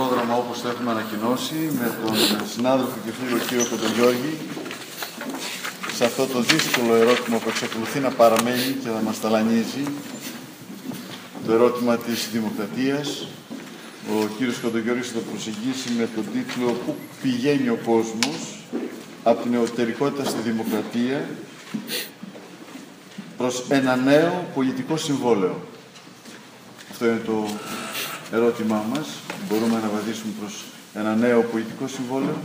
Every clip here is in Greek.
πρόγραμμα όπως το έχουμε ανακοινώσει με τον συνάδελφο και φίλο κύριο Κοντογιώργη σε αυτό το δύσκολο ερώτημα που εξακολουθεί να παραμένει και να μας ταλανίζει το ερώτημα της δημοκρατίας. Ο κύριος Κοντογιώργης θα το προσεγγίσει με τον τίτλο «Πού πηγαίνει ο κόσμος από την εωτερικότητα στη δημοκρατία προς ένα νέο πολιτικό συμβόλαιο». Αυτό είναι το ερώτημά μας. Μπορούμε να βαδίσουμε προς ένα νέο πολιτικό συμβόλαιο.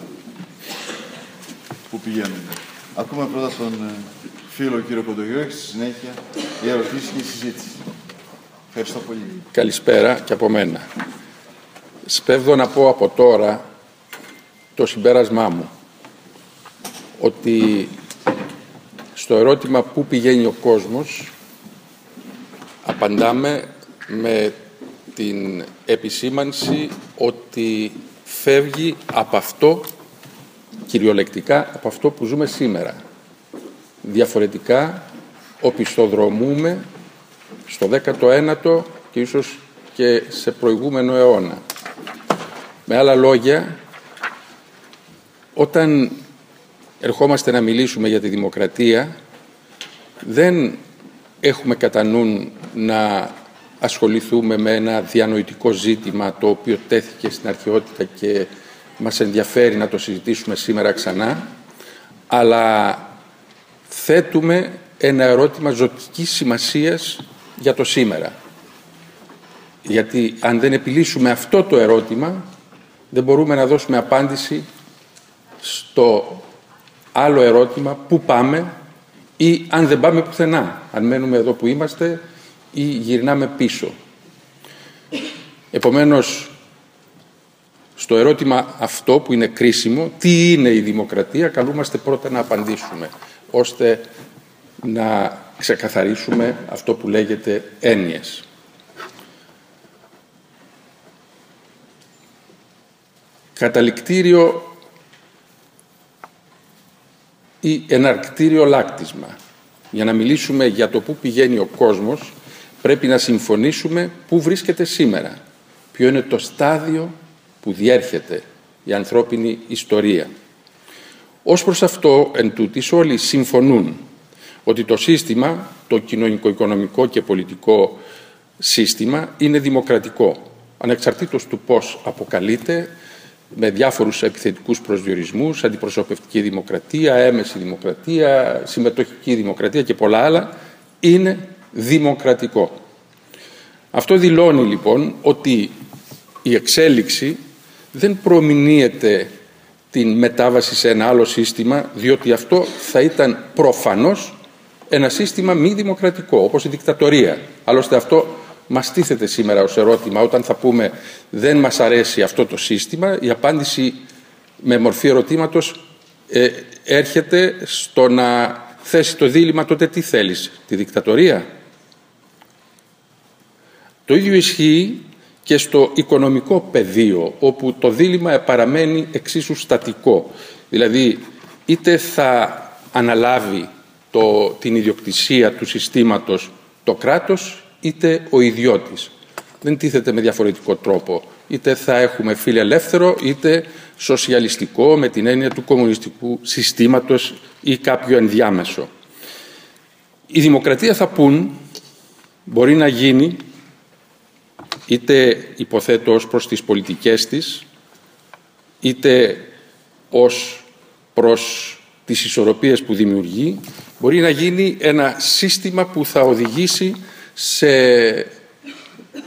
Πού πηγαίνουμε. Ακούμε πρώτα τον ε, φίλο κύριο Κοντογιώργη, στη συνέχεια η ερωτήση και η συζήτηση. Ευχαριστώ πολύ. Καλησπέρα και από μένα. Σπέβδω να πω από τώρα το συμπέρασμά μου ότι στο ερώτημα πού πηγαίνει ο κόσμος απαντάμε με την επισήμανση ότι φεύγει από αυτό, κυριολεκτικά, από αυτό που ζούμε σήμερα. Διαφορετικά, οπισθοδρομούμε στο 19ο και ίσως και σε προηγούμενο αιώνα. Με άλλα λόγια, όταν ερχόμαστε να μιλήσουμε για τη δημοκρατία, δεν έχουμε κατά νου να ασχοληθούμε με ένα διανοητικό ζήτημα το οποίο τέθηκε στην αρχαιότητα και μας ενδιαφέρει να το συζητήσουμε σήμερα ξανά, αλλά θέτουμε ένα ερώτημα ζωτικής σημασίας για το σήμερα. Γιατί αν δεν επιλύσουμε αυτό το ερώτημα, δεν μπορούμε να δώσουμε απάντηση στο άλλο ερώτημα πού πάμε ή αν δεν πάμε πουθενά. Αν μένουμε εδώ που είμαστε ή γυρνάμε πίσω. Επομένως, στο ερώτημα αυτό που είναι κρίσιμο, τι είναι η δημοκρατία, καλούμαστε πρώτα να απαντήσουμε, ώστε να ξεκαθαρίσουμε αυτό που λέγεται έννοιες. Καταληκτήριο ή εναρκτήριο λάκτισμα. Για να μιλήσουμε για το πού πηγαίνει ο κόσμος, πρέπει να συμφωνήσουμε πού βρίσκεται σήμερα. Ποιο είναι το στάδιο που διέρχεται η ανθρώπινη ιστορία. Ως προς αυτό, εν τούτης, όλοι συμφωνούν ότι το σύστημα, το κοινωνικό-οικονομικό και πολιτικό σύστημα, είναι δημοκρατικό, ανεξαρτήτως του πώς αποκαλείται, με διάφορους επιθετικούς προσδιορισμούς, αντιπροσωπευτική δημοκρατία, έμεση δημοκρατία, συμμετοχική δημοκρατία και πολλά άλλα, είναι δημοκρατικό. Αυτό δηλώνει λοιπόν ότι η εξέλιξη δεν προμηνύεται την μετάβαση σε ένα άλλο σύστημα, διότι αυτό θα ήταν προφανώς ένα σύστημα μη δημοκρατικό, όπως η δικτατορία. Άλλωστε αυτό μας τίθεται σήμερα ως ερώτημα. Όταν θα πούμε δεν μας αρέσει αυτό το σύστημα, η απάντηση με μορφή ερωτήματος ε, έρχεται στο να θέσει το δίλημα τότε τι θέλεις, τη δικτατορία το ίδιο ισχύει και στο οικονομικό πεδίο, όπου το δίλημα παραμένει εξίσου στατικό. Δηλαδή, είτε θα αναλάβει το, την ιδιοκτησία του συστήματος το κράτος, είτε ο ιδιώτης. Δεν τίθεται με διαφορετικό τρόπο. Είτε θα έχουμε φιλελεύθερο, είτε σοσιαλιστικό, με την έννοια του κομμουνιστικού συστήματος ή κάποιο ενδιάμεσο. Η δημοκρατία θα πούν, μπορεί να γίνει είτε υποθέτω ως προς τις πολιτικές της, είτε ως προς τις ισορροπίες που δημιουργεί, μπορεί να γίνει ένα σύστημα που θα οδηγήσει σε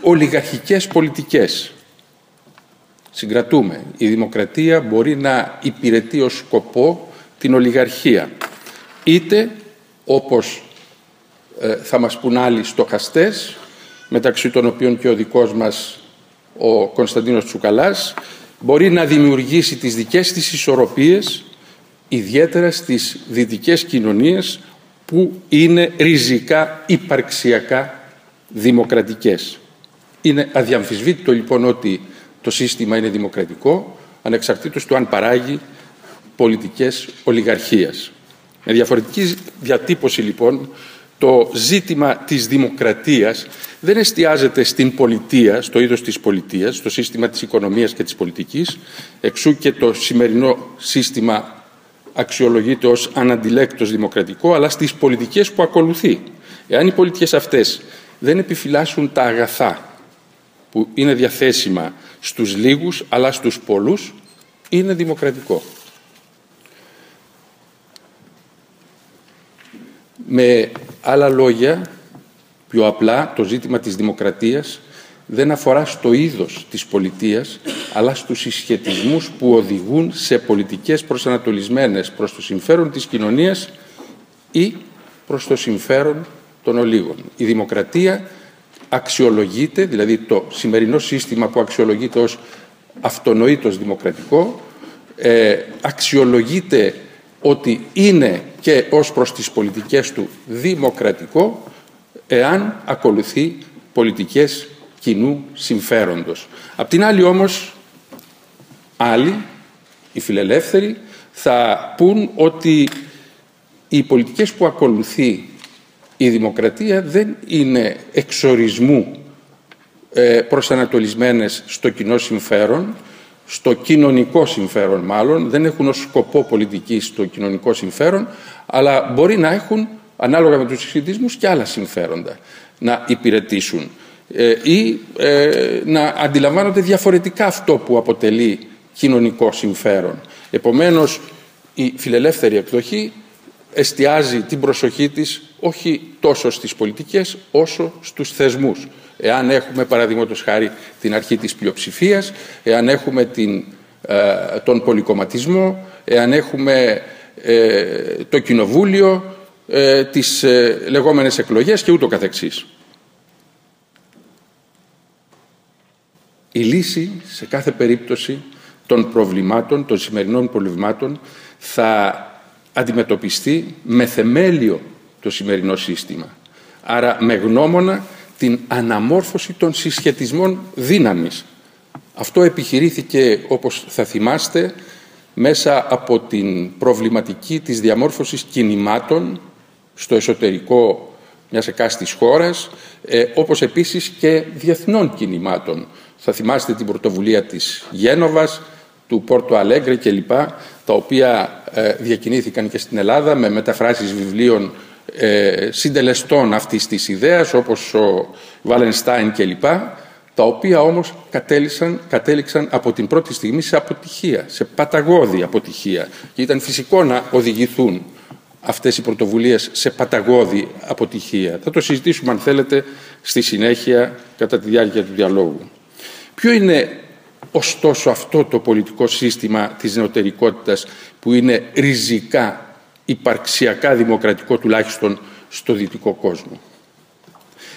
ολιγαρχικές πολιτικές. Συγκρατούμε. Η δημοκρατία μπορεί να υπηρετεί ως σκοπό την ολιγαρχία. Είτε, όπως ε, θα μας πούν άλλοι στοχαστές, μεταξύ των οποίων και ο δικός μας ο Κωνσταντίνος Τσουκαλάς, μπορεί να δημιουργήσει τις δικές της ισορροπίες, ιδιαίτερα στις δυτικές κοινωνίες που είναι ριζικά υπαρξιακά δημοκρατικές. Είναι αδιαμφισβήτητο λοιπόν ότι το σύστημα είναι δημοκρατικό, ανεξαρτήτως του αν παράγει πολιτικές ολιγαρχίας. Με διαφορετική διατύπωση λοιπόν το ζήτημα της δημοκρατίας δεν εστιάζεται στην πολιτεία, στο είδος της πολιτείας, στο σύστημα της οικονομίας και της πολιτικής, εξού και το σημερινό σύστημα αξιολογείται ως αναντιλέκτος δημοκρατικό, αλλά στις πολιτικές που ακολουθεί. Εάν οι πολιτικές αυτές δεν επιφυλάσσουν τα αγαθά που είναι διαθέσιμα στους λίγους, αλλά στους πολλούς, είναι δημοκρατικό. Με άλλα λόγια, πιο απλά, το ζήτημα της δημοκρατίας δεν αφορά στο είδος της πολιτείας, αλλά στους συσχετισμούς που οδηγούν σε πολιτικές προσανατολισμένες προς το συμφέρον της κοινωνίας ή προς το συμφέρον των ολίγων. Η δημοκρατία αξιολογείται, δηλαδή το σημερινό σύστημα που αξιολογείται ως αυτονοήτως δημοκρατικό, ε, αξιολογείται ότι είναι και ως προς τις πολιτικές του δημοκρατικό εάν ακολουθεί πολιτικές κοινού συμφέροντος. Απ' την άλλη όμως, άλλοι, οι φιλελεύθεροι, θα πούν ότι οι πολιτικές που ακολουθεί η δημοκρατία δεν είναι εξορισμού ε, προσανατολισμένες στο κοινό συμφέρον, στο κοινωνικό συμφέρον μάλλον, δεν έχουν ως σκοπό πολιτική στο κοινωνικό συμφέρον, αλλά μπορεί να έχουν, ανάλογα με τους συσχετισμούς, και άλλα συμφέροντα να υπηρετήσουν ε, ή ε, να αντιλαμβάνονται διαφορετικά αυτό που αποτελεί κοινωνικό συμφέρον. Επομένως, η φιλελεύθερη εκδοχή εστιάζει την προσοχή της όχι τόσο στις πολιτικές όσο στους θεσμούς. Εάν έχουμε παραδείγματος χάρη την αρχή της πλειοψηφίας, εάν έχουμε την, ε, τον πολυκομματισμό, εάν έχουμε ε, το κοινοβούλιο, ε, τις ε, λεγόμενες εκλογές και ούτω καθεξής. Η λύση σε κάθε περίπτωση των προβλημάτων, των σημερινών προβλημάτων θα αντιμετωπιστεί με θεμέλιο το σημερινό σύστημα. Άρα με γνώμονα την αναμόρφωση των συσχετισμών δύναμης. Αυτό επιχειρήθηκε, όπως θα θυμάστε, μέσα από την προβληματική της διαμόρφωσης κινημάτων στο εσωτερικό μιας εκάστης χώρας, ε, όπως επίσης και διεθνών κινημάτων. Θα θυμάστε την πρωτοβουλία της Γένοβας, του Πόρτο Αλέγκρε κλπ, τα οποία ε, διακινήθηκαν και στην Ελλάδα με μεταφράσεις βιβλίων ε, συντελεστών αυτής της ιδέας, όπως ο Βαλενστάιν κλπ, τα οποία όμως κατέληξαν, κατέληξαν από την πρώτη στιγμή σε αποτυχία, σε παταγώδη αποτυχία. Και ήταν φυσικό να οδηγηθούν αυτές οι πρωτοβουλίες σε παταγώδη αποτυχία. Θα το συζητήσουμε, αν θέλετε, στη συνέχεια κατά τη διάρκεια του διαλόγου. Ποιο είναι ωστόσο αυτό το πολιτικό σύστημα της νεωτερικότητας που είναι ριζικά, υπαρξιακά δημοκρατικό τουλάχιστον στο δυτικό κόσμο.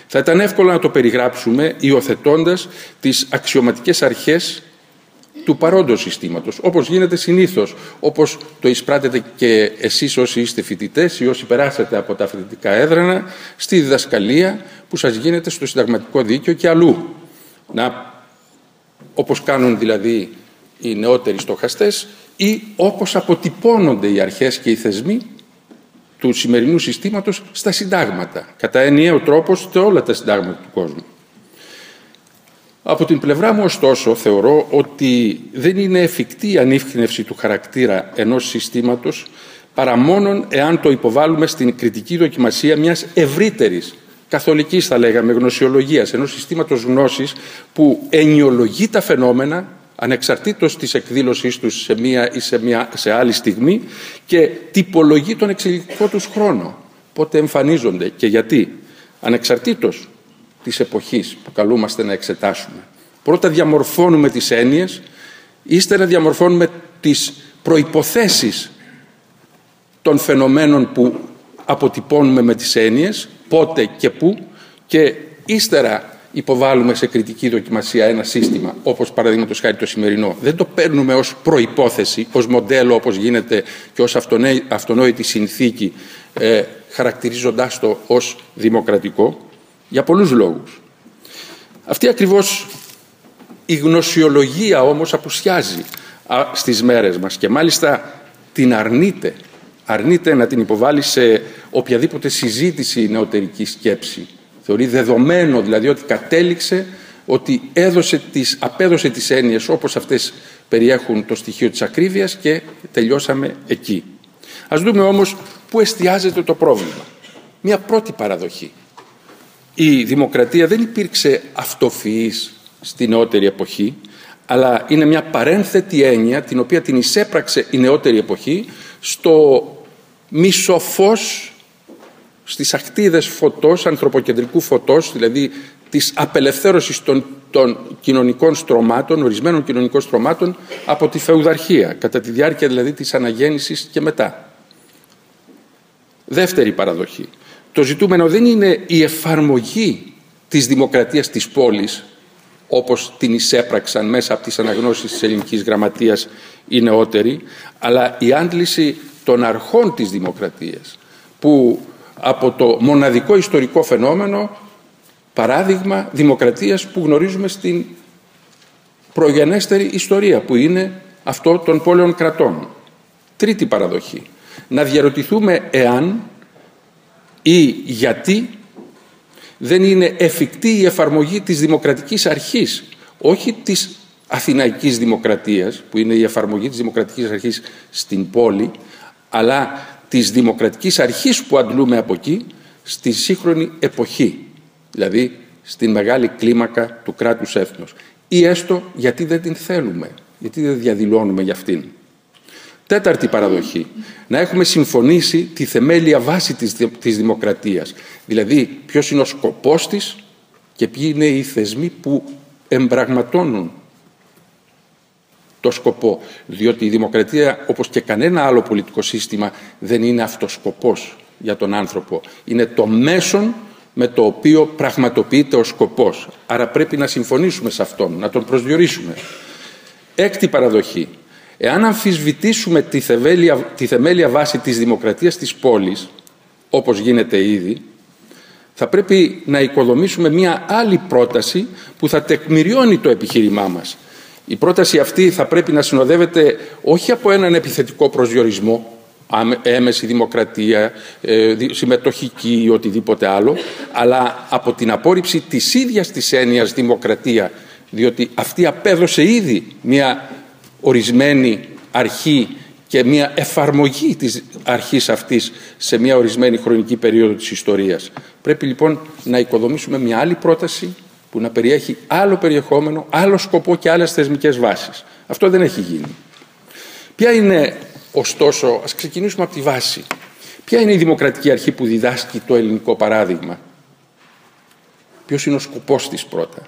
Θα ήταν εύκολο να το περιγράψουμε υιοθετώντας τις αξιωματικές αρχές του παρόντος συστήματος, όπως γίνεται συνήθως, όπως το εισπράτετε και εσείς όσοι είστε φοιτητές ή όσοι περάσατε από τα φοιτητικά έδρανα, στη διδασκαλία που σας γίνεται στο συνταγματικό δίκαιο και αλλού. Να όπως κάνουν δηλαδή οι νεότεροι στοχαστές ή όπως αποτυπώνονται οι αρχές και οι θεσμοί του σημερινού συστήματος στα συντάγματα, κατά ενιαίο τρόπο σε όλα τα συντάγματα του κόσμου. Από την πλευρά μου, ωστόσο, θεωρώ ότι δεν είναι εφικτή η ανήφθηνευση του χαρακτήρα ενός συστήματος παρά μόνον εάν το υποβάλουμε στην κριτική δοκιμασία μιας ευρύτερης καθολικής θα λέγαμε γνωσιολογίας, ενός συστήματος γνώσης που ενιολογεί τα φαινόμενα ανεξαρτήτως της εκδήλωσής τους σε μία ή σε, μια, σε άλλη στιγμή και τυπολογεί τον εξελικτικό τους χρόνο. Πότε εμφανίζονται και γιατί. Ανεξαρτήτως της εποχής που καλούμαστε να εξετάσουμε. Πρώτα διαμορφώνουμε τις έννοιες, ύστερα διαμορφώνουμε τις προϋποθέσεις των φαινομένων που αποτυπώνουμε με τις έννοιες πότε και πού και ύστερα υποβάλλουμε σε κριτική δοκιμασία ένα σύστημα όπως παραδείγματος χάρη το σημερινό. Δεν το παίρνουμε ως προϋπόθεση, ως μοντέλο όπως γίνεται και ως αυτονόητη συνθήκη ε, χαρακτηρίζοντάς το ως δημοκρατικό για πολλούς λόγους. Αυτή ακριβώς η γνωσιολογία όμως απουσιάζει στις μέρες μας και μάλιστα την αρνείται αρνείται να την υποβάλει σε οποιαδήποτε συζήτηση η νεωτερικής σκέψης. Θεωρεί δεδομένο δηλαδή ότι κατέληξε ότι έδωσε τις, απέδωσε τις έννοιες όπως αυτές περιέχουν το στοιχείο της ακρίβειας και τελειώσαμε εκεί. Ας δούμε όμως πού εστιάζεται το πρόβλημα. Μια πρώτη παραδοχή. Η δημοκρατία δεν υπήρξε αυτοφυής στη νεότερη εποχή, αλλά είναι μια παρένθετη έννοια την οποία την εισέπραξε η νεότερη εποχή στο μισό φως στις ακτίδες φωτός, ανθρωποκεντρικού φωτός, δηλαδή της απελευθέρωσης των, των κοινωνικών στρωμάτων, ορισμένων κοινωνικών στρωμάτων από τη φεουδαρχία, κατά τη διάρκεια δηλαδή της αναγέννησης και μετά. Δεύτερη παραδοχή. Το ζητούμενο δεν είναι η εφαρμογή της δημοκρατίας της πόλης, όπως την εισέπραξαν μέσα από τις αναγνώσεις της ελληνικής γραμματείας οι νεότεροι, αλλά η άντληση των αρχών της δημοκρατίας, που από το μοναδικό ιστορικό φαινόμενο παράδειγμα δημοκρατίας που γνωρίζουμε στην προγενέστερη ιστορία που είναι αυτό των πόλεων κρατών. Τρίτη παραδοχή. Να διαρωτηθούμε εάν ή γιατί δεν είναι εφικτή η εφαρμογή της δημοκρατικής αρχής, όχι της Αθηναϊκής Δημοκρατίας, που είναι η εφαρμογή της δημοκρατικής αρχής στην πόλη, αλλά της δημοκρατικής αρχής που αντλούμε από εκεί στη σύγχρονη εποχή δηλαδή στην μεγάλη κλίμακα του κράτους έθνους. Ή έστω γιατί δεν την θέλουμε, γιατί δεν διαδηλώνουμε για αυτήν. Τέταρτη παραδοχή. Να έχουμε συμφωνήσει τη θεμέλια βάση της, της δημοκρατίας. Δηλαδή ποιος είναι ο σκοπός της και ποιοι είναι οι θεσμοί που εμπραγματώνουν το σκοπό. Διότι η δημοκρατία, όπως και κανένα άλλο πολιτικό σύστημα, δεν είναι αυτός σκοπός για τον άνθρωπο. Είναι το μέσον με το οποίο πραγματοποιείται ο σκοπός. Άρα πρέπει να συμφωνήσουμε σε αυτόν, να τον προσδιορίσουμε. Έκτη παραδοχή. Εάν αμφισβητήσουμε τη θεμέλια, τη θεμέλια βάση της δημοκρατίας της πόλης, όπως γίνεται ήδη, θα πρέπει να οικοδομήσουμε μία άλλη πρόταση που θα τεκμηριώνει το επιχείρημά μας. Η πρόταση αυτή θα πρέπει να συνοδεύεται όχι από έναν επιθετικό προσδιορισμό, έμεση δημοκρατία, ε, συμμετοχική ή οτιδήποτε άλλο, αλλά από την απόρριψη της ίδιας της έννοιας δημοκρατία, διότι αυτή απέδωσε ήδη μια ορισμένη αρχή και μια εφαρμογή της αρχής αυτής σε μια ορισμένη χρονική περίοδο της ιστορίας. Πρέπει λοιπόν να οικοδομήσουμε μια άλλη πρόταση που να περιέχει άλλο περιεχόμενο, άλλο σκοπό και άλλες θεσμικές βάσεις. Αυτό δεν έχει γίνει. Ποια είναι Ωστόσο, ας ξεκινήσουμε από τη βάση. Ποια είναι η δημοκρατική αρχή που διδάσκει το ελληνικό παράδειγμα; Ποιος είναι ο σκοπός της πρώτα;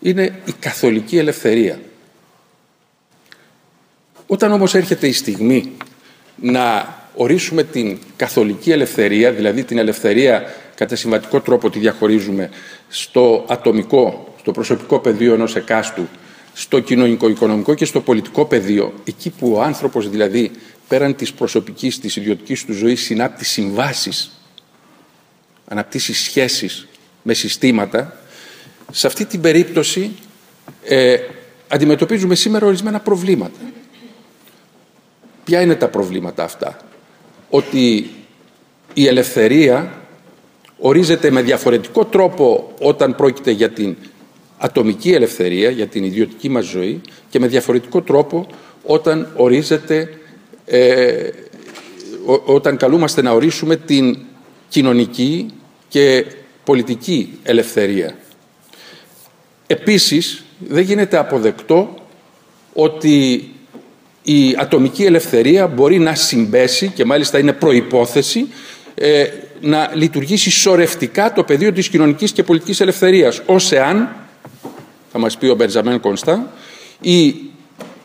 Είναι η καθολική ελευθερία. Όταν όμως έρχεται η στιγμή να ορίσουμε την καθολική ελευθερία, δηλαδή την ελευθερία κατά συμβατικό τρόπο τη διαχωρίζουμε στο ατομικό, στο προσωπικό πεδίο ενός εκάστου, στο κοινωνικό-οικονομικό και στο πολιτικό πεδίο, εκεί που ο άνθρωπος δηλαδή πέραν της προσωπικής, της ιδιωτικής του ζωής συνάπτει συμβάσεις, αναπτύσσει σχέσεις με συστήματα, σε αυτή την περίπτωση ε, αντιμετωπίζουμε σήμερα ορισμένα προβλήματα. Ποια είναι τα προβλήματα αυτά; Ότι η ελευθερία ορίζεται με διαφορετικό τρόπο όταν πρόκειται για την ατομική ελευθερία, για την ιδιωτική μας ζωή και με διαφορετικό τρόπο όταν ορίζεται ε, όταν καλούμαστε να ορίσουμε την κοινωνική και πολιτική ελευθερία. Επίσης, δεν γίνεται αποδεκτό ότι η ατομική ελευθερία μπορεί να συμπέσει και μάλιστα είναι προϋπόθεση ε, να λειτουργήσει σωρευτικά το πεδίο της κοινωνικής και πολιτικής ελευθερίας ως εάν, θα μας πει ο Μπερζαμέν Κωνστά, η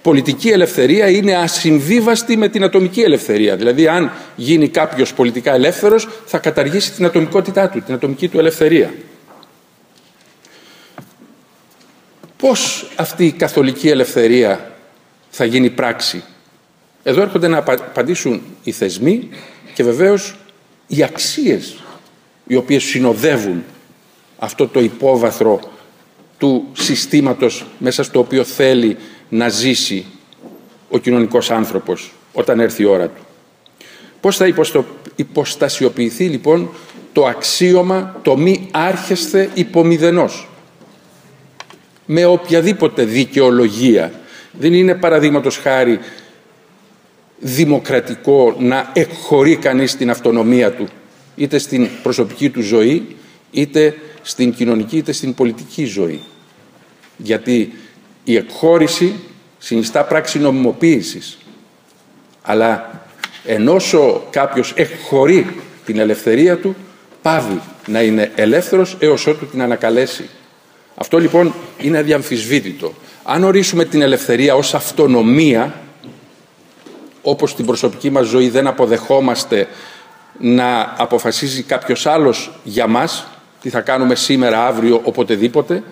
πολιτική ελευθερία είναι ασυμβίβαστη με την ατομική ελευθερία. Δηλαδή, αν γίνει κάποιος πολιτικά ελεύθερος, θα καταργήσει την ατομικότητά του, την ατομική του ελευθερία. Πώς αυτή η καθολική ελευθερία θα γίνει πράξη; Εδώ έρχονται να απαντήσουν οι θεσμοί και βεβαίως οι αξίες οι οποίες συνοδεύουν αυτό το υπόβαθρο του συστήματος μέσα στο οποίο θέλει να ζήσει ο κοινωνικός άνθρωπος όταν έρθει η ώρα του. Πώς θα υποστασιοποιηθεί λοιπόν το αξίωμα το μη άρχεσθε υπομηδενός με οποιαδήποτε δικαιολογία. Δεν είναι παραδείγματος χάρη δημοκρατικό να εκχωρεί κανείς την αυτονομία του είτε στην προσωπική του ζωή είτε στην κοινωνική είτε στην πολιτική ζωή. Γιατί η εκχώρηση συνιστά πράξη νομιμοποίησης. Αλλά ενώσο κάποιος εκχωρεί την ελευθερία του, πάβει να είναι ελεύθερος έως ότου την ανακαλέσει. Αυτό λοιπόν είναι αδιαμφισβήτητο. Αν ορίσουμε την ελευθερία ως αυτονομία, όπως στην προσωπική μας ζωή δεν αποδεχόμαστε να αποφασίζει κάποιος άλλος για μας, τι θα κάνουμε σήμερα, αύριο, οποτεδήποτε,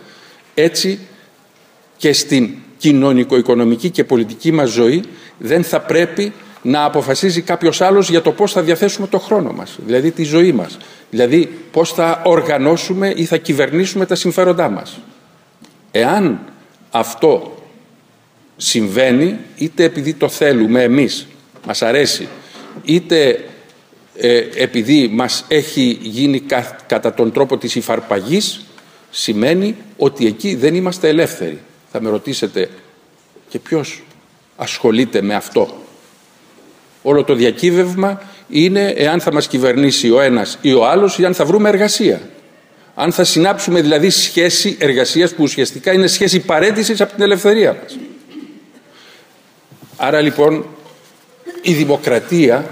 έτσι και στην κοινωνικο-οικονομική και πολιτική μας ζωή δεν θα πρέπει να αποφασίζει κάποιος άλλος για το πώς θα διαθέσουμε το χρόνο μας, δηλαδή τη ζωή μας. Δηλαδή πώς θα οργανώσουμε ή θα κυβερνήσουμε τα συμφέροντά μας. Εάν αυτό συμβαίνει, είτε επειδή το θέλουμε εμείς, μας αρέσει, είτε ε, επειδή μας έχει γίνει κατά τον τρόπο της υφαρπαγής, σημαίνει ότι εκεί δεν είμαστε ελεύθεροι. Θα με ρωτήσετε, και ποιος ασχολείται με αυτό; Όλο το διακύβευμα είναι εάν θα μας κυβερνήσει ο ένας ή ο άλλος ή αν θα βρούμε εργασία. Αν θα συνάψουμε δηλαδή σχέση εργασίας που ουσιαστικά είναι σχέση παρέτησης από την ελευθερία μας. Άρα λοιπόν η δημοκρατία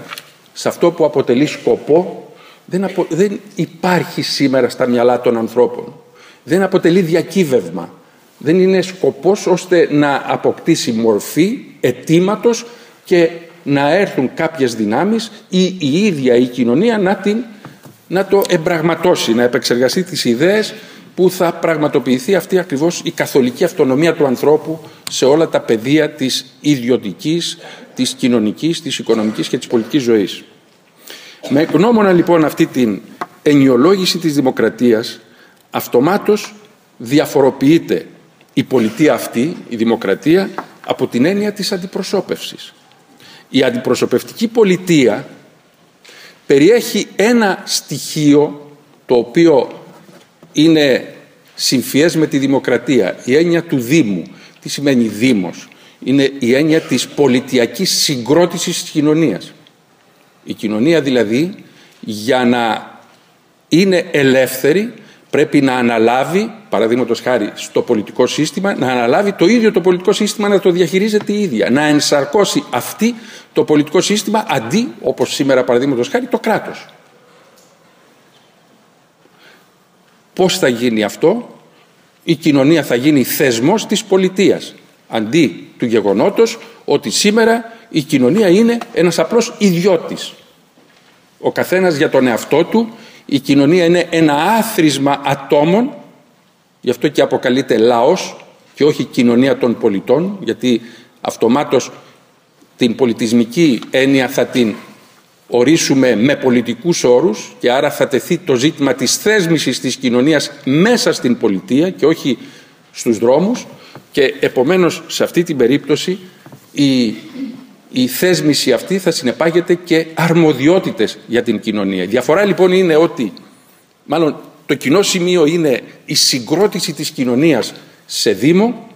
σε αυτό που αποτελεί σκοπό δεν, δεν υπάρχει σήμερα στα μυαλά των ανθρώπων. Δεν αποτελεί διακύβευμα. Δεν είναι σκοπός ώστε να αποκτήσει μορφή αιτήματος και να έρθουν κάποιες δυνάμεις ή η ίδια η κοινωνία να, την, να το εμπραγματώσει, να επεξεργαστεί τις ιδέες που θα πραγματοποιηθεί αυτή ακριβώς η καθολική αυτονομία του ανθρώπου σε όλα τα πεδία της ιδιωτικής, της κοινωνικής, της οικονομικής και της πολιτικής ζωής. Με γνώμονα λοιπόν αυτή την ενιολόγηση της δημοκρατίας αυτομάτως διαφοροποιείται η πολιτεία αυτή, η δημοκρατία, από την έννοια της αντιπροσώπευσης. Η αντιπροσωπευτική πολιτεία περιέχει ένα στοιχείο το οποίο είναι συμφιές με τη δημοκρατία, η έννοια του Δήμου. Τι σημαίνει Δήμος; Είναι η έννοια της πολιτιακής συγκρότησης της κοινωνίας. Η κοινωνία δηλαδή για να είναι ελεύθερη πρέπει να αναλάβει, παραδείγματος χάρη στο πολιτικό σύστημα, να αναλάβει το ίδιο το πολιτικό σύστημα να το διαχειρίζεται η ίδια. Να ενσαρκώσει αυτή το πολιτικό σύστημα αντί, όπως σήμερα παραδείγματος χάρη, το κράτος. Πώς θα γίνει αυτό; Η κοινωνία θα γίνει θεσμός της πολιτείας. Αντί του γεγονότος ότι σήμερα η κοινωνία είναι ένας απλός ιδιώτης. Ο καθένας για τον εαυτό του, η κοινωνία είναι ένα άθροισμα ατόμων, γι' αυτό και αποκαλείται λαός και όχι κοινωνία των πολιτών, γιατί αυτομάτως την πολιτισμική έννοια θα την ορίσουμε με πολιτικούς όρους και άρα θα τεθεί το ζήτημα της θέσμησης της κοινωνίας μέσα στην πολιτεία και όχι στους δρόμους και επομένως σε αυτή την περίπτωση η, η θέσμηση αυτή θα συνεπάγεται και αρμοδιότητες για την κοινωνία. Η διαφορά λοιπόν είναι ότι, μάλλον το κοινό σημείο είναι η συγκρότηση της κοινωνίας σε Δήμο,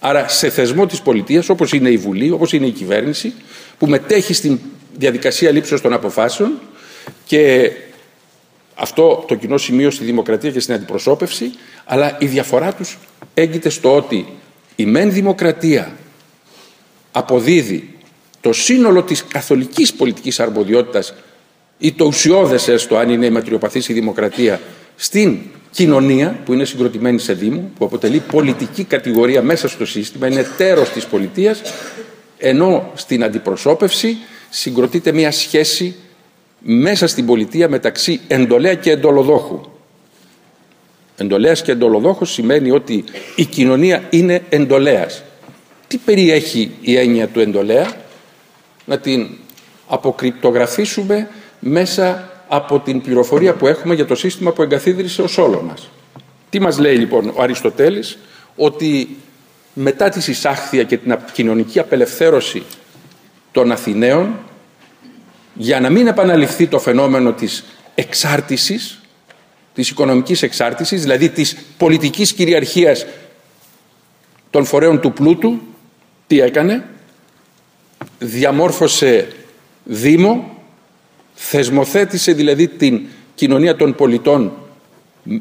άρα σε θεσμό της πολιτείας όπως είναι η Βουλή, όπως είναι η κυβέρνηση, που μετέχει στην διαδικασία λήψεως των αποφάσεων και αυτό το κοινό σημείο στη δημοκρατία και στην αντιπροσώπευση, αλλά η διαφορά τους έγκυται στο ότι η μεν δημοκρατία αποδίδει το σύνολο της καθολικής πολιτικής αρμοδιότητας ή το ουσιώδες έστω αν είναι η μετριοπαθής η δημοκρατία στην κοινωνία που είναι συγκροτημένη σε Δήμο, που αποτελεί πολιτική κατηγορία μέσα στο σύστημα, είναι τέρος της πολιτείας, ενώ στην αντιπροσώπευση συγκροτείται μια σχέση μέσα στην πολιτεία μεταξύ εντολέα και εντολοδόχου. Εντολέας και εντολοδόχος σημαίνει ότι η κοινωνία είναι εντολέας. Τι περιέχει η έννοια του εντολέα; Να την αποκρυπτογραφήσουμε μέσα από την πληροφορία που έχουμε για το σύστημα που εγκαθίδρυσε ο Σόλωνας. Τι μας λέει λοιπόν ο Αριστοτέλης; Ότι μετά τη συσάχθεια και την κοινωνική απελευθέρωση των Αθηναίων για να μην επαναληφθεί το φαινόμενο της εξάρτησης, της οικονομικής εξάρτησης, δηλαδή της πολιτικής κυριαρχίας των φορέων του πλούτου, τι έκανε, διαμόρφωσε Δήμο, θεσμοθέτησε δηλαδή την κοινωνία των πολιτών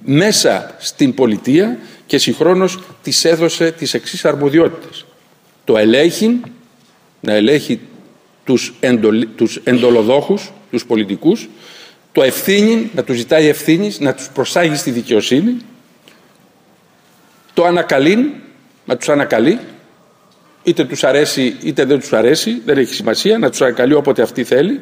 μέσα στην πολιτεία και συγχρόνως της έδωσε τις εξής αρμοδιότητες. Το ελέγχει, να ελέγχει τους, εντολ, τους εντολοδόχους, τους πολιτικούς, το ευθύνη, να τους ζητάει ευθύνη, να τους προσάγει στη δικαιοσύνη, το ανακαλεί, να τους ανακαλεί, είτε τους αρέσει είτε δεν τους αρέσει, δεν έχει σημασία, να τους ανακαλεί όποτε αυτή θέλει,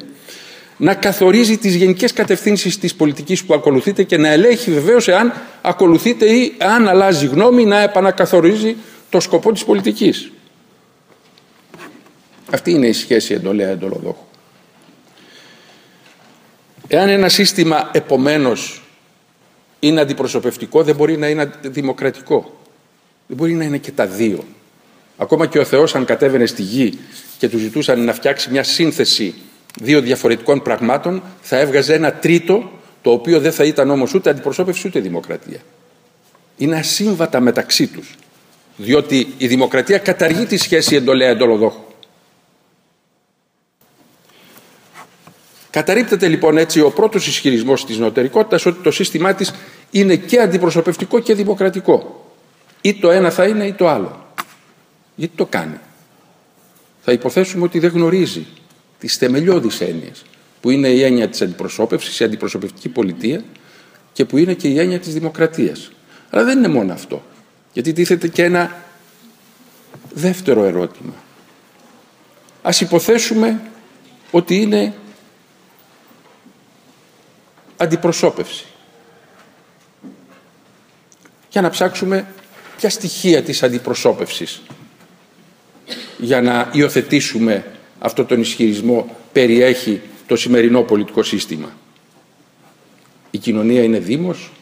να καθορίζει τις γενικές κατευθύνσεις της πολιτικής που ακολουθείτε και να ελέγχει βεβαίως εάν ακολουθείτε ή αν αλλάζει γνώμη να επανακαθορίζει το σκοπό της πολιτικής. Αυτή είναι η σχέση εντολέα εντολοδόχου. Εάν ένα σύστημα επομένως είναι αντιπροσωπευτικό δεν μπορεί να είναι δημοκρατικό. Δεν μπορεί να είναι και τα δύο. Ακόμα και ο Θεός αν κατέβαινε στη γη και του ζητούσαν να φτιάξει μια σύνθεση δύο διαφορετικών πραγμάτων θα έβγαζε ένα τρίτο το οποίο δεν θα ήταν όμως ούτε αντιπροσώπευση ούτε δημοκρατία. Είναι ασύμβατα μεταξύ τους. Διότι η δημοκρατία καταργεί τη σχέση εντολέα Καταρρύπτεται λοιπόν έτσι ο πρώτος ισχυρισμός της νοτερικότητας ότι το σύστημά της είναι και αντιπροσωπευτικό και δημοκρατικό. Ή το ένα θα είναι ή το άλλο. Γιατί το κάνει; Θα υποθέσουμε ότι δεν γνωρίζει τις θεμελιώδεις έννοιες που είναι η έννοια της αντιπροσώπευσης, η αντιπροσωπευτική πολιτεία και που είναι και η έννοια της δημοκρατίας. Αλλά δεν είναι μόνο αυτό. Γιατί τίθεται και ένα δεύτερο ερώτημα. Ας υποθέσουμε ότι είναι αντιπροσώπευση. Για να ψάξουμε ποια στοιχεία της αντιπροσώπευσης για να υιοθετήσουμε αυτό τον ισχυρισμό περιέχει το σημερινό πολιτικό σύστημα. Η κοινωνία είναι δήμος,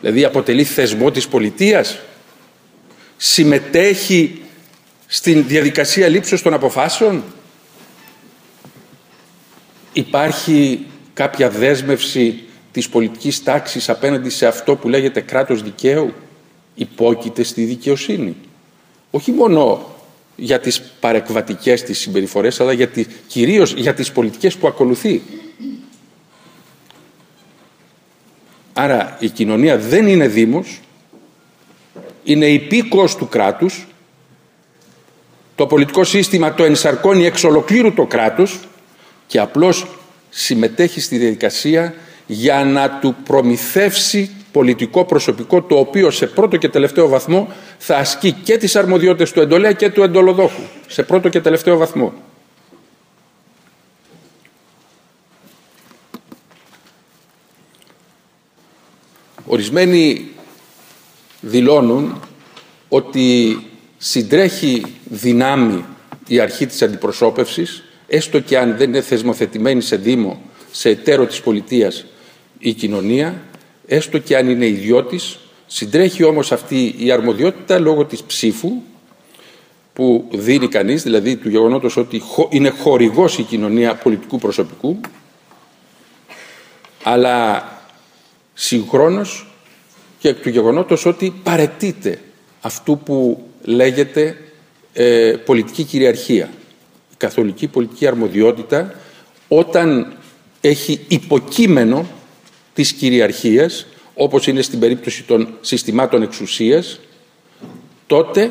δηλαδή αποτελεί θεσμό της πολιτείας, συμμετέχει στην διαδικασία λήψης των αποφάσεων, υπάρχει κάποια δέσμευση της πολιτικής τάξης απέναντι σε αυτό που λέγεται κράτος δικαίου, υπόκειται στη δικαιοσύνη. Όχι μόνο για τις παρεκβατικές της συμπεριφορές, αλλά για τη, κυρίως για τις πολιτικές που ακολουθεί. Άρα η κοινωνία δεν είναι δήμος, είναι υπήκος του κράτους, το πολιτικό σύστημα το ενσαρκώνει εξ ολοκλήρου το κράτος και απλώς συμμετέχει στη διαδικασία για να του προμηθεύσει πολιτικό προσωπικό το οποίο σε πρώτο και τελευταίο βαθμό θα ασκεί και τις αρμοδιότητες του εντολέα και του εντολοδόχου. Σε πρώτο και τελευταίο βαθμό. Ορισμένοι δηλώνουν ότι συντρέχει δυνάμει η αρχή της αντιπροσώπευσης έστω και αν δεν είναι θεσμοθετημένη σε Δήμο, σε εταίρο της πολιτείας η κοινωνία έστω και αν είναι ιδιώτης, συντρέχει όμως αυτή η αρμοδιότητα λόγω της ψήφου που δίνει κανείς, δηλαδή του γεγονότος ότι είναι χορηγός η κοινωνία πολιτικού προσωπικού, αλλά συγχρόνως και του γεγονότος ότι παρετείται αυτού που λέγεται ε, πολιτική κυριαρχία, η καθολική πολιτική αρμοδιότητα, όταν έχει υποκείμενο της κυριαρχίας, όπως είναι στην περίπτωση των συστημάτων εξουσίας, τότε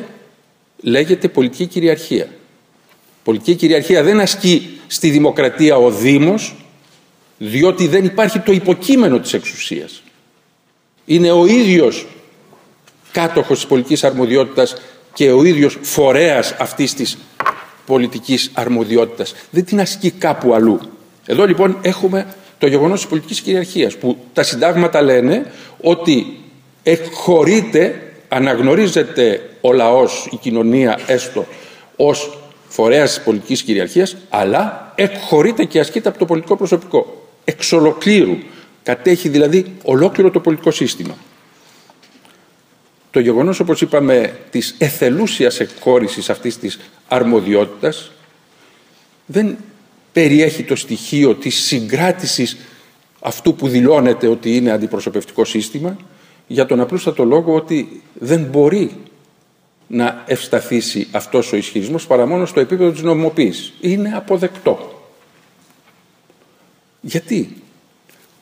λέγεται πολιτική κυριαρχία. Πολιτική κυριαρχία δεν ασκεί στη δημοκρατία ο Δήμος, διότι δεν υπάρχει το υποκείμενο της εξουσίας. Είναι ο ίδιος κάτοχος της πολιτικής αρμοδιότητας και ο ίδιος φορέας αυτής της πολιτικής αρμοδιότητας. Δεν την ασκεί κάπου αλλού. Εδώ λοιπόν έχουμε το γεγονός της πολιτικής κυριαρχίας που τα συντάγματα λένε ότι εκχωρείται, αναγνωρίζεται ο λαός, η κοινωνία έστω ως φορέας της πολιτικής κυριαρχίας αλλά εκχωρείται και ασκείται από το πολιτικό προσωπικό. Εξ ολοκλήρου. Κατέχει δηλαδή ολόκληρο το πολιτικό σύστημα. Το γεγονός όπως είπαμε της εθελούσιας εκχώρησης αυτής της αρμοδιότητας δεν περιέχει το στοιχείο της συγκράτησης αυτού που δηλώνεται ότι είναι αντιπροσωπευτικό σύστημα για τον απλούστατο λόγο ότι δεν μπορεί να ευσταθήσει αυτός ο ισχυρισμός παρά μόνο στο επίπεδο της νομιμοποίησης. Είναι αποδεκτό. Γιατί;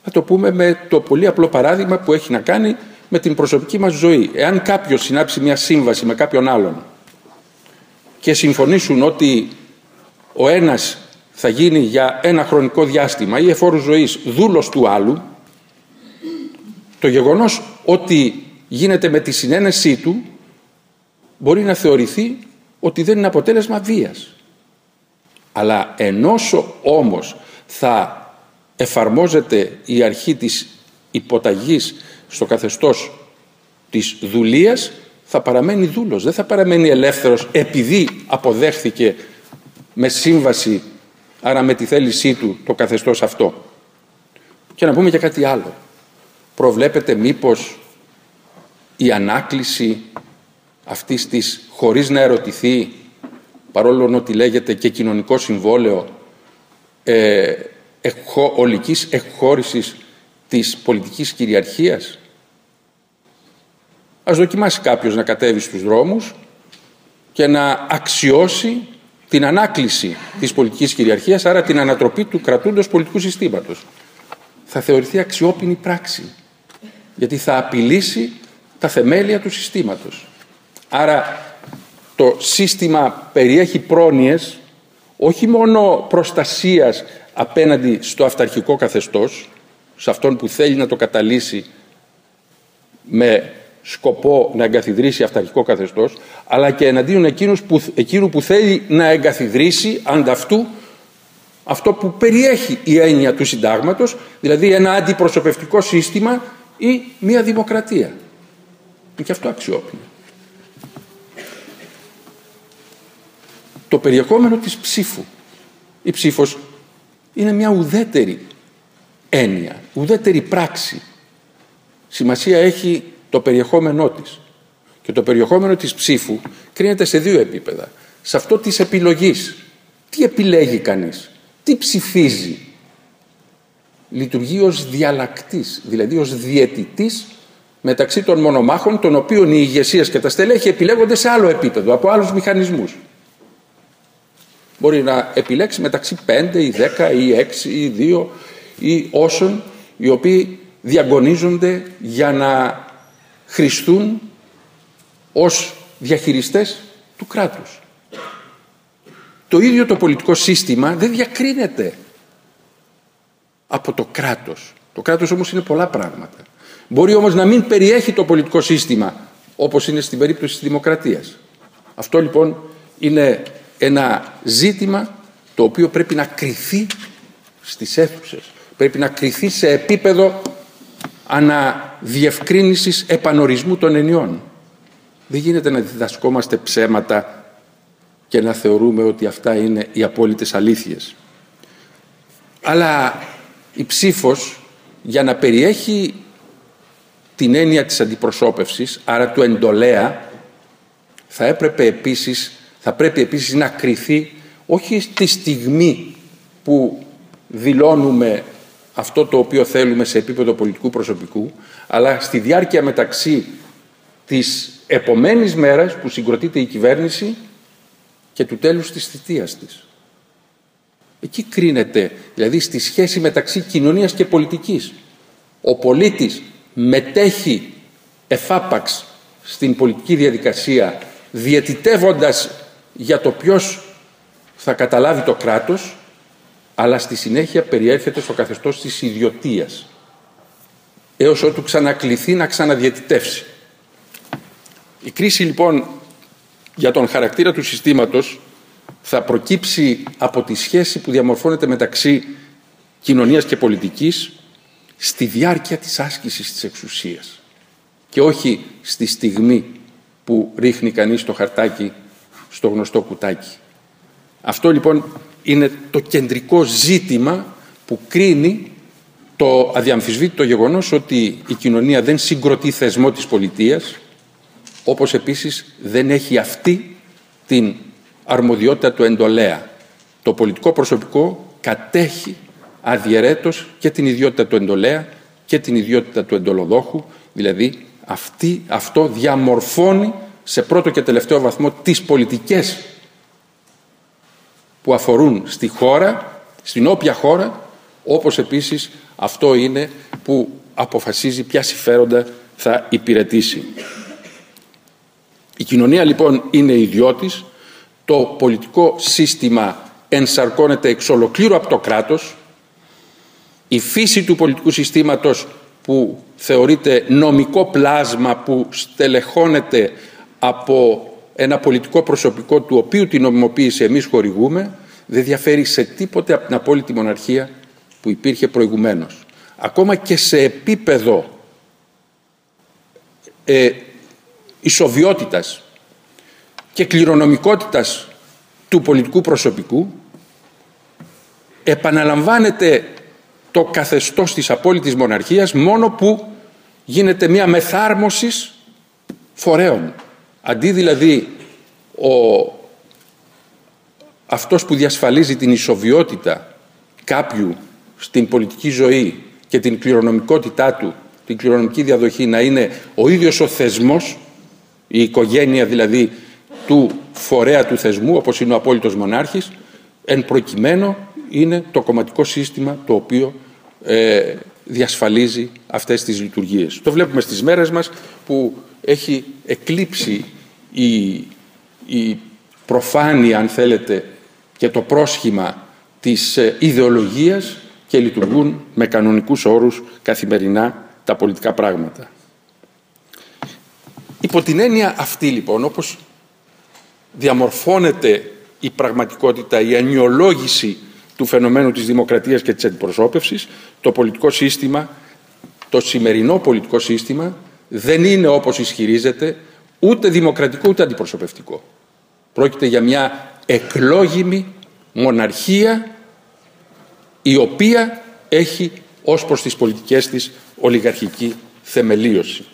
Θα το πούμε με το πολύ απλό παράδειγμα που έχει να κάνει με την προσωπική μας ζωή. Εάν κάποιος συνάψει μια σύμβαση με κάποιον άλλον και συμφωνήσουν ότι ο ένας θα γίνει για ένα χρονικό διάστημα ή εφόρους ζωής δούλος του άλλου, το γεγονός ότι γίνεται με τη συνένεσή του μπορεί να θεωρηθεί ότι δεν είναι αποτέλεσμα βίας. Αλλά ενώσο όμως θα εφαρμόζεται η αρχή της υποταγής στο καθεστώς της δουλείας θα παραμένει δούλος, δεν θα παραμένει ελεύθερος επειδή αποδέχθηκε με σύμβαση, άρα με τη θέλησή του το καθεστώς αυτό. Και να πούμε και κάτι άλλο. Προβλέπετε μήπως η ανάκληση αυτής της χωρίς να ερωτηθεί παρόλο ότι λέγεται και κοινωνικό συμβόλαιο ε, εχω, ολικής εκχώρησης της πολιτικής κυριαρχίας. Ας δοκιμάσει κάποιος να κατέβει στους δρόμους και να αξιώσει την ανάκληση της πολιτικής κυριαρχίας, άρα την ανατροπή του κρατούντος πολιτικού συστήματος. Θα θεωρηθεί αξιόπινη πράξη, γιατί θα απειλήσει τα θεμέλια του συστήματος. Άρα το σύστημα περιέχει πρόνοιες όχι μόνο προστασίας απέναντι στο αυταρχικό καθεστώς, σε αυτόν που θέλει να το καταλύσει με σκοπό να εγκαθιδρύσει αυταρχικό καθεστώς, αλλά και εναντίον εκείνους που, εκείνου που θέλει να εγκαθιδρύσει ανταυτού αυτό που περιέχει η έννοια του συντάγματος, δηλαδή ένα αντιπροσωπευτικό σύστημα ή μια δημοκρατία. Είναι και αυτό αξιόπινο. Το περιεχόμενο της ψήφου. Η ψήφος είναι μια ουδέτερη έννοια, ουδέτερη πράξη. Σημασία έχει το περιεχόμενό της. Και το περιεχόμενο της ψήφου κρίνεται σε δύο επίπεδα. Σε αυτό της επιλογής. Τι επιλέγει κανείς, τι ψηφίζει. Λειτουργεί ως διαλλακτής, δηλαδή ως διαιτητής μεταξύ των μονομάχων, των οποίων οι ηγεσίες και τα στελέχη επιλέγονται σε άλλο επίπεδο, από άλλους μηχανισμούς. Μπορεί να επιλέξει μεταξύ 5 ή 10 ή 6 ή 2 ή όσων οι οποίοι διαγωνίζονται για να χρηστούν ως διαχειριστές του κράτους. Το ίδιο το πολιτικό σύστημα δεν διακρίνεται από το κράτος. Το κράτος όμως είναι πολλά πράγματα. Μπορεί όμως να μην περιέχει το πολιτικό σύστημα όπως είναι στην περίπτωση της δημοκρατίας. Αυτό λοιπόν είναι ένα ζήτημα το οποίο πρέπει να κριθεί στις αίθουσες. Πρέπει να κριθεί σε επίπεδο αναδιευκρίνησης επανορισμού των ενιών. Δεν γίνεται να διδασκόμαστε ψέματα και να θεωρούμε ότι αυτά είναι οι απόλυτες αλήθειες. Αλλά η ψήφος για να περιέχει την έννοια της αντιπροσώπευσης, άρα του εντολέα, θα έπρεπε επίσης θα πρέπει επίσης να κριθεί όχι στη στιγμή που δηλώνουμε αυτό το οποίο θέλουμε σε επίπεδο πολιτικού προσωπικού, αλλά στη διάρκεια μεταξύ της επομένης μέρας που συγκροτείται η κυβέρνηση και του τέλους της θητείας της. Εκεί κρίνεται, δηλαδή στη σχέση μεταξύ κοινωνίας και πολιτικής. Ο πολίτης μετέχει εφάπαξ στην πολιτική διαδικασία διαιτητεύοντας για το ποιος θα καταλάβει το κράτος, αλλά στη συνέχεια περιέρχεται στο καθεστώς της ιδιωτίας, έως ότου ξανακληθεί να ξαναδιαιτητεύσει. Η κρίση λοιπόν για τον χαρακτήρα του συστήματος θα προκύψει από τη σχέση που διαμορφώνεται μεταξύ κοινωνίας και πολιτικής στη διάρκεια της άσκησης της εξουσίας και όχι στη στιγμή που ρίχνει κανείς το χαρτάκι στο γνωστό κουτάκι. Αυτό λοιπόν είναι το κεντρικό ζήτημα που κρίνει το αδιαμφισβήτητο γεγονός ότι η κοινωνία δεν συγκροτεί θεσμό της πολιτείας, όπως επίσης δεν έχει αυτή την αρμοδιότητα του εντολέα. Το πολιτικό προσωπικό κατέχει αδιαιρέτως και την ιδιότητα του εντολέα και την ιδιότητα του εντολοδόχου, δηλαδή αυτή, αυτό διαμορφώνει σε πρώτο και τελευταίο βαθμό τις πολιτικές που αφορούν στη χώρα, στην όποια χώρα, όπως επίσης αυτό είναι που αποφασίζει ποια συμφέροντα θα υπηρετήσει. Η κοινωνία λοιπόν είναι ιδιώτης, το πολιτικό σύστημα ενσαρκώνεται εξ ολοκλήρου από το κράτος, η φύση του πολιτικού συστήματος που θεωρείται νομικό πλάσμα που στελεχώνεται από ένα πολιτικό προσωπικό του οποίου την νομιμοποίηση εμείς χορηγούμε δεν διαφέρει σε τίποτε από την απόλυτη μοναρχία που υπήρχε προηγουμένως. Ακόμα και σε επίπεδο ε, ισοβιότητας και κληρονομικότητας του πολιτικού προσωπικού επαναλαμβάνεται το καθεστώς της απόλυτης μοναρχίας μόνο που γίνεται μια μεθάρμοση φορέων. Αντί δηλαδή ο, αυτός που διασφαλίζει την ισοβιότητα κάποιου στην πολιτική ζωή και την κληρονομικότητά του, την κληρονομική διαδοχή να είναι ο ίδιος ο θεσμός, η οικογένεια δηλαδή του φορέα του θεσμού, όπως είναι ο απόλυτος μονάρχης, εν προκειμένου είναι το κομματικό σύστημα το οποίο ε, διασφαλίζει αυτές τις λειτουργίες. Το βλέπουμε στις μέρες μας που έχει εκλείψει η, η προφάνεια, αν θέλετε, και το πρόσχημα της ε, ιδεολογίας και λειτουργούν με κανονικούς όρους καθημερινά τα πολιτικά πράγματα. Υπό την έννοια αυτή λοιπόν, όπως διαμορφώνεται η πραγματικότητα, η ανιολόγηση του φαινομένου της δημοκρατίας και της αντιπροσώπευσης, το πολιτικό σύστημα, το σημερινό πολιτικό σύστημα δεν είναι όπως ισχυρίζεται ούτε δημοκρατικό ούτε αντιπροσωπευτικό. Πρόκειται για μια εκλόγιμη μοναρχία η οποία έχει ως προς τις πολιτικές της ολιγαρχική θεμελίωση.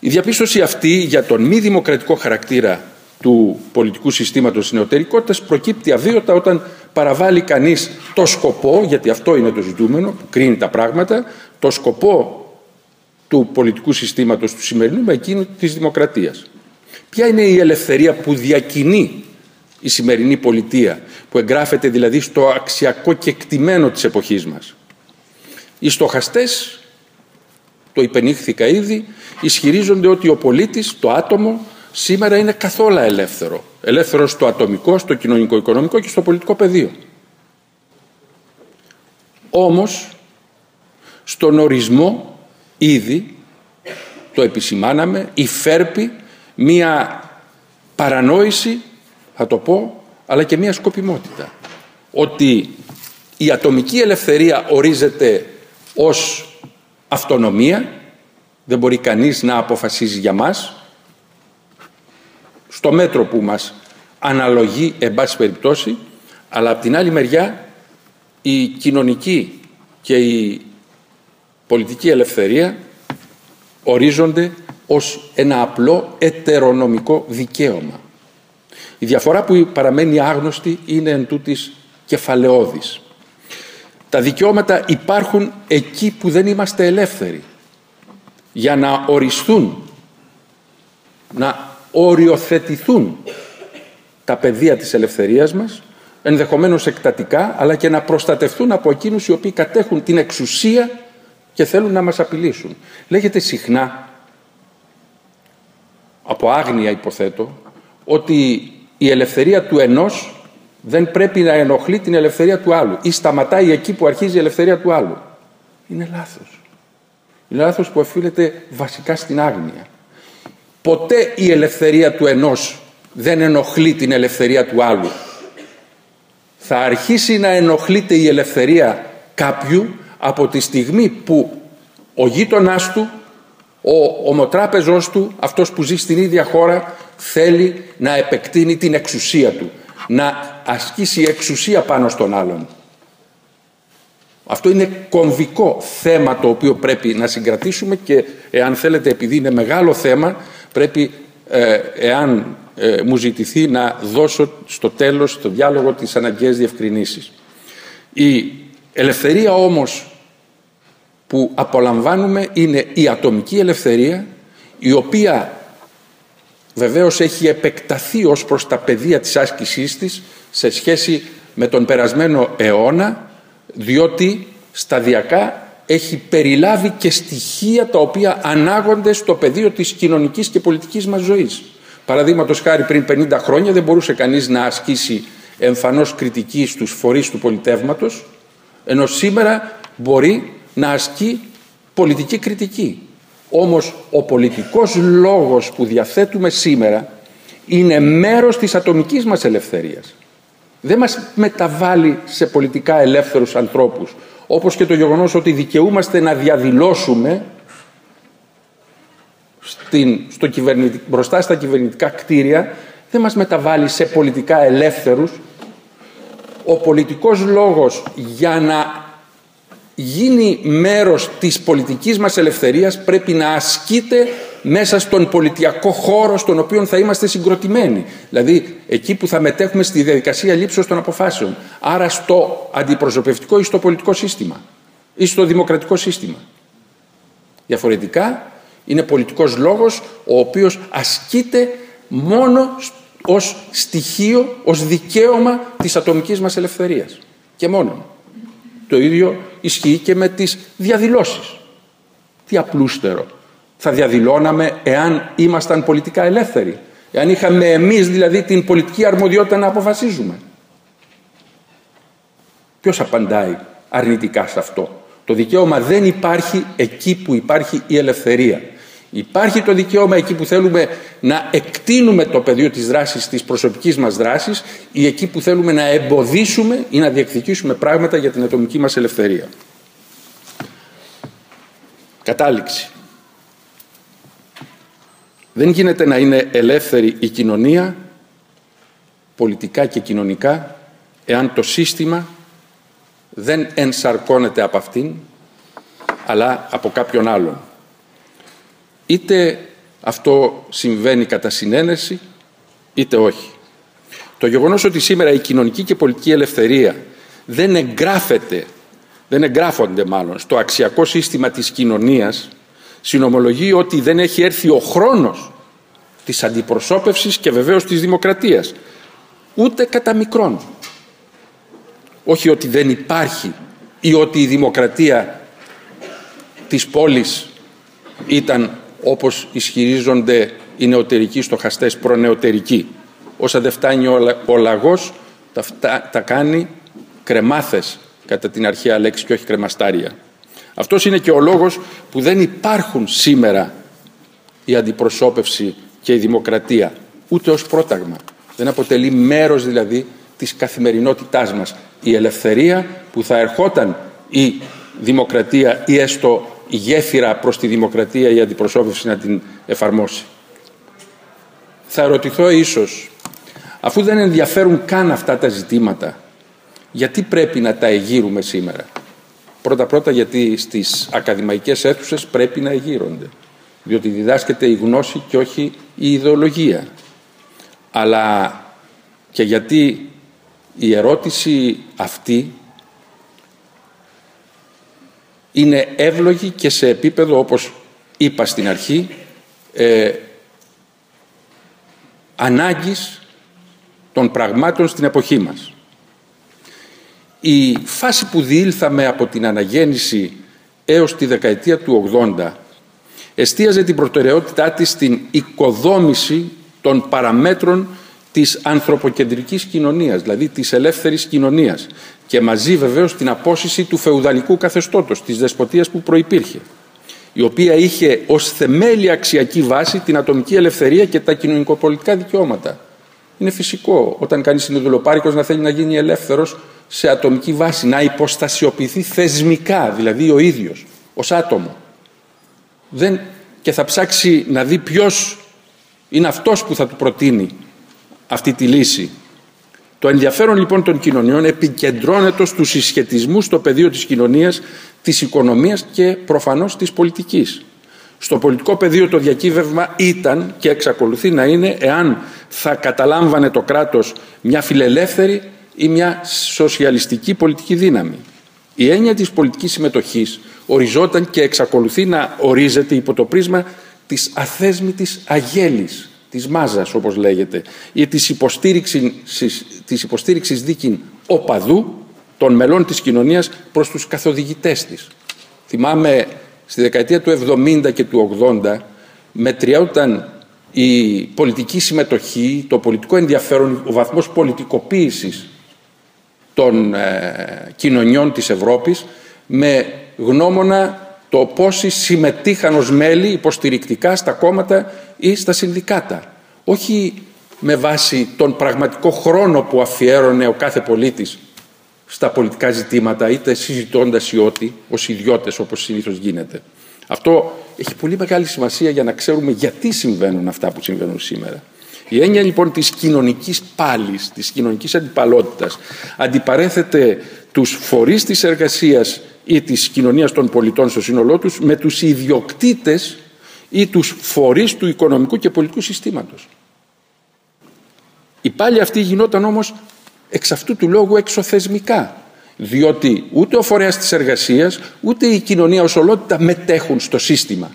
Η διαπίστωση αυτή για τον μη δημοκρατικό χαρακτήρα του πολιτικού συστήματος της νεωτερικότητας προκύπτει αβίωτα όταν παραβάλει κανείς το σκοπό, γιατί αυτό είναι το ζητούμενο που κρίνει τα πράγματα, το σκοπό του πολιτικού συστήματος του σημερινού με εκείνο της δημοκρατίας. Ποια είναι η ελευθερία που διακινεί η σημερινή πολιτεία, που εγγράφεται δηλαδή στο αξιακό κεκτημένο της εποχής μας; Οι στοχαστές, το υπενήχθηκα ήδη, ισχυρίζονται ότι ο πολίτης, το άτομο, σήμερα είναι καθόλου ελεύθερο. Ελεύθερος στο ατομικό, στο κοινωνικό-οικονομικό και στο πολιτικό πεδίο. Όμως, στον ορισμό ήδη το επισημάναμε, υφέρπει μία παρανόηση, θα το πω, αλλά και μία σκοπιμότητα. Ότι η ατομική ελευθερία ορίζεται ως αυτονομία, δεν μπορεί κανείς να αποφασίζει για μας, στο μέτρο που μας αναλογεί εν πάση περιπτώσει, αλλά από την άλλη μεριά η κοινωνική και η πολιτική ελευθερία ορίζονται ως ένα απλό ετερονομικό δικαίωμα. Η διαφορά που παραμένει άγνωστη είναι εν τούτης κεφαλαιώδης. Τα δικαιώματα υπάρχουν εκεί που δεν είμαστε ελεύθεροι. Για να οριστούν, να οριοθετηθούν τα πεδία της ελευθερίας μας, ενδεχομένως εκτατικά, αλλά και να προστατευτούν από εκείνους οι οποίοι κατέχουν την εξουσία και θέλουν να μας απειλήσουν. Λέγεται συχνά, από άγνοια υποθέτω, ότι η ελευθερία του ενός δεν πρέπει να ενοχλεί την ελευθερία του άλλου ή σταματάει εκεί που αρχίζει η ελευθερία του άλλου. Είναι λάθος. Είναι λάθος που οφείλεται βασικά στην άγνοια. Ποτέ η ελευθερία του ενός δεν ενοχλεί την ελευθερία του άλλου. Θα αρχίσει να ενοχλείται η ελευθερία κάποιου από τη στιγμή που ο γείτονάς του, ο ομοτράπεζός του, αυτός που ζει στην ίδια χώρα, θέλει να επεκτείνει την εξουσία του, να ασκήσει εξουσία πάνω στον άλλον. Αυτό είναι κομβικό θέμα το οποίο πρέπει να συγκρατήσουμε και εάν θέλετε επειδή είναι μεγάλο θέμα πρέπει ε, εάν ε, μου ζητηθεί να δώσω στο τέλος, στο διάλογο, τις αναγκαίες διευκρινήσεις. Η ελευθερία όμως που απολαμβάνουμε είναι η ατομική ελευθερία η οποία βεβαίως έχει επεκταθεί ως προς τα πεδία της άσκησής της σε σχέση με τον περασμένο αιώνα διότι σταδιακά έχει περιλάβει και στοιχεία τα οποία ανάγονται στο πεδίο της κοινωνικής και πολιτικής μας ζωής. Παραδείγματος χάρη πριν 50 χρόνια δεν μπορούσε κανείς να ασκήσει εμφανώς κριτική στους φορείς του πολιτεύματος ενώ σήμερα μπορεί να ασκεί πολιτική κριτική. Όμως ο πολιτικός λόγος που διαθέτουμε σήμερα είναι μέρος της ατομικής μας ελευθερίας. Δεν μας μεταβάλλει σε πολιτικά ελεύθερους ανθρώπους, όπως και το γεγονός ότι δικαιούμαστε να διαδηλώσουμε στην, στο μπροστά στα κυβερνητικά κτίρια, δεν μας μεταβάλλει σε πολιτικά ελεύθερους. Ο πολιτικός λόγος για να γίνει μέρος της πολιτικής μας ελευθερίας πρέπει να ασκείται μέσα στον πολιτιακό χώρο στον οποίο θα είμαστε συγκροτημένοι. Δηλαδή εκεί που θα μετέχουμε στη διαδικασία λήψεως των αποφάσεων. Άρα στο αντιπροσωπευτικό ή στο πολιτικό σύστημα ή στο δημοκρατικό σύστημα. Διαφορετικά είναι πολιτικός λόγος ο οποίος ασκείται μόνο ως στοιχείο, ως δικαίωμα της ατομικής μας ελευθερίας. Και μόνο. Το ίδιο ισχύει και με τις διαδηλώσεις. Τι απλούστερο. Θα διαδηλώναμε εάν ήμασταν πολιτικά ελεύθεροι. Εάν είχαμε εμείς δηλαδή την πολιτική αρμοδιότητα να αποφασίζουμε. Ποιος απαντάει αρνητικά σε αυτό; Το δικαίωμα δεν υπάρχει εκεί που υπάρχει η ελευθερία. Υπάρχει το δικαίωμα εκεί που θέλουμε να εκτείνουμε το πεδίο της δράσης, της προσωπικής μας δράσης ή εκεί που θέλουμε να εμποδίσουμε ή να διεκδικήσουμε πράγματα για την ατομική μας ελευθερία. Κατάληξη. Δεν γίνεται να είναι ελεύθερη η κοινωνία πολιτικά και κοινωνικά εάν το σύστημα δεν ενσαρκώνεται από αυτήν αλλά από κάποιον άλλον. Είτε αυτό συμβαίνει κατά συνένεση, είτε όχι. Το γεγονός ότι σήμερα η κοινωνική και πολιτική ελευθερία δεν εγγράφεται, δεν εγγράφονται μάλλον στο αξιακό σύστημα της κοινωνίας, συνομολογεί ότι δεν έχει έρθει ο χρόνος της αντιπροσώπευσης και βεβαίως της δημοκρατίας. Ούτε κατά μικρόν. Όχι ότι δεν υπάρχει ή ότι η δημοκρατία της πόλης ήταν όπως ισχυρίζονται οι νεωτερικοί στοχαστές προνεωτερικοί. Όσα δεν φτάνει ο λαγός τα, τα κάνει κρεμάθες κατά την αρχαία λέξη και όχι κρεμαστάρια. Αυτός είναι και ο λόγος που δεν υπάρχουν σήμερα η αντιπροσώπευση και η δημοκρατία ούτε ως πρόταγμα. Δεν αποτελεί μέρος δηλαδή της καθημερινότητάς μας. Η ελευθερία που θα ερχόταν η δημοκρατία ή έστω η γέφυρα προς τη δημοκρατία η αντιπροσώπευση να την εφαρμόσει. Θα ερωτηθώ ίσως, αφού δεν ενδιαφέρουν καν αυτά τα ζητήματα, γιατί πρέπει να τα εγείρουμε σήμερα; Πρώτα-πρώτα γιατί στις ακαδημαϊκές αίθουσες πρέπει να εγείρονται. Διότι διδάσκεται η γνώση και όχι η ιδεολογία. Αλλά και γιατί η ερώτηση αυτή είναι εύλογη και σε επίπεδο, όπως είπα στην αρχή, ε, ανάγκης των πραγμάτων στην εποχή μας. Η φάση που διήλθαμε από την αναγέννηση έως τη δεκαετία του 80 εστίαζε την προτεραιότητά της στην οικοδόμηση των παραμέτρων της ανθρωποκεντρικής κοινωνίας, δηλαδή της ελεύθερης κοινωνίας και μαζί βεβαίως την απόσυση του φεουδαλικού καθεστώτος, της δεσποτείας που προϋπήρχε η οποία είχε ως θεμέλια αξιακή βάση την ατομική ελευθερία και τα κοινωνικοπολιτικά δικαιώματα. Είναι φυσικό όταν κανείς είναι δουλοπάρικος να θέλει να γίνει ελεύθερος σε ατομική βάση, να υποστασιοποιηθεί θεσμικά, δηλαδή ο ίδιος, ως άτομο. Δεν, και θα ψάξει να δει ποιος είναι αυτός που θα του προτείνει αυτή τη λύση. Το ενδιαφέρον λοιπόν των κοινωνιών επικεντρώνεται στους συσχετισμούς στο πεδίο της κοινωνίας, της οικονομίας και προφανώς της πολιτικής. Στο πολιτικό πεδίο το διακύβευμα ήταν και εξακολουθεί να είναι εάν θα καταλάμβανε το κράτος μια φιλελεύθερη ή μια σοσιαλιστική πολιτική δύναμη. Η έννοια της πολιτικής συμμετοχής οριζόταν και εξακολουθεί να ορίζεται υπό το πρίσμα της αθέσμητης αγέλης, της μάζας όπως λέγεται, ή της υποστήριξης, της υποστήριξης δίκην οπαδού των μελών της κοινωνίας προς τους καθοδηγητές της. Θυμάμαι στη δεκαετία του 70 και του 80 μετριόταν η πολιτική συμμετοχή, το πολιτικό ενδιαφέρον, ο βαθμός πολιτικοποίησης των ε, κοινωνιών της Ευρώπης με γνώμονα το πόσοι συμμετείχαν ως μέλη υποστηρικτικά στα κόμματα ή στα συνδικάτα. Όχι με βάση τον πραγματικό χρόνο που αφιέρωνε ο κάθε πολίτης στα πολιτικά ζητήματα, είτε συζητώντας ή ό,τι, ως ιδιώτες όπως συνήθως γίνεται. Αυτό έχει πολύ μεγάλη σημασία για να ξέρουμε γιατί συμβαίνουν αυτά που συμβαίνουν σήμερα. Η έννοια λοιπόν της κοινωνικής πάλης, της κοινωνικής αντιπαλότητας αντιπαρέθεται τους φορείς της εργασίας ή της κοινωνίας των πολιτών στο σύνολό τους με τους ιδιοκτήτες ή τους φορείς του οικονομικού και πολιτικού συστήματος. Η πάλη αυτή γινόταν όμως εξ αυτού του λόγου εξωθεσμικά διότι ούτε ο φορέας της εργασίας ούτε η κοινωνία ως ολότητα μετέχουν στο σύστημα.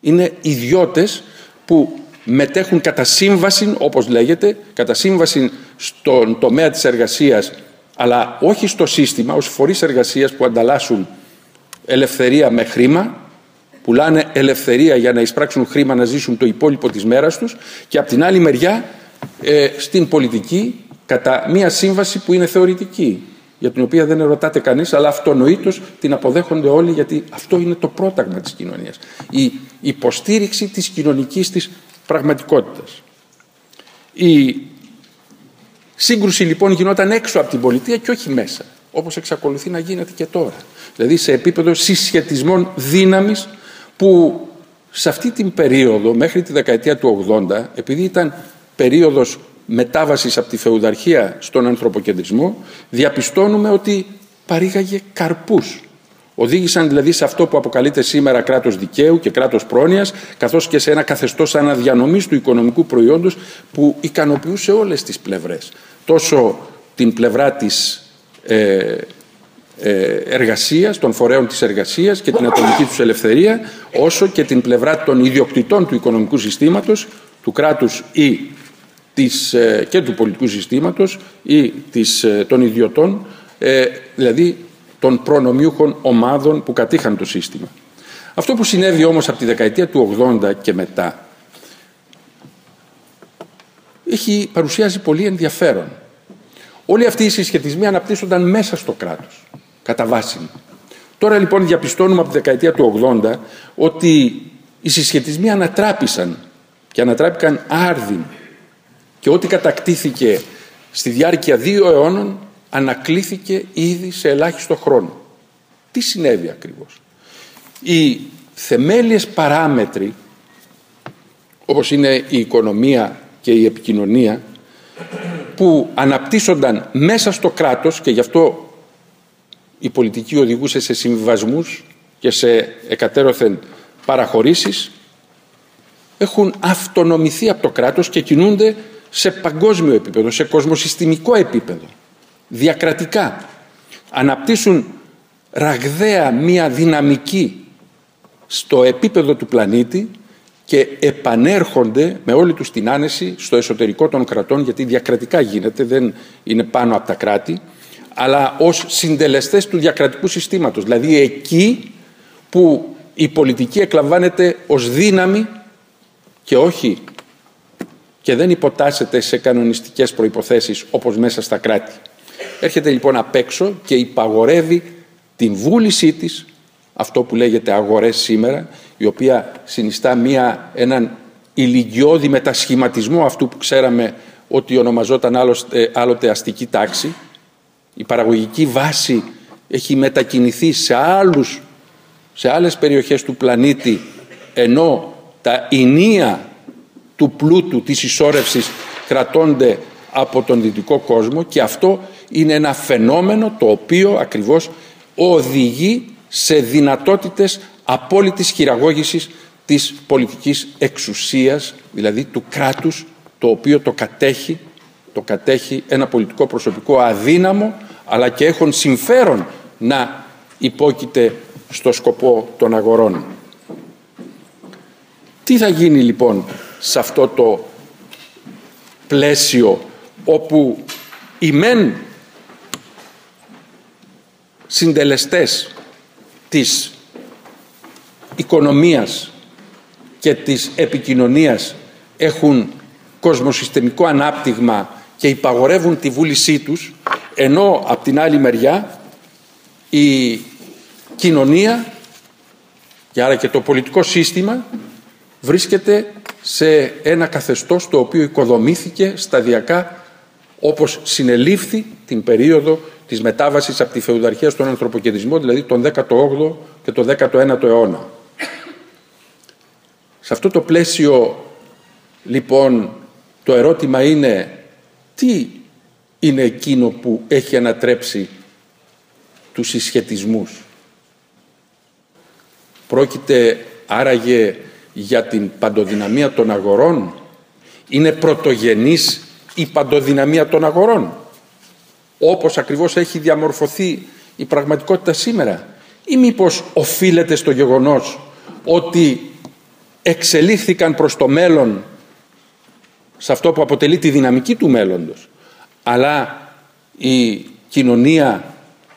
Είναι ιδιώτες που μετέχουν κατά σύμβαση, όπως λέγεται, κατά σύμβαση στον τομέα της εργασίας, αλλά όχι στο σύστημα, ως φορείς εργασίας που ανταλλάσσουν ελευθερία με χρήμα, πουλάνε ελευθερία για να εισπράξουν χρήμα να ζήσουν το υπόλοιπο της μέρας τους και από την άλλη μεριά ε, στην πολιτική κατά μία σύμβαση που είναι θεωρητική για την οποία δεν ερωτάται κανείς αλλά αυτονοήτως την αποδέχονται όλοι γιατί αυτό είναι το πρόταγμα της κοινωνίας η υποστήριξη της κοινωνικής της πραγματικότητας. Η σύγκρουση λοιπόν γινόταν έξω από την πολιτεία και όχι μέσα, όπως εξακολουθεί να γίνεται και τώρα. Δηλαδή σε επίπεδο συσχετισμών δύναμης που σε αυτή την περίοδο μέχρι τη δεκαετία του 80, επειδή ήταν περίοδος μετάβασης από τη φεουδαρχία στον ανθρωποκεντρισμό, διαπιστώνουμε ότι παρήγαγε καρπούς Οδήγησαν δηλαδή σε αυτό που αποκαλείται σήμερα κράτος δικαίου και κράτος πρόνοιας, καθώς και σε ένα καθεστώς αναδιανομής του οικονομικού προϊόντος που ικανοποιούσε όλες τις πλευρές. Τόσο την πλευρά της ε, ε, εργασίας, των φορέων της εργασίας και την ατομική τους ελευθερία, όσο και την πλευρά των ιδιοκτητών του οικονομικού συστήματος, του κράτους ή της, ε, και του πολιτικού συστήματος ή της, ε, των ιδιωτών, ε, δηλαδή των προνομιούχων ομάδων που κατήχαν το σύστημα. Αυτό που συνέβη όμως από τη δεκαετία του 80 και μετά έχει, παρουσιάζει πολύ ενδιαφέρον. Όλοι αυτοί οι συσχετισμοί αναπτύσσονταν μέσα στο κράτος, κατά βάση. Τώρα λοιπόν διαπιστώνουμε από τη δεκαετία του 80 ότι οι συσχετισμοί ανατράπησαν και ανατράπηκαν άρδιν και ό,τι κατακτήθηκε στη διάρκεια δύο αιώνων ανακλήθηκε ήδη σε ελάχιστο χρόνο. Τι συνέβη ακριβώς; Οι θεμέλιες παράμετροι, όπως είναι η οικονομία και η επικοινωνία, που αναπτύσσονταν μέσα στο κράτος και γι' αυτό η πολιτική οδηγούσε σε συμβιβασμούς και σε εκατέρωθεν παραχωρήσεις, έχουν αυτονομηθεί από το κράτος και κινούνται σε παγκόσμιο επίπεδο, σε κοσμοσυστημικό επίπεδο διακρατικά. Αναπτύσσουν ραγδαία μία δυναμική στο επίπεδο του πλανήτη και επανέρχονται με όλη τους την άνεση στο εσωτερικό των κρατών γιατί διακρατικά γίνεται, δεν είναι πάνω από τα κράτη αλλά ως συντελεστές του διακρατικού συστήματος δηλαδή εκεί που η πολιτική εκλαμβάνεται ως δύναμη και όχι και δεν υποτάσσεται σε κανονιστικές προϋποθέσεις όπως μέσα στα κράτη. Έρχεται λοιπόν απ' έξω και υπαγορεύει την βούλησή της, αυτό που λέγεται αγορές σήμερα, η οποία συνιστά μια, έναν ηλικιώδη μετασχηματισμό αυτού που ξέραμε ότι ονομαζόταν άλλοτε, άλλοτε αστική τάξη. Η παραγωγική βάση έχει μετακινηθεί σε, άλλους, σε άλλες περιοχές του πλανήτη ενώ τα ηνία του πλούτου της ισόρευσης κρατώνται από τον δυτικό κόσμο και αυτό είναι ένα φαινόμενο το οποίο ακριβώς οδηγεί σε δυνατότητες απόλυτης χειραγώγησης της πολιτικής εξουσίας, δηλαδή του κράτους το οποίο το κατέχει, το κατέχει ένα πολιτικό προσωπικό αδύναμο αλλά και έχουν συμφέρον να υπόκειται στο σκοπό των αγορών. Τι θα γίνει λοιπόν σε αυτό το πλαίσιο όπου οι μεν συντελεστές της οικονομίας και της επικοινωνίας έχουν κοσμοσυστημικό ανάπτυγμα και υπαγορεύουν τη βούλησή τους ενώ από την άλλη μεριά η κοινωνία και άρα και το πολιτικό σύστημα βρίσκεται σε ένα καθεστώς το οποίο οικοδομήθηκε σταδιακά όπως συνελήφθη την περίοδο της μετάβασης από τη φεουδαρχία στον ανθρωποκεντρισμό, δηλαδή τον 18ο και τον 19ο αιώνα. Σε αυτό το πλαίσιο, λοιπόν, το ερώτημα είναι τι είναι εκείνο που έχει ανατρέψει τους συσχετισμούς; Πρόκειται άραγε για την παντοδυναμία των αγορών; Είναι πρωτογενής η παντοδυναμία των αγορών; Όπως ακριβώς έχει διαμορφωθεί η πραγματικότητα σήμερα; Ή μήπως οφείλεται στο γεγονός ότι εξελίχθηκαν προς το μέλλον σε αυτό που αποτελεί τη δυναμική του μέλλοντος. Αλλά η κοινωνία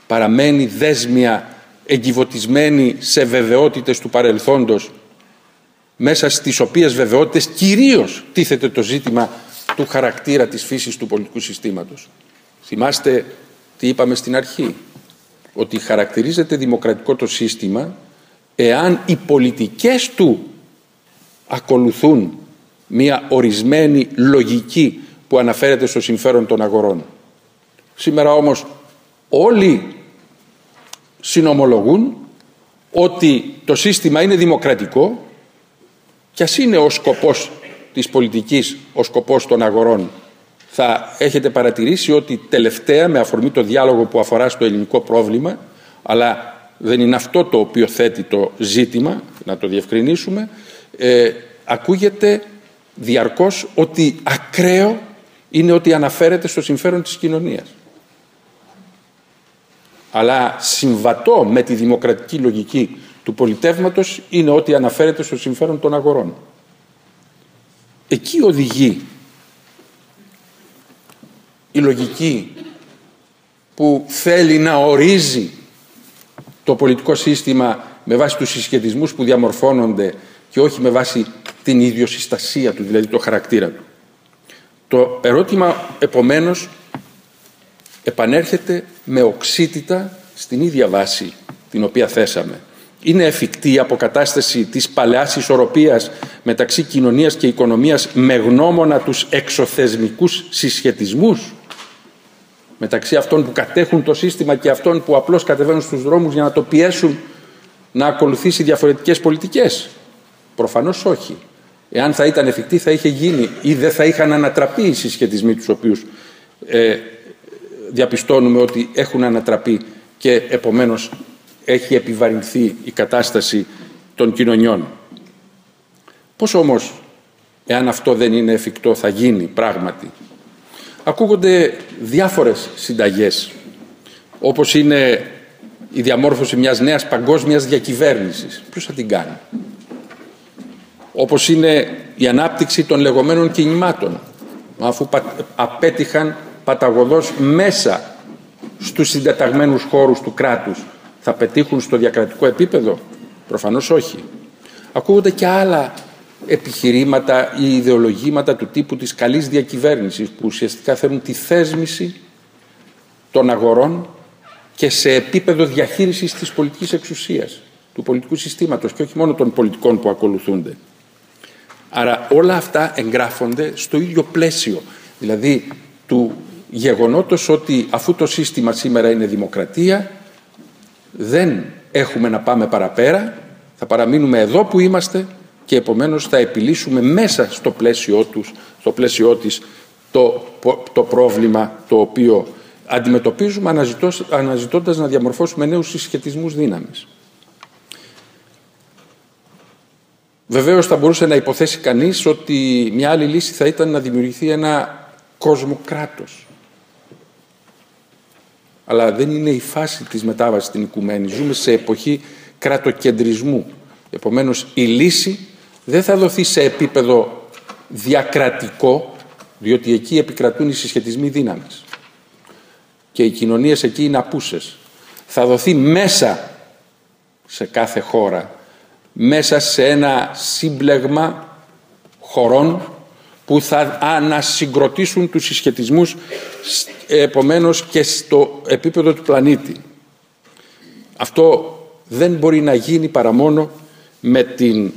παραμένει δέσμια εγκυβωτισμένη σε βεβαιότητες του παρελθόντος μέσα στις οποίες βεβαιότητες κυρίως τίθεται το ζήτημα του χαρακτήρα της φύσης του πολιτικού συστήματος. Θυμάστε τι είπαμε στην αρχή, ότι χαρακτηρίζεται δημοκρατικό το σύστημα εάν οι πολιτικές του ακολουθούν μια ορισμένη λογική που αναφέρεται στο συμφέρον των αγορών. Σήμερα όμως όλοι συνομολογούν ότι το σύστημα είναι δημοκρατικό και ας είναι ο σκοπός της πολιτικής, ο σκοπός των αγορών. Θα έχετε παρατηρήσει ότι τελευταία, με αφορμή το διάλογο που αφορά στο ελληνικό πρόβλημα, αλλά δεν είναι αυτό το οποίο θέτει το ζήτημα, να το διευκρινίσουμε, ε, ακούγεται διαρκώς ότι ακραίο είναι ότι αναφέρεται στο συμφέρον της κοινωνίας. Αλλά συμβατό με τη δημοκρατική λογική του πολιτεύματος είναι ότι αναφέρεται στο συμφέρον των αγορών. Εκεί οδηγεί η λογική που θέλει να ορίζει το πολιτικό σύστημα με βάση τους συσχετισμούς που διαμορφώνονται και όχι με βάση την ιδιοσυστασία του, δηλαδή το χαρακτήρα του. Το ερώτημα, επομένως, επανέρχεται με οξύτητα στην ίδια βάση την οποία θέσαμε. Είναι εφικτή η αποκατάσταση της παλαιάς ισορροπίας μεταξύ κοινωνίας και οικονομίας με γνώμονα τους εξωθεσμικούς συσχετισμούς μεταξύ αυτών που κατέχουν το σύστημα και αυτών που απλώς κατεβαίνουν στους δρόμους για να το πιέσουν να ακολουθήσει διαφορετικές πολιτικές. Προφανώς όχι. Εάν θα ήταν εφικτή θα είχε γίνει ή δεν θα είχαν ανατραπεί οι συσχετισμοί τους οποίους ε, διαπιστώνουμε ότι έχουν ανατραπεί και επομένως έχει επιβαρυνθεί η κατάσταση των κοινωνιών. Πώς όμως, εάν αυτό δεν είναι εφικτό, θα γίνει πράγματι; Ακούγονται διάφορες συνταγές, όπως είναι η διαμόρφωση μιας νέας παγκόσμιας διακυβέρνησης. Ποιος θα την κάνει; Όπως είναι η ανάπτυξη των λεγόμενων κινημάτων, αφού απέτυχαν παταγωδός μέσα στους συντεταγμένους χώρους του κράτους θα πετύχουν στο διακρατικό επίπεδο; Προφανώς όχι. Ακούγονται και άλλα επιχειρήματα ή ιδεολογήματα του τύπου της καλής διακυβέρνησης που ουσιαστικά θέλουν τη θέσμηση των αγορών και σε επίπεδο διαχείρισης της πολιτικής εξουσίας, του πολιτικού συστήματος και όχι μόνο των πολιτικών που ακολουθούνται. Άρα όλα αυτά εγγράφονται στο ίδιο πλαίσιο, δηλαδή του γεγονότος ότι αφού το σύστημα σήμερα είναι δημοκρατία, δεν έχουμε να πάμε παραπέρα, θα παραμείνουμε εδώ που είμαστε και επομένως θα επιλύσουμε μέσα στο πλαίσιο, τους, στο πλαίσιο της το, το πρόβλημα το οποίο αντιμετωπίζουμε αναζητώντας να διαμορφώσουμε νέους συσχετισμούς δύναμης. Βεβαίως θα μπορούσε να υποθέσει κανείς ότι μια άλλη λύση θα ήταν να δημιουργηθεί ένα κόσμο κράτος. Αλλά δεν είναι η φάση της μετάβασης στην οικουμένη. Ζούμε σε εποχή κρατοκεντρισμού. Επομένως η λύση δεν θα δοθεί σε επίπεδο διακρατικό, διότι εκεί επικρατούν οι συσχετισμοί δύναμης. Και οι κοινωνίες εκεί είναι απούσες. Θα δοθεί μέσα σε κάθε χώρα, μέσα σε ένα σύμπλεγμα χωρών που θα ανασυγκροτήσουν τους συσχετισμούς επομένως και στο επίπεδο του πλανήτη. Αυτό δεν μπορεί να γίνει παρά μόνο με την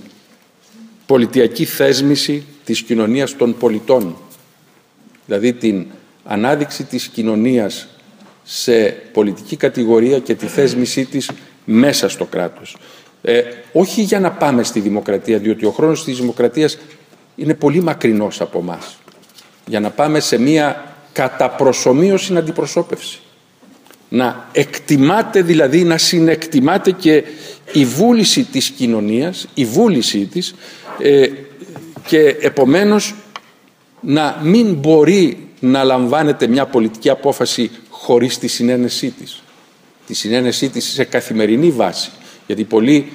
πολιτιακή θέσμηση της κοινωνίας των πολιτών. Δηλαδή την ανάδειξη της κοινωνίας σε πολιτική κατηγορία και τη θέσμησή της μέσα στο κράτος. Ε, όχι για να πάμε στη δημοκρατία, διότι ο χρόνος της δημοκρατίας είναι πολύ μακρινός από εμάς. Για να πάμε σε μία καταπροσωμείωση αντιπροσώπευση. Να εκτιμάται δηλαδή, να συνεκτιμάται και η βούληση της κοινωνίας, η βούλησή της ε, και επομένως να μην μπορεί να λαμβάνεται μια πολιτική απόφαση χωρίς τη συνένεσή της. Τη συνένεσή της σε καθημερινή βάση. Γιατί πολλοί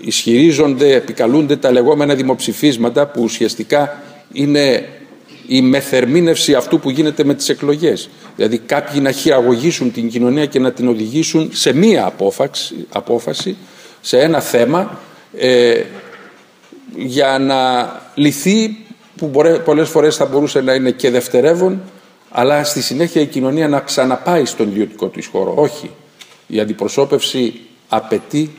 ισχυρίζονται, επικαλούνται τα λεγόμενα δημοψηφίσματα που ουσιαστικά είναι η μεθερμίνευση αυτού που γίνεται με τις εκλογές. Δηλαδή κάποιοι να χειραγωγήσουν την κοινωνία και να την οδηγήσουν σε μία απόφαση, απόφαση σε ένα θέμα ε, για να λυθεί που πολλές φορές θα μπορούσε να είναι και δευτερεύον αλλά στη συνέχεια η κοινωνία να ξαναπάει στον ιδιωτικό της χώρο. Όχι. Η αντιπροσώπευση απαιτεί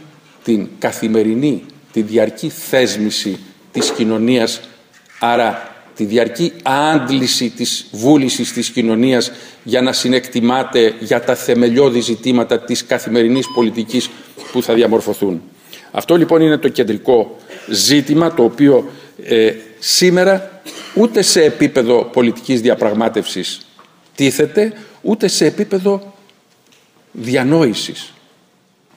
την καθημερινή, τη διαρκή θέσμηση της κοινωνίας, άρα τη διαρκή άντληση της βούλησης της κοινωνίας για να συνεκτιμάται για τα θεμελιώδη ζητήματα της καθημερινής πολιτικής που θα διαμορφωθούν. Αυτό λοιπόν είναι το κεντρικό ζήτημα το οποίο ε, σήμερα ούτε σε επίπεδο πολιτικής διαπραγμάτευσης τίθεται, ούτε σε επίπεδο διανόησης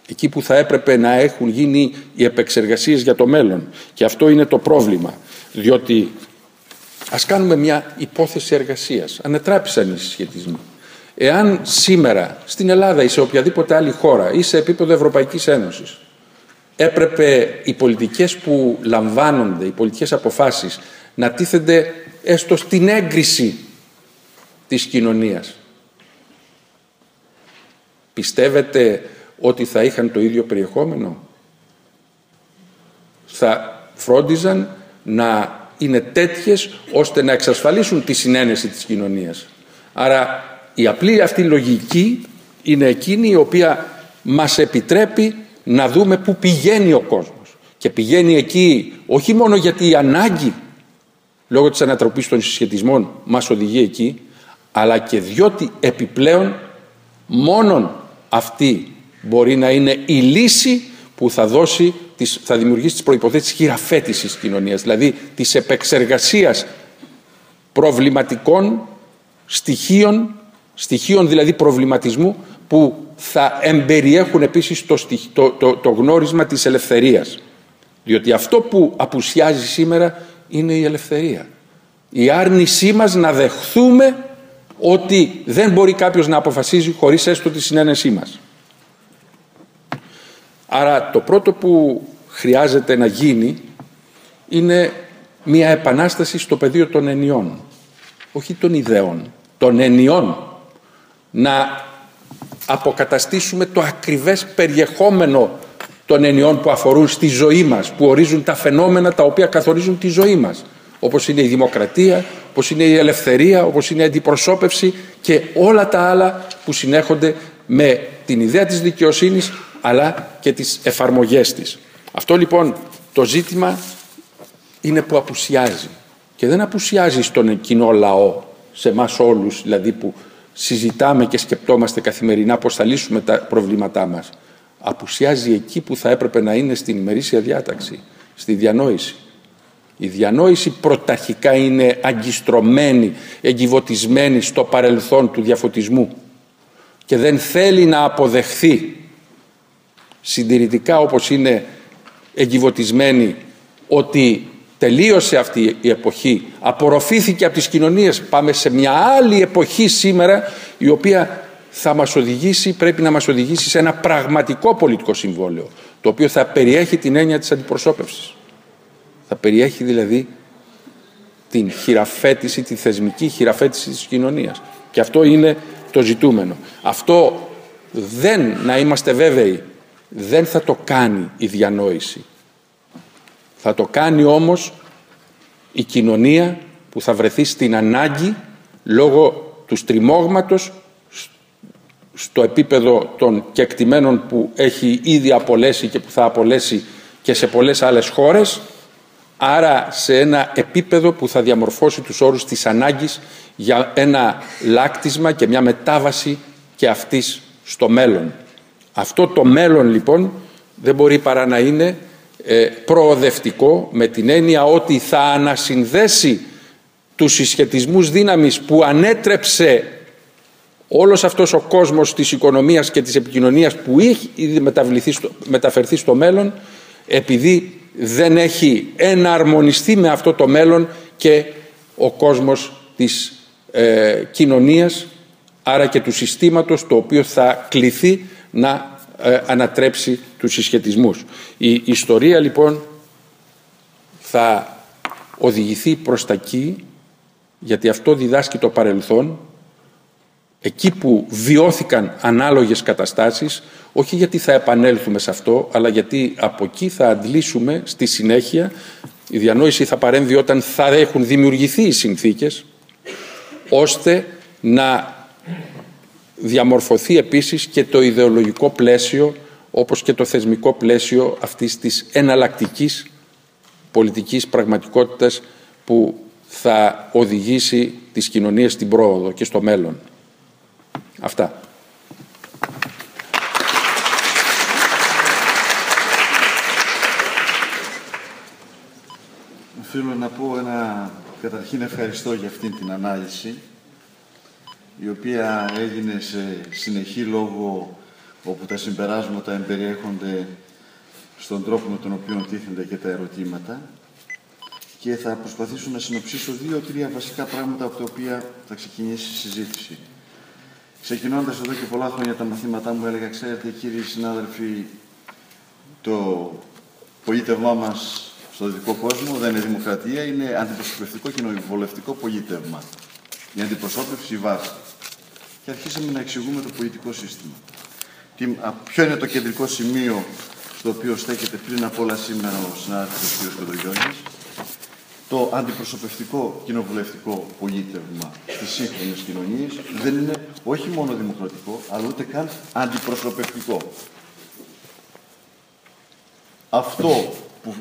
εκεί που θα έπρεπε να έχουν γίνει οι επεξεργασίες για το μέλλον. Και αυτό είναι το πρόβλημα, διότι ας κάνουμε μια υπόθεση εργασίας. Ανετράπησαν οι συσχετισμοί. Εάν σήμερα στην Ελλάδα ή σε οποιαδήποτε άλλη χώρα ή σε επίπεδο Ευρωπαϊκής Ένωσης έπρεπε οι πολιτικές που λαμβάνονται, οι πολιτικές αποφάσεις να τίθενται έστω στην έγκριση της κοινωνίας. Πιστεύετε ότι θα είχαν το ίδιο περιεχόμενο. Θα φρόντιζαν να είναι τέτοιες ώστε να εξασφαλίσουν τη συνένεση της κοινωνίας. Άρα η απλή αυτή λογική είναι εκείνη η οποία μας επιτρέπει να δούμε πού πηγαίνει ο κόσμος. Και πηγαίνει εκεί όχι μόνο γιατί η ανάγκη λόγω της ανατροπής των συσχετισμών μας οδηγεί εκεί, αλλά και διότι επιπλέον μόνον αυτή μπορεί να είναι η λύση που θα δώσει, θα δημιουργήσει τις προϋποθέσεις χειραφέτησης της κοινωνίας, δηλαδή της επεξεργασίας προβληματικών στοιχείων, στοιχείων δηλαδή προβληματισμού που θα εμπεριέχουν επίσης το, το, το, το γνώρισμα της ελευθερίας. Διότι αυτό που απουσιάζει σήμερα είναι η ελευθερία. Η άρνησή μας να δεχθούμε ότι δεν μπορεί κάποιος να αποφασίζει χωρίς έστω τη συνένεσή μας. Άρα το πρώτο που χρειάζεται να γίνει είναι μια επανάσταση στο πεδίο των ενιών. Όχι των ιδεών, των ενιών. Να αποκαταστήσουμε το ακριβές περιεχόμενο των ενιών που αφορούν στη ζωή μας, που ορίζουν τα φαινόμενα τα οποία καθορίζουν τη ζωή μας. Όπως είναι η δημοκρατία, όπως είναι η ελευθερία, όπως είναι η αντιπροσώπευση και όλα τα άλλα που συνέχονται με την ιδέα της δικαιοσύνης αλλά και τις εφαρμογές της. Αυτό λοιπόν το ζήτημα είναι που απουσιάζει και δεν απουσιάζει στον κοινό λαό, σε εμάς όλους δηλαδή που συζητάμε και σκεπτόμαστε καθημερινά πώς θα λύσουμε τα προβλήματά μας. Απουσιάζει εκεί που θα έπρεπε να είναι στην ημερήσια διάταξη, στη διανόηση. Η διανόηση πρωταρχικά είναι αγκιστρωμένη, εγκυβωτισμένη στο παρελθόν του διαφωτισμού και δεν θέλει να αποδεχθεί συντηρητικά όπως είναι εγκυβωτισμένη ότι τελείωσε αυτή η εποχή, απορροφήθηκε από τις κοινωνίες, πάμε σε μια άλλη εποχή σήμερα η οποία θα μας οδηγήσει, πρέπει να μας οδηγήσει σε ένα πραγματικό πολιτικό συμβόλαιο το οποίο θα περιέχει την έννοια της αντιπροσώπευσης. Θα περιέχει δηλαδή την χειραφέτηση, τη θεσμική χειραφέτηση της κοινωνίας. Και αυτό είναι το ζητούμενο. Αυτό δεν, να είμαστε βέβαιοι, δεν θα το κάνει η διανόηση. Θα το κάνει όμως η κοινωνία που θα βρεθεί στην ανάγκη λόγω του στριμώγματος στο επίπεδο των κεκτημένων που έχει ήδη απολέσει και που θα απολέσει και σε πολλές άλλες χώρες άρα σε ένα επίπεδο που θα διαμορφώσει τους όρους της ανάγκης για ένα λάκτισμα και μια μετάβαση και αυτής στο μέλλον. Αυτό το μέλλον λοιπόν δεν μπορεί παρά να είναι ε, προοδευτικό με την έννοια ότι θα ανασυνδέσει τους συσχετισμούς δύναμης που ανέτρεψε όλος αυτός ο κόσμος της οικονομίας και της επικοινωνίας που έχει ήδη μεταφερθεί στο μέλλον επειδή δεν έχει εναρμονιστεί με αυτό το μέλλον και ο κόσμος της ε, κοινωνίας άρα και του συστήματος το οποίο θα κληθεί να ε, ανατρέψει τους συσχετισμούς. Η ιστορία λοιπόν θα οδηγηθεί προς τα εκεί γιατί αυτό διδάσκει το παρελθόν εκεί που βιώθηκαν ανάλογες καταστάσεις όχι γιατί θα επανέλθουμε σε αυτό αλλά γιατί από εκεί θα αντλήσουμε στη συνέχεια η διανόηση θα παρέμβει όταν θα έχουν δημιουργηθεί οι συνθήκες ώστε να διαμορφωθεί επίσης και το ιδεολογικό πλαίσιο όπως και το θεσμικό πλαίσιο αυτής της εναλλακτικής πολιτικής πραγματικότητας που θα οδηγήσει τις κοινωνίες στην πρόοδο και στο μέλλον. Αυτά. Θέλω να πω ένα καταρχήν ευχαριστώ για αυτήν την ανάλυση η οποία έγινε σε συνεχή λόγο όπου τα συμπεράσματα εμπεριέχονται στον τρόπο με τον οποίο τίθενται και τα ερωτήματα και θα προσπαθήσω να συνοψίσω δύο-τρία βασικά πράγματα από τα οποία θα ξεκινήσει η συζήτηση. Ξεκινώντας εδώ και πολλά χρόνια τα μαθήματά μου, έλεγα: Ξέρετε, κύριοι συνάδελφοι, το πολίτευμά μας στο δυτικό κόσμο δεν είναι δημοκρατία, είναι αντιπροσωπευτικό και νοηβολευτικό πολίτευμα. Η αντιπροσώπευση βάση. Και αρχίσαμε να εξηγούμε το πολιτικό σύστημα. Τι, ποιο είναι το κεντρικό σημείο στο οποίο στέκεται πριν από όλα σήμερα ο συνάδελφος κ. Κοντογιώργης, το αντιπροσωπευτικό κοινοβουλευτικό πολίτευμα στις σύγχρονες κοινωνίες δεν είναι όχι μόνο δημοκρατικό, αλλά ούτε καν αντιπροσωπευτικό. Αυτό που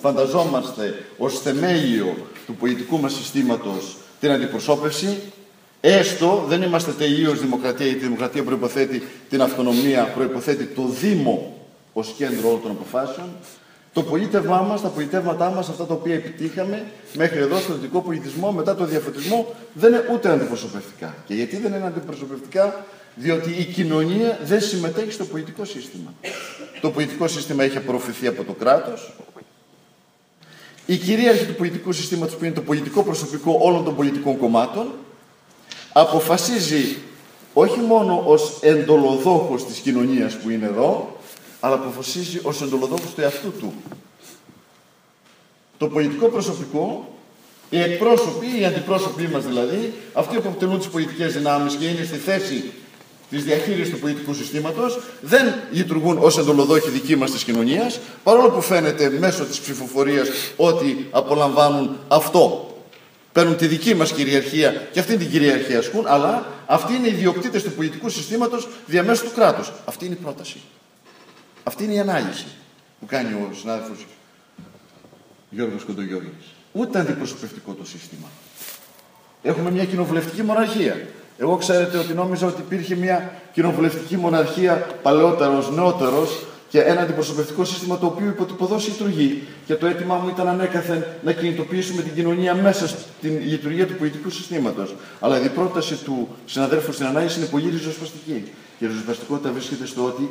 φανταζόμαστε ως θεμέλιο του πολιτικού μας συστήματος την αντιπροσώπευση, έστω δεν είμαστε τελείως δημοκρατία, γιατί η δημοκρατία προϋποθέτει την αυτονομία, προϋποθέτει το Δήμο ως κέντρο όλων των αποφάσεων, το πολίτευμά μας, τα πολιτεύματά μας, αυτά τα οποία επιτύχαμε μέχρι εδώ στο δυτικό πολιτισμό, μετά το διαφωτισμό, δεν είναι ούτε αντιπροσωπευτικά. Και γιατί δεν είναι αντιπροσωπευτικά, διότι η κοινωνία δεν συμμετέχει στο πολιτικό σύστημα. Το πολιτικό σύστημα έχει απορροφηθεί από το κράτος. Η κυρίαρχη του πολιτικού συστήματος, που είναι το πολιτικό προσωπικό όλων των πολιτικών κομμάτων, αποφασίζει όχι μόνο ως εντολοδόχος της κοινωνίας που είναι εδώ, αλλά αποφασίζει ως εντολοδόχος του εαυτού του. Το πολιτικό προσωπικό, οι εκπρόσωποι, οι αντιπρόσωποι μας δηλαδή, αυτοί που αποτελούν τις πολιτικές δυνάμεις και είναι στη θέση της διαχείρισης του πολιτικού συστήματος, δεν λειτουργούν ως εντολοδόχοι δικοί μας της κοινωνίας, παρόλο που φαίνεται μέσω της ψηφοφορίας ότι απολαμβάνουν αυτό παίρνουν τη δική μας κυριαρχία και αυτή την κυριαρχία ασκούν, αλλά αυτοί είναι οι ιδιοκτήτες του πολιτικού συστήματος διαμέσου του κράτους. Αυτή είναι η πρόταση. Αυτή είναι η ανάλυση που κάνει ο συνάδελφος Γιώργος Κοντογιώργης. Ούτε αντιπροσωπευτικό το σύστημα. Έχουμε μια κοινοβουλευτική μοναρχία. Εγώ ξέρετε ότι νόμιζα ότι υπήρχε μια κοινοβουλευτική μοναρχία παλαιότερος, νεότερος και ένα αντιπροσωπευτικό σύστημα το οποίο υποτυπωδώσει λειτουργεί. Και το αίτημά μου ήταν ανέκαθεν να κινητοποιήσουμε την κοινωνία μέσα στην λειτουργία του πολιτικού συστήματος. Αλλά η πρόταση του συναδέλφου στην ανάλυση είναι πολύ ριζοσπαστική. Και η ριζοσπαστικότητα βρίσκεται στο ότι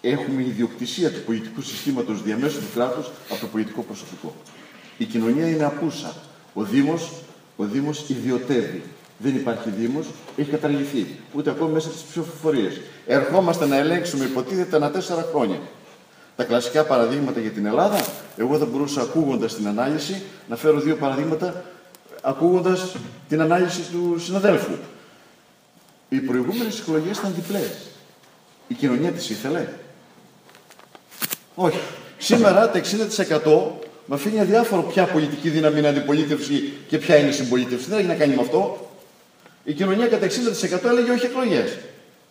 έχουμε ιδιοκτησία του πολιτικού συστήματος διαμέσου του κράτους από το πολιτικό προσωπικό. Η κοινωνία είναι απούσα. Ο Δήμος ο Δήμος ιδιωτεύει. Δεν υπάρχει Δήμος, έχει καταργηθεί. Ούτε ακόμη μέσα στις ψηφοφορίες. Ερχόμαστε να ελέγξουμε, υποτίθεται, ανά τέσσερα χρόνια. Τα κλασικά παραδείγματα για την Ελλάδα, εγώ θα μπορούσα ακούγοντας την ανάλυση να φέρω δύο παραδείγματα ακούγοντας την ανάλυση του συναδέλφου. Οι προηγούμενες εκλογές ήταν διπλές. Η κοινωνία τις ήθελε. Όχι. Σήμερα τα 60% με αφήνει αδιάφορο ποια πολιτική δύναμη είναι αντιπολίτευση και ποια είναι συμπολίτευση. Δεν έχει να κάνει με αυτό. Η κοινωνία κατά 60% έλεγε όχι εκλογές.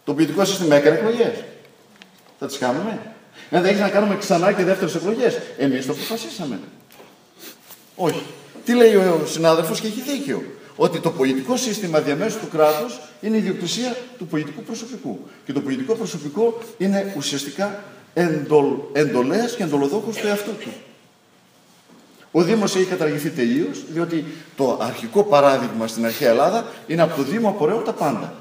Το ποιητικό σύστημα έκανε εκλογές. Θα τις κάνουμε. Αν δεν έχεις να κάνουμε ξανά και δεύτερες εκλογές. Εμείς το αποφασίσαμε. Όχι. Τι λέει ο συνάδελφος και έχει δίκιο. Ότι το πολιτικό σύστημα διαμέσου του κράτους είναι ιδιοκτησία του πολιτικού προσωπικού. Και το πολιτικό προσωπικό είναι ουσιαστικά εντολ, εντολέας και εντολοδόχος του εαυτού του. Ο Δήμος έχει καταργηθεί τελείως, διότι το αρχικό παράδειγμα στην αρχαία Ελλάδα είναι από το Δήμο απορρέουν τα πάντα.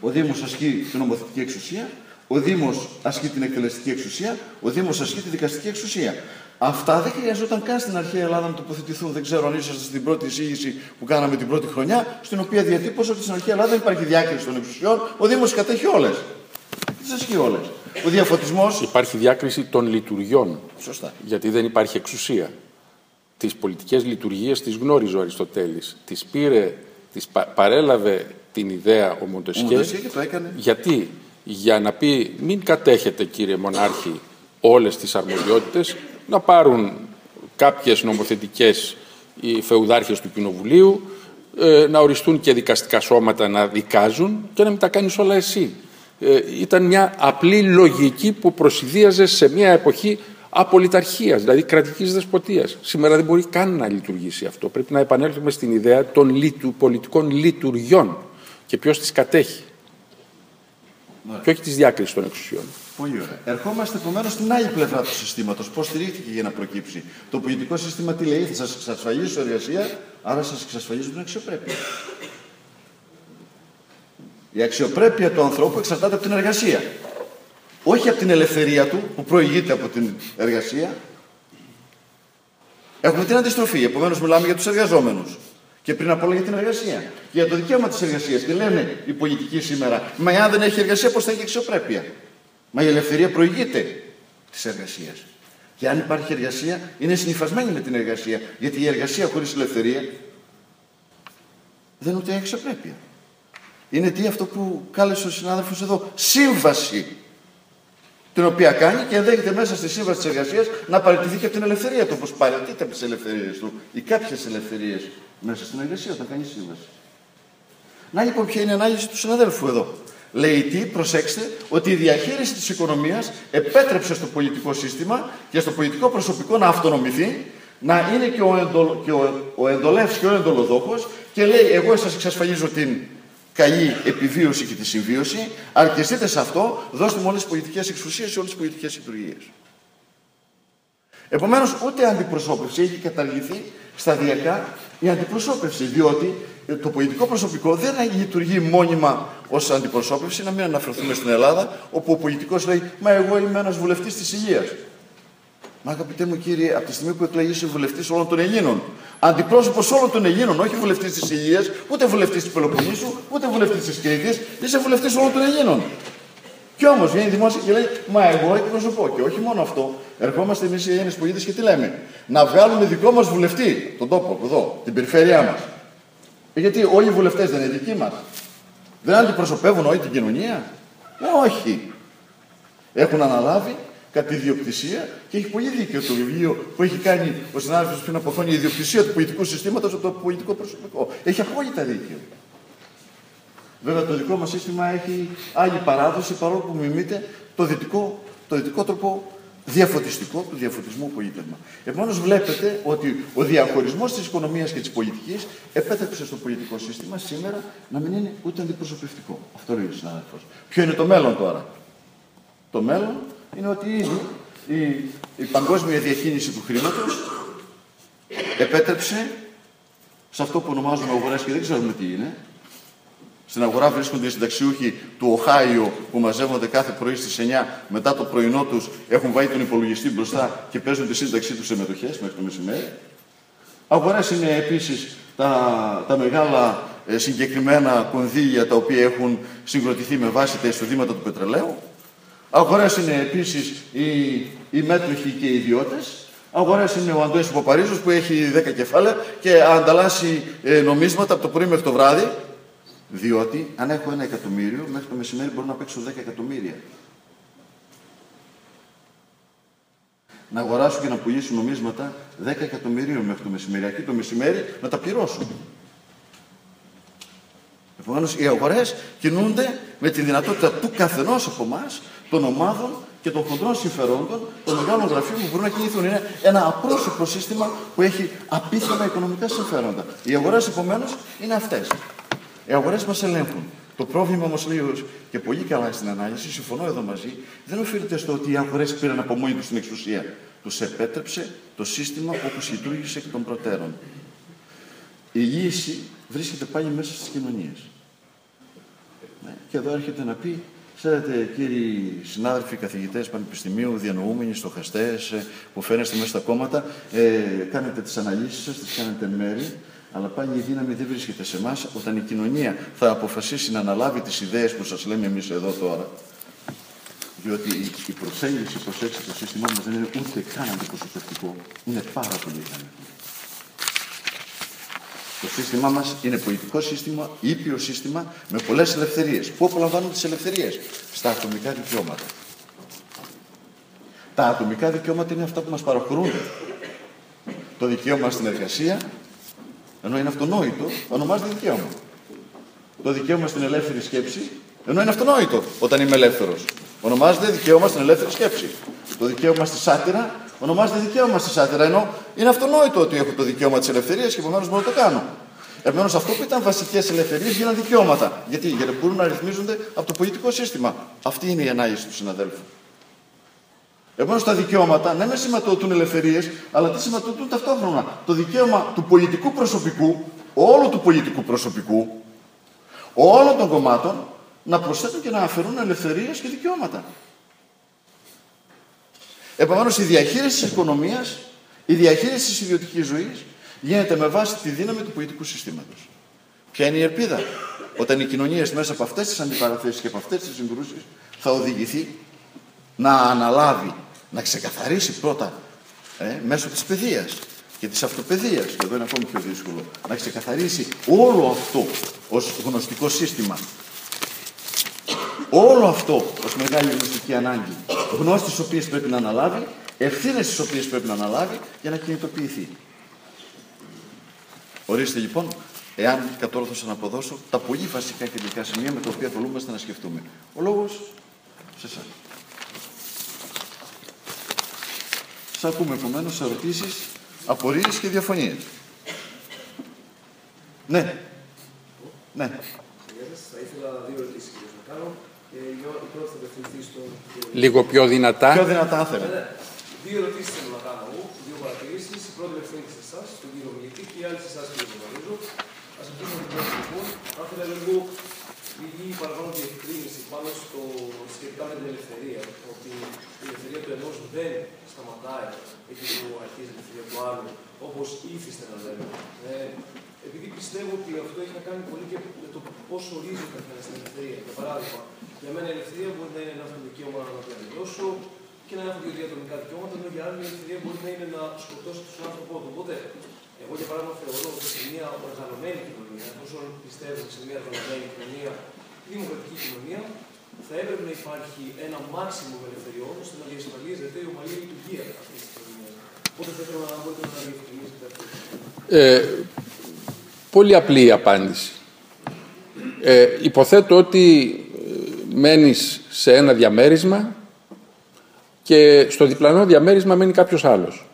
Ο Δήμος ασκεί την νομοθετική εξουσία, ο Δήμος ασκεί την εκτελεστική εξουσία, ο Δήμος ασκεί τη δικαστική εξουσία. Αυτά δεν χρειαζόταν καν στην αρχαία Ελλάδα να τοποθετηθούν. Δεν ξέρω αν είσαστε στην πρώτη εισήγηση που κάναμε την πρώτη χρονιά, στην οποία διατύπωσα ότι στην αρχαία Ελλάδα δεν υπάρχει διάκριση των εξουσιών. Ο Δήμος κατέχει όλες. Τι ασκεί όλες. Ο διαφωτισμός. Υπάρχει διάκριση των λειτουργιών. Σωστά. Γιατί δεν υπάρχει εξουσία. Τις πολιτικές λειτουργίες τις γνώριζε ο Αριστοτέλης. Τις πήρε, τις παρέλαβε την ιδέα ο Μοντεσιέ. και το έκανε. Γιατί, για να πει, μην κατέχετε κύριε Μονάρχη όλες τις αρμοδιότητες, να πάρουν κάποιες νομοθετικές οι φεουδάρχες του Κοινοβουλίου, ε, να οριστούν και δικαστικά σώματα να δικάζουν και να μην τα κάνεις όλα εσύ. Ε, ήταν μια απλή λογική που προσυδίαζε σε μια εποχή απολυταρχίας, δηλαδή κρατικής δεσποτείας. Σήμερα δεν μπορεί καν να λειτουργήσει αυτό. Πρέπει να επανέλθουμε στην ιδέα των λιτου, πολιτικών λειτουργιών και ποιος τις κατέχει. Ναι. Και όχι της διάκρισης των εξουσιών. Πολύ ωραία. Ερχόμαστε επομένως στην άλλη πλευρά του συστήματος. Πώς στηρίχθηκε για να προκύψει; Το πολιτικό σύστημα τι λέει, θα σας εξασφαλίσω εργασία, άρα σας εξασφαλίζω την αξιοπρέπεια. Η αξιοπρέπεια του ανθρώπου εξαρτάται από την εργασία. Όχι από την ελευθερία του που προηγείται από την εργασία. Έχουμε την αντιστροφή. Επομένως, μιλάμε για τους εργαζόμενους. Και πριν απ' όλα για την εργασία. Και για το δικαίωμα της εργασίας. Και λένε οι πολιτικοί σήμερα, μα αν δεν έχει εργασία, πώς θα έχει αξιοπρέπεια; Μα η ελευθερία προηγείται της εργασίας. Και αν υπάρχει εργασία, είναι συνυφασμένη με την εργασία. Γιατί η εργασία χωρίς ελευθερία δεν ούτε έχει αξιοπρέπεια. Είναι τι αυτό που κάλεσε ο συνάδελφος εδώ. Σύμβαση. Την οποία κάνει και ενδέχεται μέσα στη σύμβαση της εργασίας να παραιτηθεί και από την ελευθερία του, όπως παραιτείται από τις ελευθερίες του ή κάποιες ελευθερίες μέσα στην εργασία όταν κάνει σύμβαση. Να λοιπόν ποια είναι η ανάλυση του συναδέλφου εδώ. Λέει τι, προσέξτε, ότι η διαχείριση της οικονομίας επέτρεψε στο πολιτικό σύστημα και στο πολιτικό προσωπικό να αυτονομηθεί, να είναι και ο, εντολ, και ο, ο εντολεύς και ο εντολοδόχος και λέει εγώ σας εξασφαλίζω την καλή επιβίωση και τη συμβίωση, αρκεστείτε σε αυτό, δώστε μου όλες τις πολιτικές εξουσίες και όλες τις πολιτικές λειτουργίες. Επομένως, ούτε αντιπροσώπευση έχει καταργηθεί σταδιακά η αντιπροσώπευση, διότι το πολιτικό προσωπικό δεν λειτουργεί μόνιμα ως αντιπροσώπευση, να μην αναφερθούμε στην Ελλάδα, όπου ο πολιτικός λέει Μα εγώ είμαι ένας βουλευτής της Υγεία. Μα αγαπητέ μου κύριε, από τη στιγμή που εκλεγεί βουλευτής όλων των Ελλήνων, αντιπρόσωπος όλων των Ελλήνων, όχι βουλευτής της Υγεία, ούτε βουλευτής της Πελοποννήσου, ούτε βουλευτής της Κρήτη, είσαι βουλευτής όλων των Ελλήνων. Κι όμως βγαίνει δημόσια και λέει Μα εγώ εκπροσωπώ. Και όχι μόνο αυτό, ερχόμαστε εμείς οι Έλληνες πολίτες και τι λέμε. Να βγάλουμε δικό μας βουλευτή, τον τόπο εδώ, την περιφέρειά μας. Ε, γιατί όλοι οι βουλευτές δεν είναι δικοί μας. Δεν αντιπροσωπεύουν όλη την κοινωνία. Ε, όχι. Έχουν αναλάβει κατά τη ιδιοκτησία και έχει πολύ δίκιο το βιβλίο που έχει κάνει ο συνάδελφος πριν από χρόνια η ιδιοκτησία του πολιτικού συστήματος από το πολιτικό προσωπικό. Έχει απόλυτα δίκιο. Βέβαια το δικό μας σύστημα έχει άλλη παράδοση παρόλο που μιμείται το δυτικό, το δυτικό τρόπο διαφωτιστικό του διαφωτισμού πολίτευμα. Επομένως, βλέπετε ότι ο διαχωρισμός της οικονομίας και της πολιτικής επέτρεψε στο πολιτικό σύστημα σήμερα να μην είναι ούτε αντιπροσωπευτικό. Αυτό λέει ο συνάδελφος. Ποιο είναι το μέλλον τώρα; Το μέλλον είναι ότι ήδη η, η παγκόσμια διακίνηση του χρήματος επέτρεψε σε αυτό που ονομάζουμε αγορές και δεν ξέρουμε τι είναι, Στην αγορά βρίσκονται οι συνταξιούχοι του Οχάιο που μαζεύονται κάθε πρωί στις 9 μετά το πρωινό τους, έχουν βάλει τον υπολογιστή μπροστά και παίζουν τη σύνταξή τους σε μετοχές μέχρι το μεσημέρι. Αγορές είναι επίσης τα, τα μεγάλα ε, συγκεκριμένα κονδύλια τα οποία έχουν συγκροτηθεί με βάση τα εισοδήματα του πετρελαίου. Αγορές είναι επίσης οι, οι μέτοχοι και οι ιδιώτες. Αγορές είναι ο Αντώνης Παπαρίζος που έχει 10 κεφάλαια και ανταλλάσσει ε, νομίσματα από το πρωί μέχρι το βράδυ. Διότι αν έχω ένα εκατομμύριο, μέχρι το μεσημέρι μπορώ να παίξω 10 εκατομμύρια. Να αγοράσω και να πουλήσω νομίσματα 10 εκατομμυρίων μέχρι το μεσημέρι. Εκεί το μεσημέρι να τα πληρώσω. Επομένως, οι αγορές κινούνται με τη δυνατότητα του καθενός από εμάς, των ομάδων και των χοντρών συμφερόντων, των μεγάλων γραφείων που μπορούν να κινηθούν. Είναι ένα απρόσωπο σύστημα που έχει απίθανα οικονομικά συμφέροντα. Οι αγορές, επομένως, είναι αυτές. Οι αγορές μας ελέγχουν. Το πρόβλημα όμως λέει και πολύ καλά στην ανάλυση, συμφωνώ εδώ μαζί, δεν οφείλεται στο ότι οι αγορές πήραν από μόνοι τους την εξουσία. Τους επέτρεψε το σύστημα όπως λειτουργήσε εκ των προτέρων. Η λύση βρίσκεται πάλι μέσα στις κοινωνίες. Ναι. Και εδώ έρχεται να πει, ξέρετε κύριοι συνάδελφοι, καθηγητές πανεπιστημίου, διανοούμενοι, στοχαστές, ε, που φαίνεστε μέσα στα κόμματα, ε, κάνετε τις αναλύσεις σας, τις κάνετε μέρη, αλλά πάλι η δύναμη δεν βρίσκεται σε εμάς όταν η κοινωνία θα αποφασίσει να αναλάβει τις ιδέες που σας λέμε εμείς εδώ τώρα. Διότι η προσέγγιση προς έξω το σύστημά μας δεν είναι ούτε καν αντιπροσωπευτικό. Είναι πάρα πολύ ικανικό. Το σύστημά μας είναι πολιτικό σύστημα, ήπιο σύστημα, με πολλές ελευθερίες. Πού απολαμβάνουν τις ελευθερίες, στα ατομικά δικαιώματα. Τα ατομικά δικαιώματα είναι αυτά που μας παραχωρούνται. Το δικαίωμα στην εργασία, ενώ είναι αυτονόητο, ονομάζεται δικαίωμα. Το δικαίωμα στην ελεύθερη σκέψη, ενώ είναι αυτονόητο όταν είμαι ελεύθερος. Ονομάζεται δικαίωμα στην ελεύθερη σκέψη. Το δικαίωμα στη σάτυρα ονομάζεται δικαίωμα στη σάτυρα, ενώ είναι αυτονόητο ότι έχω το δικαίωμα της ελευθερίας και επομένως μπορώ να το κάνω. Επομένως, αυτό που ήταν βασικές ελευθερίες γίνανε δικαιώματα. Γιατί, Γιατί μπορούν να ρυθμίζονται από το πολιτικό σύστημα. Αυτή είναι η ανάγκη του συναδέλφου. Επομένως, τα δικαιώματα ναι, με σηματοδοτούν ελευθερίες, αλλά τι σηματοδοτούν ταυτόχρονα. Το δικαίωμα του πολιτικού προσωπικού, όλου του πολιτικού προσωπικού, όλων των κομμάτων, να προσθέτουν και να αφαιρούν ελευθερίες και δικαιώματα. Επομένως, η διαχείριση της οικονομίας, η διαχείριση της ιδιωτικής ζωής γίνεται με βάση τη δύναμη του πολιτικού συστήματος. Ποια είναι η ελπίδα, όταν οι κοινωνίες μέσα από αυτές τις αντιπαραθέσεις και από αυτές τις συγκρούσεις θα οδηγηθεί να αναλάβει, να ξεκαθαρίσει πρώτα ε, μέσω της παιδείας και της αυτοπαιδείας, και εδώ είναι ακόμη πιο δύσκολο, να ξεκαθαρίσει όλο αυτό ως γνωστικό σύστημα Όλο αυτό ως μεγάλη γνωστική ανάγκη. Γνώσει τι οποίε πρέπει να αναλάβει, ευθύνες τι οποίε πρέπει να αναλάβει για να κινητοποιηθεί. Ορίστε λοιπόν, εάν κατόρθωσα να αποδώσω τα πολύ βασικά κεντρικά σημεία με τα οποία καλούμαστε να σκεφτούμε. Ο λόγος σε εσάς. Σα ακούμε επομένως ερωτήσεις, απορίες και διαφωνίες. Ναι. Ναι. Θα ήθελα δύο ερωτήσεις να κάνω. Λίγο πιο δυνατά. Πιο δυνατά θέλω. Ναι, ναι. Δύο ερωτήσεις θέλω να κάνω εγώ, δύο παρατηρήσεις. Η πρώτη ευθύνη σε εσάς, τον κύριο Μιλητή, και η άλλη σε εσάς, κύριε Παπαρίζο. Α αρχίσουμε την πρώτη λοιπόν. Θα ήθελα λίγο λίγη παραπάνω διευκρίνηση πάνω στο σχετικά με την ελευθερία. Ότι η ελευθερία του ενός δεν σταματάει εκεί που αρχίζει η ελευθερία του άλλου, όπως ήθιστε να λέμε. Ε, επειδή πιστεύω ότι αυτό έχει να κάνει πολύ και με το πώς ορίζει ο καθένα την ελευθερία. Για παράδειγμα, για μένα η ελευθερία μπορεί να είναι ένα δικαίωμα να διαδηλώσω και να έχω δύο διατομικά δικαιώματα, ενώ για άλλη η ελευθερία μπορεί να είναι να σκοτώσω τον άνθρωπό τους. Οπότε, εγώ για παράδειγμα θεωρώ ότι σε μια οργανωμένη κοινωνία, εφόσον πιστεύω σε μια οργανωμένη κοινωνία, δημοκρατική κοινωνία, θα έπρεπε να υπάρχει ένα μάξιμο ελευθεριών ώστε να διασφαλίζεται η ομαλή λειτουργία αυτής της κοινωνίας. Οπότε θα ήθελα να μπορείτε να διευκρινίσετε αυτό. Ε, πολύ απλή η απάντηση. Ε, υποθέτω ότι μένεις σε ένα διαμέρισμα και στο διπλανό διαμέρισμα μένει κάποιος άλλος.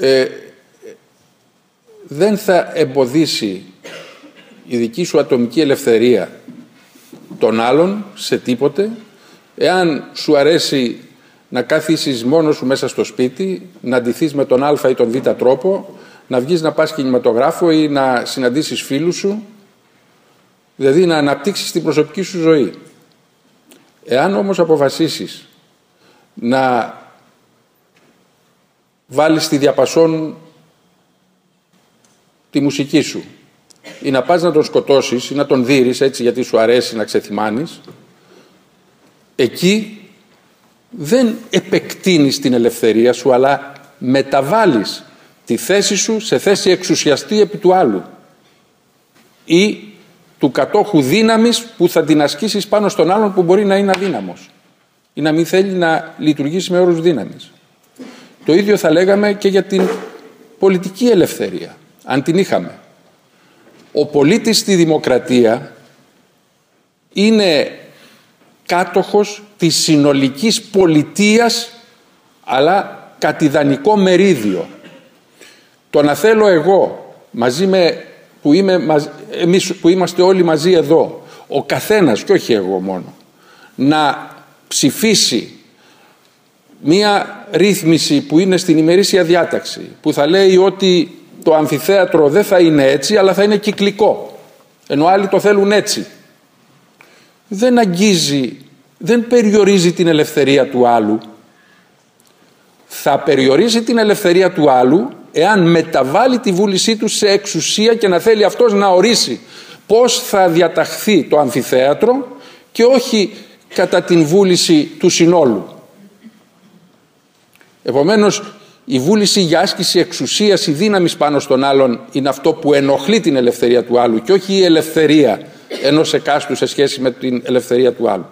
Ε, δεν θα εμποδίσει η δική σου ατομική ελευθερία των άλλων σε τίποτε εάν σου αρέσει να κάθισεις μόνος σου μέσα στο σπίτι, να αντιθείς με τον α ή τον β τρόπο, να βγεις να πας κινηματογράφο ή να συναντήσεις φίλους σου Δηλαδή να αναπτύξεις την προσωπική σου ζωή. Εάν όμως αποφασίσεις να βάλεις στη διαπασόν τη μουσική σου ή να πας να τον σκοτώσεις ή να τον δείρεις έτσι γιατί σου αρέσει να ξεθυμάνεις εκεί δεν επεκτείνεις την ελευθερία σου αλλά μεταβάλεις τη θέση σου σε θέση εξουσιαστή επί του άλλου ή του κατόχου δύναμης που θα την ασκήσεις πάνω στον άλλον που μπορεί να είναι αδύναμος ή να μην θέλει να λειτουργήσει με όρους δύναμης. Το ίδιο θα λέγαμε και για την πολιτική ελευθερία, αν την είχαμε. Ο πολίτης στη δημοκρατία είναι κάτοχος της συνολικής πολιτείας αλλά κατηδανικό μερίδιο. Το να θέλω εγώ μαζί με που, είμαι, εμείς που είμαστε όλοι μαζί εδώ ο καθένας και όχι εγώ μόνο να ψηφίσει μία ρύθμιση που είναι στην ημερήσια διάταξη που θα λέει ότι το αμφιθέατρο δεν θα είναι έτσι αλλά θα είναι κυκλικό ενώ άλλοι το θέλουν έτσι. Δεν αγγίζει δεν περιορίζει την ελευθερία του άλλου. Θα περιορίζει την ελευθερία του άλλου εάν μεταβάλει τη βούλησή του σε εξουσία και να θέλει αυτός να ορίσει πώς θα διαταχθεί το αμφιθέατρο και όχι κατά την βούληση του συνόλου. Επομένως, η βούληση για άσκηση εξουσίας ή δύναμης πάνω στον άλλον είναι αυτό που ενοχλεί την ελευθερία του άλλου και όχι η ελευθερία ενός εκάστου σε σχέση με την ελευθερία του άλλου.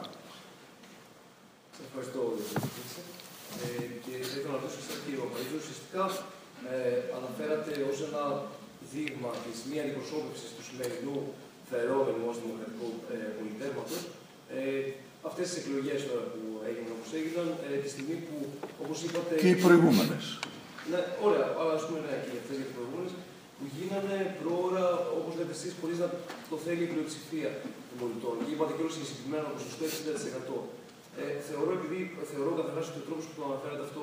Αυτές τις εκλογές τώρα που έγιναν όπως έγιναν, ε, τη στιγμή που, όπως είπατε... Και οι προηγούμενες. Ναι, ωραία, αλλά ας πούμε ναι, και αυτές οι προηγούμενες, που γίνανε προώρα, όπως λέτε εσείς, χωρίς να το θέλει η πλειοψηφία των πολιτών. Και είπατε και όλο συγκεκριμένο ποσοστό 60%. Ε, θεωρώ, επειδή θεωρώ καταρχάς ότι ο τρόπος που το αναφέρατε αυτό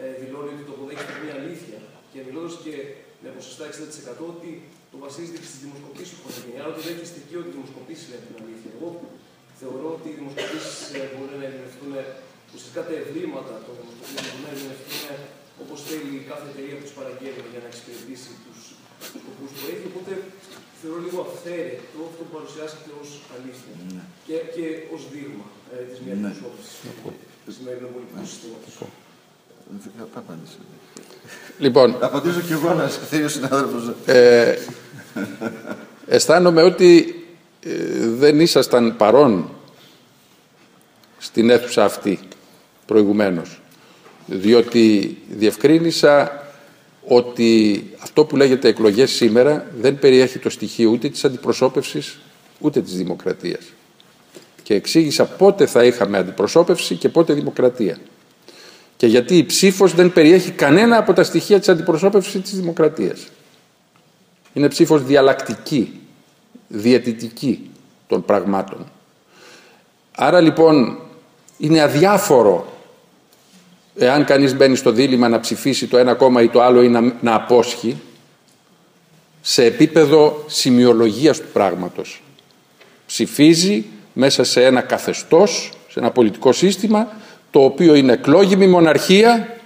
ε, δηλώνει ότι το αποδέχεται μια αλήθεια και μιλώντας και με ποσοστά 60% ότι το βασίζεται και στις δημοσκοπήσεις που έχουν γίνει. Άρα ότι δεν έχει στοιχείο ότι οι δημοσκοπήσεις λένε την αλήθεια. Εγώ θεωρώ ότι οι δημοσκοπήσει ε, μπορούν να ερμηνευτούν ουσιαστικά τα ευρήματα των δημοσκοπήσεων μπορούν να ερμηνευτούν όπως θέλει κάθε εταιρεία που τους παραγγέλνει για να εξυπηρετήσει τους σκοπούς που έχει. Οπότε θεωρώ λίγο αυθαίρετο αυτό που παρουσιάσατε ως αλήθεια ναι. και, και ως δείγμα ε, της μιας ναι. δημοσκόπηση του σημερινού πολιτικού συστήματος. Λοιπόν, απαντήσω και εγώ να θέλει ο συνάδελφος. Ε, αισθάνομαι ότι ε, δεν ήσασταν παρόν στην αίθουσα αυτή προηγουμένως διότι διευκρίνησα ότι αυτό που λέγεται εκλογές σήμερα δεν περιέχει το στοιχείο ούτε της αντιπροσώπευσης ούτε της δημοκρατίας. Και εξήγησα πότε θα είχαμε αντιπροσώπευση και πότε δημοκρατία. Και γιατί η ψήφος δεν περιέχει κανένα από τα στοιχεία της αντιπροσώπευσης της δημοκρατίας. Είναι ψήφος διαλλακτική διαιτητική των πραγμάτων. Άρα λοιπόν είναι αδιάφορο εάν κανείς μπαίνει στο δίλημα να ψηφίσει το ένα κόμμα ή το άλλο ή να, να απόσχει σε επίπεδο σημειολογίας του πράγματος. Ψηφίζει μέσα σε ένα καθεστώς, σε ένα πολιτικό σύστημα το οποίο είναι εκλόγιμη μοναρχία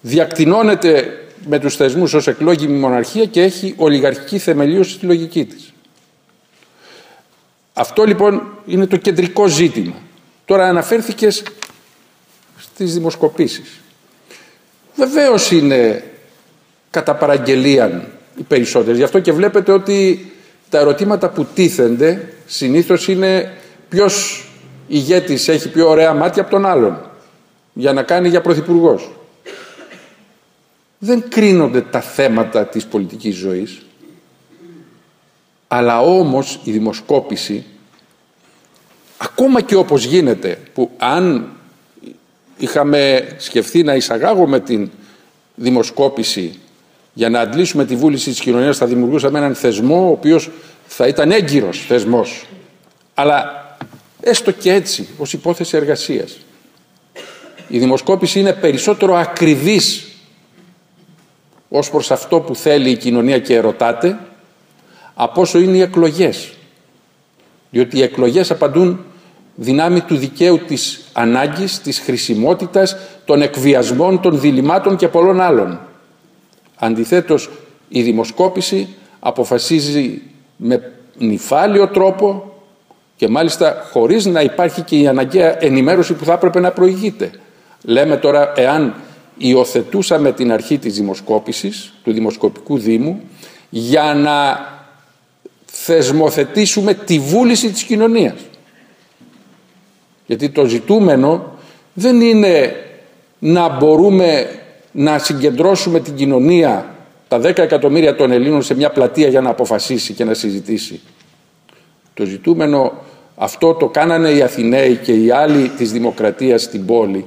διακτηνώνεται με τους θεσμούς ως εκλόγιμη μοναρχία και έχει ολιγαρχική θεμελίωση στη λογική της. Αυτό λοιπόν είναι το κεντρικό ζήτημα. Τώρα αναφέρθηκες στις δημοσκοπήσεις. Βεβαίως είναι κατά παραγγελία οι περισσότερες. Γι' αυτό και βλέπετε ότι τα ερωτήματα που τίθενται συνήθως είναι ποιος ηγέτης έχει πιο ωραία μάτια από τον άλλον για να κάνει για πρωθυπουργός δεν κρίνονται τα θέματα της πολιτικής ζωής αλλά όμως η δημοσκόπηση ακόμα και όπως γίνεται που αν είχαμε σκεφτεί να εισαγάγουμε την δημοσκόπηση για να αντλήσουμε τη βούληση της κοινωνίας θα δημιουργούσαμε έναν θεσμό ο οποίος θα ήταν έγκυρος θεσμός. Αλλά έστω και έτσι ως υπόθεση εργασίας η δημοσκόπηση είναι περισσότερο ακριβής ως προς αυτό που θέλει η κοινωνία και ερωτάται από όσο είναι οι εκλογές. Διότι οι εκλογές απαντούν δυνάμει του δικαίου της ανάγκης, της χρησιμότητας, των εκβιασμών, των διλημάτων και πολλών άλλων. Αντιθέτως, η δημοσκόπηση αποφασίζει με νυφάλιο τρόπο και μάλιστα χωρίς να υπάρχει και η αναγκαία ενημέρωση που θα έπρεπε να προηγείται. Λέμε τώρα, εάν υιοθετούσαμε την αρχή της δημοσκόπησης, του Δημοσκοπικού Δήμου, για να θεσμοθετήσουμε τη βούληση της κοινωνίας. Γιατί το ζητούμενο δεν είναι να μπορούμε να συγκεντρώσουμε την κοινωνία, τα 10 εκατομμύρια των Ελλήνων σε μια πλατεία για να αποφασίσει και να συζητήσει. Το ζητούμενο αυτό το κάνανε οι Αθηναίοι και οι άλλοι της δημοκρατίας στην πόλη,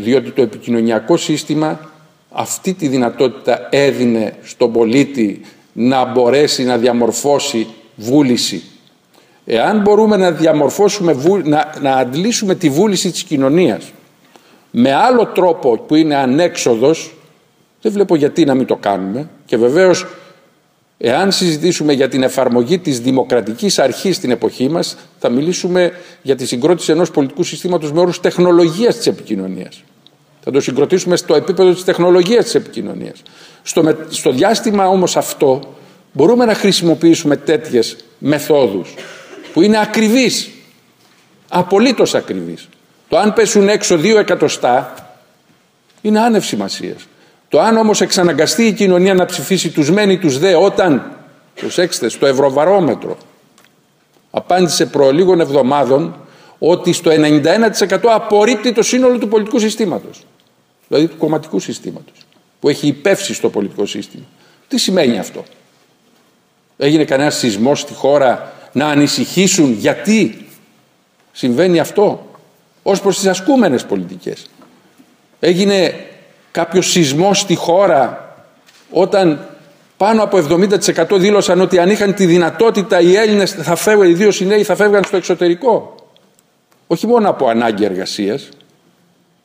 διότι το επικοινωνιακό σύστημα αυτή τη δυνατότητα έδινε στον πολίτη να μπορέσει να διαμορφώσει βούληση. Εάν μπορούμε να διαμορφώσουμε, να, να αντλήσουμε τη βούληση της κοινωνίας με άλλο τρόπο που είναι ανέξοδος, δεν βλέπω γιατί να μην το κάνουμε και βεβαίως εάν συζητήσουμε για την εφαρμογή της δημοκρατικής αρχής στην εποχή μας θα μιλήσουμε για τη συγκρότηση ενός πολιτικού συστήματος με όρους τεχνολογίας της επικοινωνίας. Θα το συγκροτήσουμε στο επίπεδο της τεχνολογίας της επικοινωνίας. Στο, στο διάστημα όμως αυτό μπορούμε να χρησιμοποιήσουμε τέτοιες μεθόδους που είναι ακριβείς, απολύτως ακριβείς. Το αν πέσουν έξω δύο εκατοστά είναι άνευ σημασίας. Το αν όμως εξαναγκαστεί η κοινωνία να ψηφίσει τους μένει τους δε όταν, προσέξτε, στο ευρωβαρόμετρο απάντησε προ λίγων εβδομάδων ότι στο 91% απορρίπτει το σύνολο του πολιτικού συστήματος. Δηλαδή του κομματικού συστήματος που έχει υπεύσει στο πολιτικό σύστημα. Τι σημαίνει αυτό; Έγινε κανένα σεισμός στη χώρα να ανησυχήσουν γιατί συμβαίνει αυτό ως προς τις ασκούμενες πολιτικές. Έγινε κάποιος σεισμός στη χώρα όταν πάνω από 70% δήλωσαν ότι αν είχαν τη δυνατότητα οι Έλληνες θα φεύγαν, ιδίως οι νέοι θα φεύγαν στο εξωτερικό. Όχι μόνο από ανάγκη εργασίας,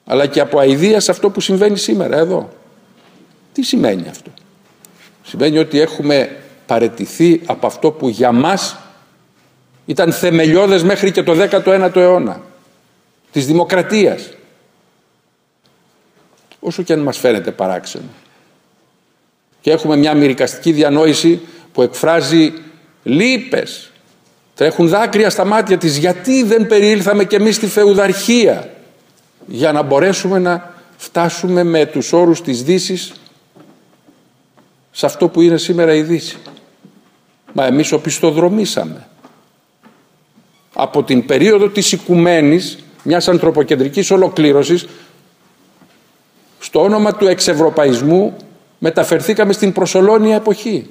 αλλά και από αηδίας σε αυτό που συμβαίνει σήμερα εδώ. Τι σημαίνει αυτό; Σημαίνει ότι έχουμε παρετηθεί από αυτό που για μας ήταν θεμελιώδες μέχρι και το 19ο αιώνα της δημοκρατίας όσο και αν μας φαίνεται παράξενο και έχουμε μια μυρικαστική διανόηση που εκφράζει λύπες τρέχουν δάκρυα στα μάτια της γιατί δεν περιήλθαμε κι εμείς στη φεουδαρχία για να μπορέσουμε να φτάσουμε με τους όρους της δύσης σε αυτό που είναι σήμερα η Δύση. Μα εμείς οπισθοδρομήσαμε. Από την περίοδο της οικουμένης, μιας ανθρωποκεντρικής ολοκλήρωσης, στο όνομα του εξευρωπαϊσμού μεταφερθήκαμε στην προσωλώνια εποχή.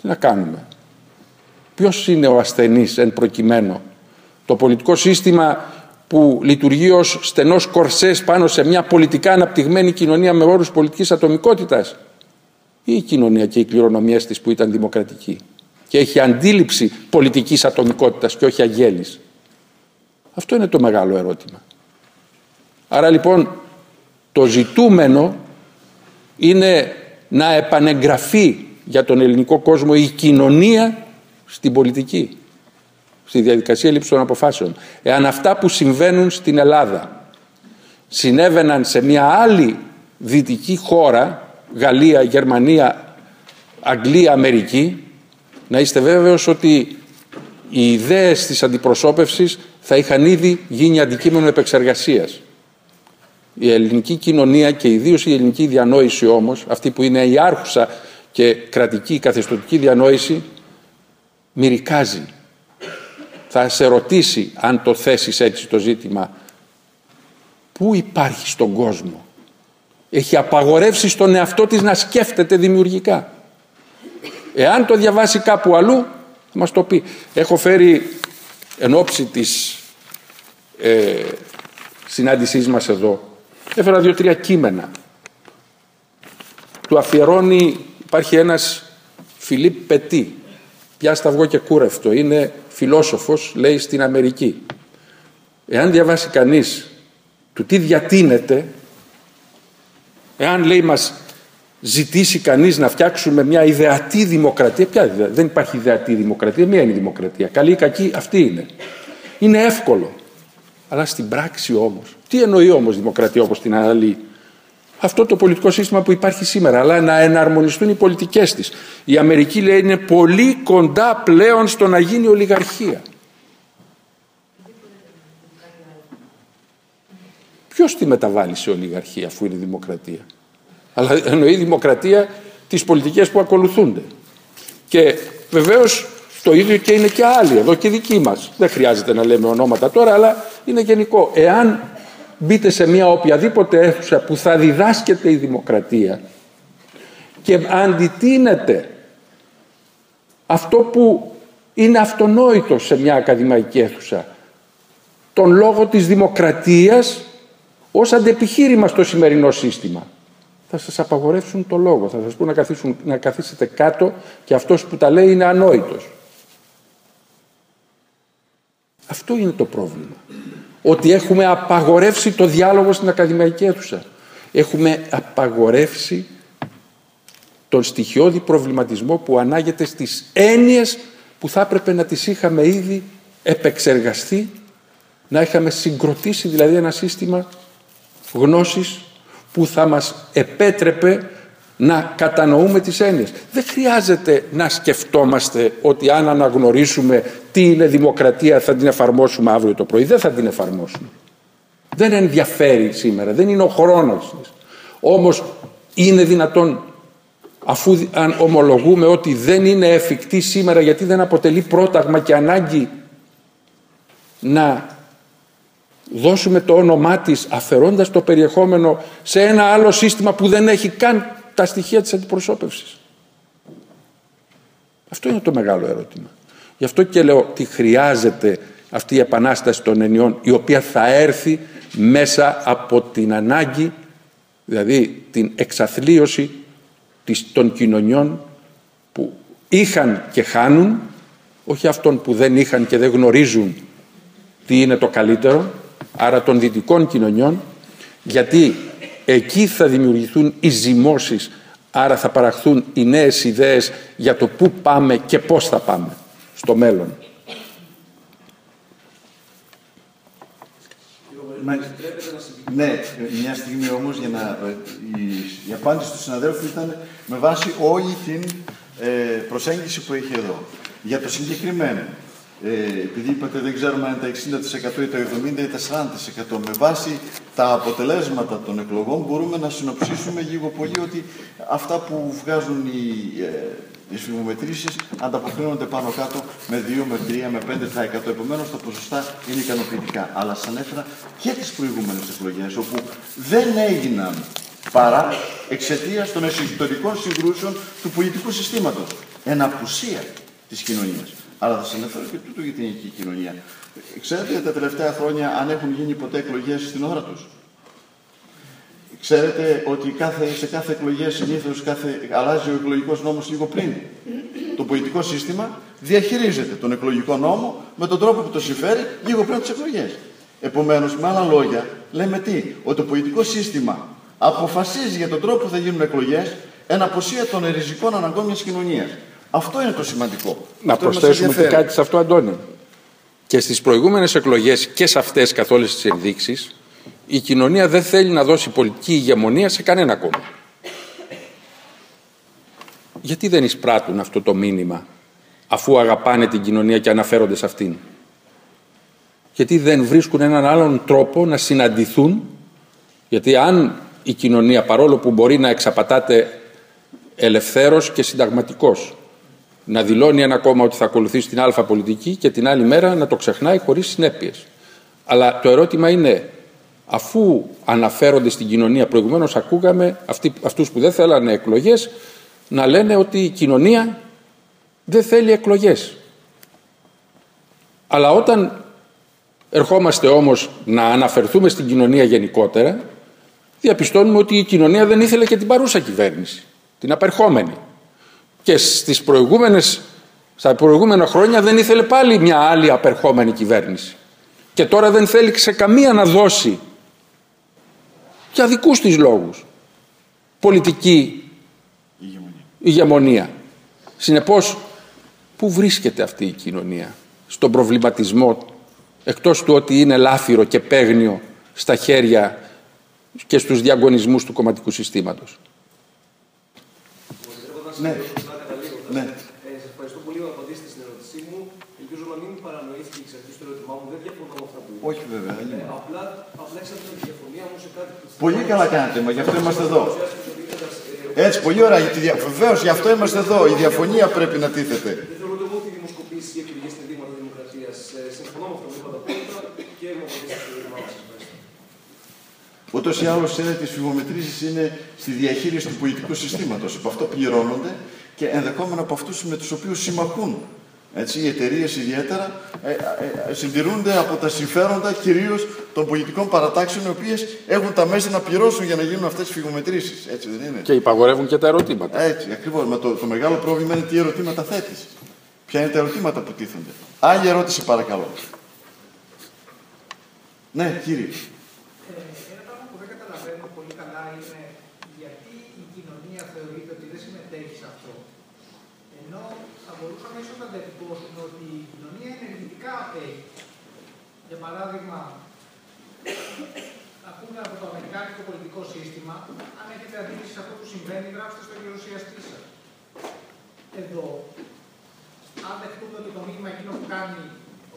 Τι να κάνουμε; Ποιος είναι ο ασθενής εν προκειμένου; Το πολιτικό σύστημα που λειτουργεί ως στενός κορσές πάνω σε μια πολιτικά αναπτυγμένη κοινωνία με όρους πολιτικής ατομικότητας ή η κοινωνία και οι κληρονομίες της που ήταν δημοκρατική και έχει αντίληψη πολιτικής ατομικότητας και όχι αγέλης. Αυτό είναι το μεγάλο ερώτημα. Άρα λοιπόν το ζητούμενο είναι να επανεγγραφεί για τον ελληνικό κόσμο η κοινωνία στην πολιτική, στη διαδικασία λήψης των αποφάσεων. Εάν αυτά που συμβαίνουν στην Ελλάδα συνέβαιναν σε μια άλλη δυτική χώρα Γαλλία, Γερμανία, Αγγλία, Αμερική να είστε βέβαιος ότι οι ιδέες της αντιπροσώπευσης θα είχαν ήδη γίνει αντικείμενο επεξεργασίας. Η ελληνική κοινωνία και ιδίως η ελληνική διανόηση όμως, αυτή που είναι η άρχουσα και κρατική καθεστωτική διανόηση, μυρικάζει. Θα σε ρωτήσει αν το θέσεις έτσι το ζήτημα πού υπάρχει στον κόσμο έχει απαγορεύσει στον εαυτό της να σκέφτεται δημιουργικά. Εάν το διαβάσει κάπου αλλού, θα μας το πει. Έχω φέρει εν ώψη της ε, συνάντησής μας εδώ, έφερα δύο-τρία κείμενα. Του αφιερώνει, υπάρχει ένας Φιλίπ Πετή, πια σταυγό και κούρευτο, είναι φιλόσοφος, λέει στην Αμερική. Εάν διαβάσει κανείς του τι διατείνεται Εάν λέει μας ζητήσει κανείς να φτιάξουμε μια ιδεατή δημοκρατία. Ποια δεν υπάρχει ιδεατή δημοκρατία, μία είναι η δημοκρατία. Καλή ή κακή αυτή είναι. Είναι εύκολο. Αλλά στην πράξη όμως, τι εννοεί όμως δημοκρατία όπως την αναλύει; Αυτό το πολιτικό σύστημα που υπάρχει σήμερα, αλλά να εναρμονιστούν οι πολιτικές της. Η Αμερική λέει είναι πολύ κοντά πλέον στο να γίνει ολιγαρχία. Ποιος τη μεταβάλλει σε ολιγαρχία αφού είναι δημοκρατία; Αλλά εννοεί δημοκρατία τις πολιτικές που ακολουθούνται. Και βεβαίως το ίδιο και είναι και άλλοι εδώ και δικοί μας. Δεν χρειάζεται να λέμε ονόματα τώρα αλλά είναι γενικό. Εάν μπείτε σε μια οποιαδήποτε αίθουσα που θα διδάσκεται η δημοκρατία και αντιτείνεται αυτό που είναι αυτονόητο σε μια ακαδημαϊκή αίθουσα τον λόγο της δημοκρατίας ως αντεπιχείρημα στο σημερινό σύστημα. Θα σας απαγορεύσουν το λόγο θα σας πούν να, καθίσουν, να καθίσετε κάτω και αυτός που τα λέει είναι ανόητος. Αυτό είναι το πρόβλημα ότι έχουμε απαγορεύσει το διάλογο στην ακαδημαϊκή αίθουσα. Έχουμε απαγορεύσει τον στοιχειώδη προβληματισμό που ανάγεται στις έννοιες που θα έπρεπε να τις είχαμε ήδη επεξεργαστεί, να είχαμε συγκροτήσει δηλαδή ένα σύστημα γνώσης που θα μας επέτρεπε να κατανοούμε τις έννοιες. Δεν χρειάζεται να σκεφτόμαστε ότι αν αναγνωρίσουμε τι είναι δημοκρατία θα την εφαρμόσουμε αύριο το πρωί. Δεν θα την εφαρμόσουμε. Δεν ενδιαφέρει σήμερα, δεν είναι ο χρόνος της. Όμως είναι δυνατόν αφού αν ομολογούμε ότι δεν είναι εφικτή σήμερα γιατί δεν αποτελεί πρόταγμα και ανάγκη να δώσουμε το όνομά της αφαιρώντας το περιεχόμενο σε ένα άλλο σύστημα που δεν έχει καν τα στοιχεία της αντιπροσώπευσης. Αυτό είναι το μεγάλο ερώτημα. Γι' αυτό και λέω ότι χρειάζεται αυτή η επανάσταση των ενιών η οποία θα έρθει μέσα από την ανάγκη, δηλαδή την εξαθλίωση των κοινωνιών που είχαν και χάνουν, όχι αυτών που δεν είχαν και δεν γνωρίζουν τι είναι το καλύτερο, άρα των δυτικών κοινωνιών, γιατί εκεί θα δημιουργηθούν οι ζυμώσεις, άρα θα παραχθούν οι νέες ιδέες για το πού πάμε και πώς θα πάμε στο μέλλον. ναι, μια στιγμή όμως για να, η, η απάντηση του συναδέλφου ήταν με βάση όλη την ε, προσέγγιση που έχει εδώ. Για το συγκεκριμένο, ε, επειδή είπατε δεν ξέρουμε αν είναι τα 60% ή τα 70% ή τα 40% με βάση τα αποτελέσματα των εκλογών μπορούμε να συνοψίσουμε λίγο πολύ ότι αυτά που βγάζουν οι, ε, οι σφιγμομετρήσεις ανταποκρίνονται πάνω κάτω με 2, με 3, με 5%. Επομένως τα ποσοστά είναι ικανοποιητικά. Αλλά σας ανέφερα και τις προηγούμενες εκλογές όπου δεν έγιναν παρά εξαιτίας των εσωτερικών συγκρούσεων του πολιτικού συστήματος. Εν απουσία της κοινωνίας. Αλλά θα σα αναφέρω και τούτο για την ελληνική κοινωνία. Ξέρετε τα τελευταία χρόνια αν έχουν γίνει ποτέ εκλογές στην ώρα τους; Ξέρετε ότι κάθε, σε κάθε εκλογές συνήθως αλλάζει ο εκλογικός νόμος λίγο πριν; Το πολιτικό σύστημα διαχειρίζεται τον εκλογικό νόμο με τον τρόπο που το συμφέρει λίγο πριν τις εκλογές. Επομένως, με άλλα λόγια, λέμε τι, ότι το πολιτικό σύστημα αποφασίζει για τον τρόπο που θα γίνουν εκλογές εν αποσία των εριζικών αναγκών μιας κοινωνίας. Αυτό είναι το σημαντικό. Να προσθέσουμε και κάτι σε αυτό, Αντώνη. Και στις προηγούμενες εκλογές και σε αυτές καθ' όλες τις ενδείξεις, η κοινωνία δεν θέλει να δώσει πολιτική ηγεμονία σε κανένα κόμμα. Γιατί δεν εισπράττουν αυτό το μήνυμα αφού αγαπάνε την κοινωνία και αναφέρονται σε αυτήν; Γιατί δεν βρίσκουν έναν άλλον τρόπο να συναντηθούν; Γιατί αν η κοινωνία παρόλο που μπορεί να εξαπατάται ελευθέρος και συνταγματικός να δηλώνει ένα κόμμα ότι θα ακολουθήσει την α πολιτική και την άλλη μέρα να το ξεχνάει χωρίς συνέπειες. Αλλά το ερώτημα είναι, αφού αναφέρονται στην κοινωνία, προηγουμένως ακούγαμε αυτοί, αυτούς που δεν θέλανε εκλογές, να λένε ότι η κοινωνία δεν θέλει εκλογές. Αλλά όταν ερχόμαστε όμως να αναφερθούμε στην κοινωνία γενικότερα, διαπιστώνουμε ότι η κοινωνία δεν ήθελε και την παρούσα κυβέρνηση, την απερχόμενη και στις προηγούμενες, στα προηγούμενα χρόνια δεν ήθελε πάλι μια άλλη απερχόμενη κυβέρνηση. Και τώρα δεν θέλει σε καμία να δώσει για δικούς της λόγους πολιτική ηγεμονία. Συνεπώς, πού βρίσκεται αυτή η κοινωνία, στον προβληματισμό, εκτός του ότι είναι λάφυρο και παίγνιο στα χέρια και στους διαγωνισμούς του κομματικού συστήματος. Ναι. ναι. Ε, Σα ευχαριστώ πολύ που απαντήσετε στην ερώτησή μου. Ελπίζω να μην παρανοήθηκε εξ αρχή το ερώτημά μου. Δεν διαφωνώ με αυτά που είπατε. Όχι βέβαια. δεν Ε, είναι. απλά, απλά ξέρετε τη διαφωνία μου σε κάτι που. Πολύ καλά κάνετε, μα γι' αυτό είμαστε εδώ. Ε, Έτσι, πολύ ωραία. Γιατί δια... Βεβαίως, γι' αυτό είμαστε εδώ. Η διαφωνία πρέπει να τίθεται. Δεν θεωρώ ούτε εγώ ότι οι δημοσκοπήσει ή εκλογέ είναι δείγματα δημοκρατία. Συμφωνώ με αυτό που είπατε απόλυτα και μου απαντήσατε στο ερώτημά μου. Σας ευχαριστώ. Ούτως ή άλλως, ξέρετε, οι σφιγμομετρήσει είναι στη διαχείριση του πολιτικού συστήματος. Από αυτό πληρώνονται και ενδεχόμενα από αυτούς με τους οποίους συμμαχούν. Έτσι, οι εταιρείες ιδιαίτερα ε, ε, ε, συντηρούνται από τα συμφέροντα κυρίως των πολιτικών παρατάξεων, οι οποίες έχουν τα μέσα να πληρώσουν για να γίνουν αυτές τις φυγομετρήσεις. Έτσι δεν είναι; Και υπαγορεύουν και τα ερωτήματα. Έτσι, ακριβώς. Μα το, το μεγάλο πρόβλημα είναι τι ερωτήματα θέτεις. Ποια είναι τα ερωτήματα που τίθενται. Άλλη ερώτηση, παρακαλώ. Ναι, κύριε. Ε, ένα πράγμα που δεν καταλαβαίνω πολύ καλά είναι γιατί η κοινωνία θεωρείται ότι δεν συμμετέχει σε αυτό. Ενώ θα μπορούσαμε ίσως να διατυπώσουμε ότι η κοινωνία ενεργητικά απέχει. Για παράδειγμα, ακούμε από το Αμερικάνικο πολιτικό σύστημα, αν έχετε αντίληψη σε αυτό που συμβαίνει, γράψτε στο γερουσιαστή σας. Εδώ, αν δεχτούμε ότι το μήνυμα εκείνο που κάνει,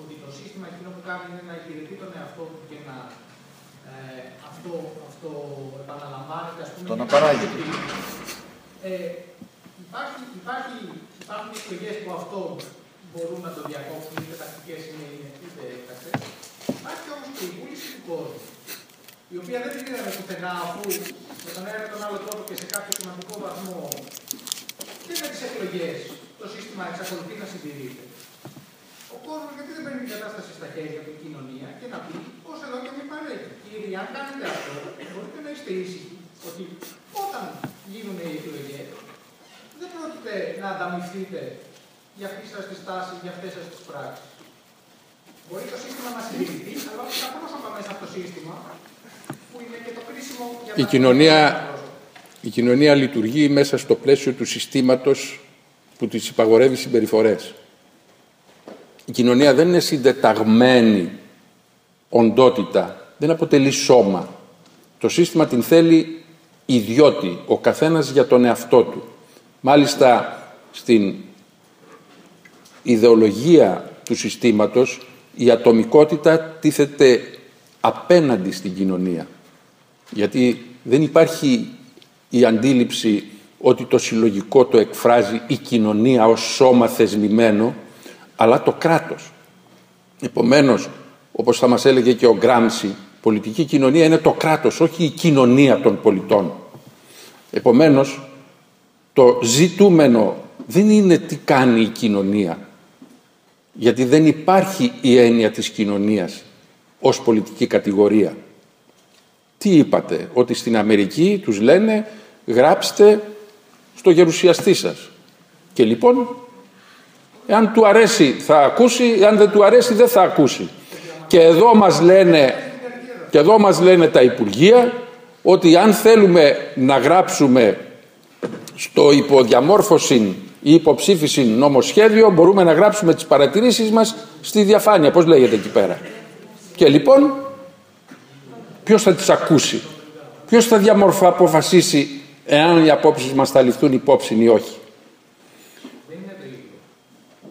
ότι το σύστημα εκείνο που κάνει είναι να υπηρετεί τον εαυτό του και να ε, αυτό, αυτό επαναλαμβάνεται, ας πούμε. Το να και παράγεται. Ε, υπάρχει, υπάρχει, υπάρχουν εκλογέ που αυτό μπορούν να το διακόψουν, είτε τακτικές είναι, είτε έκτακτες. Υπάρχει όμως και η βούληση του κόσμου, η οποία δεν την είδαμε πουθενά αφού με τον ένα ή τον άλλο τρόπο και σε κάποιο σημαντικό βαθμό και με τις εκλογές το σύστημα εξακολουθεί να συντηρείται. Ο κόσμος γιατί δεν παίρνει την κατάσταση στα χέρια του η κοινωνία και να πει πώ εδώ και μην παρέχει. Κύριοι, αν κάνετε αυτό, μπορείτε να είστε ήσυχοι ότι όταν γίνουν οι εκλογές, δεν πρόκειται να ανταμυφθείτε για αυτής σας τη στάση, για αυτές σας τις πράξεις. Μπορεί το σύστημα να συντηρηθεί, αλλά όχι τα πρόσωπα μέσα από το σύστημα, που είναι και το κρίσιμο για Η τα κοινωνία, πρόσωπα. η κοινωνία λειτουργεί μέσα στο πλαίσιο του συστήματος που της υπαγορεύει συμπεριφορές. Η κοινωνία δεν είναι συντεταγμένη οντότητα, δεν αποτελεί σώμα. Το σύστημα την θέλει ιδιώτη, ο καθένας για τον εαυτό του. Μάλιστα στην ιδεολογία του συστήματος η ατομικότητα τίθεται απέναντι στην κοινωνία. Γιατί δεν υπάρχει η αντίληψη ότι το συλλογικό το εκφράζει η κοινωνία ως σώμα θεσμημένο, αλλά το κράτος. Επομένως, όπως θα μας έλεγε και ο Γκράμψη, πολιτική κοινωνία είναι το κράτος, όχι η κοινωνία των πολιτών. Επομένως, το ζητούμενο δεν είναι τι κάνει η κοινωνία, γιατί δεν υπάρχει η έννοια της κοινωνίας ως πολιτική κατηγορία. Τι είπατε, ότι στην Αμερική τους λένε γράψτε στο γερουσιαστή σας. Και λοιπόν, εάν του αρέσει θα ακούσει, εάν δεν του αρέσει δεν θα ακούσει. Και εδώ μας λένε, και εδώ μας λένε τα Υπουργεία ότι αν θέλουμε να γράψουμε στο υποδιαμόρφωση ή υποψήφιση νομοσχέδιο μπορούμε να γράψουμε τις παρατηρήσεις μας στη διαφάνεια, πώς λέγεται εκεί πέρα. Και λοιπόν, ποιος θα τις ακούσει, ποιος θα διαμορφα αποφασίσει εάν οι απόψεις μας θα ληφθούν υπόψη ή όχι;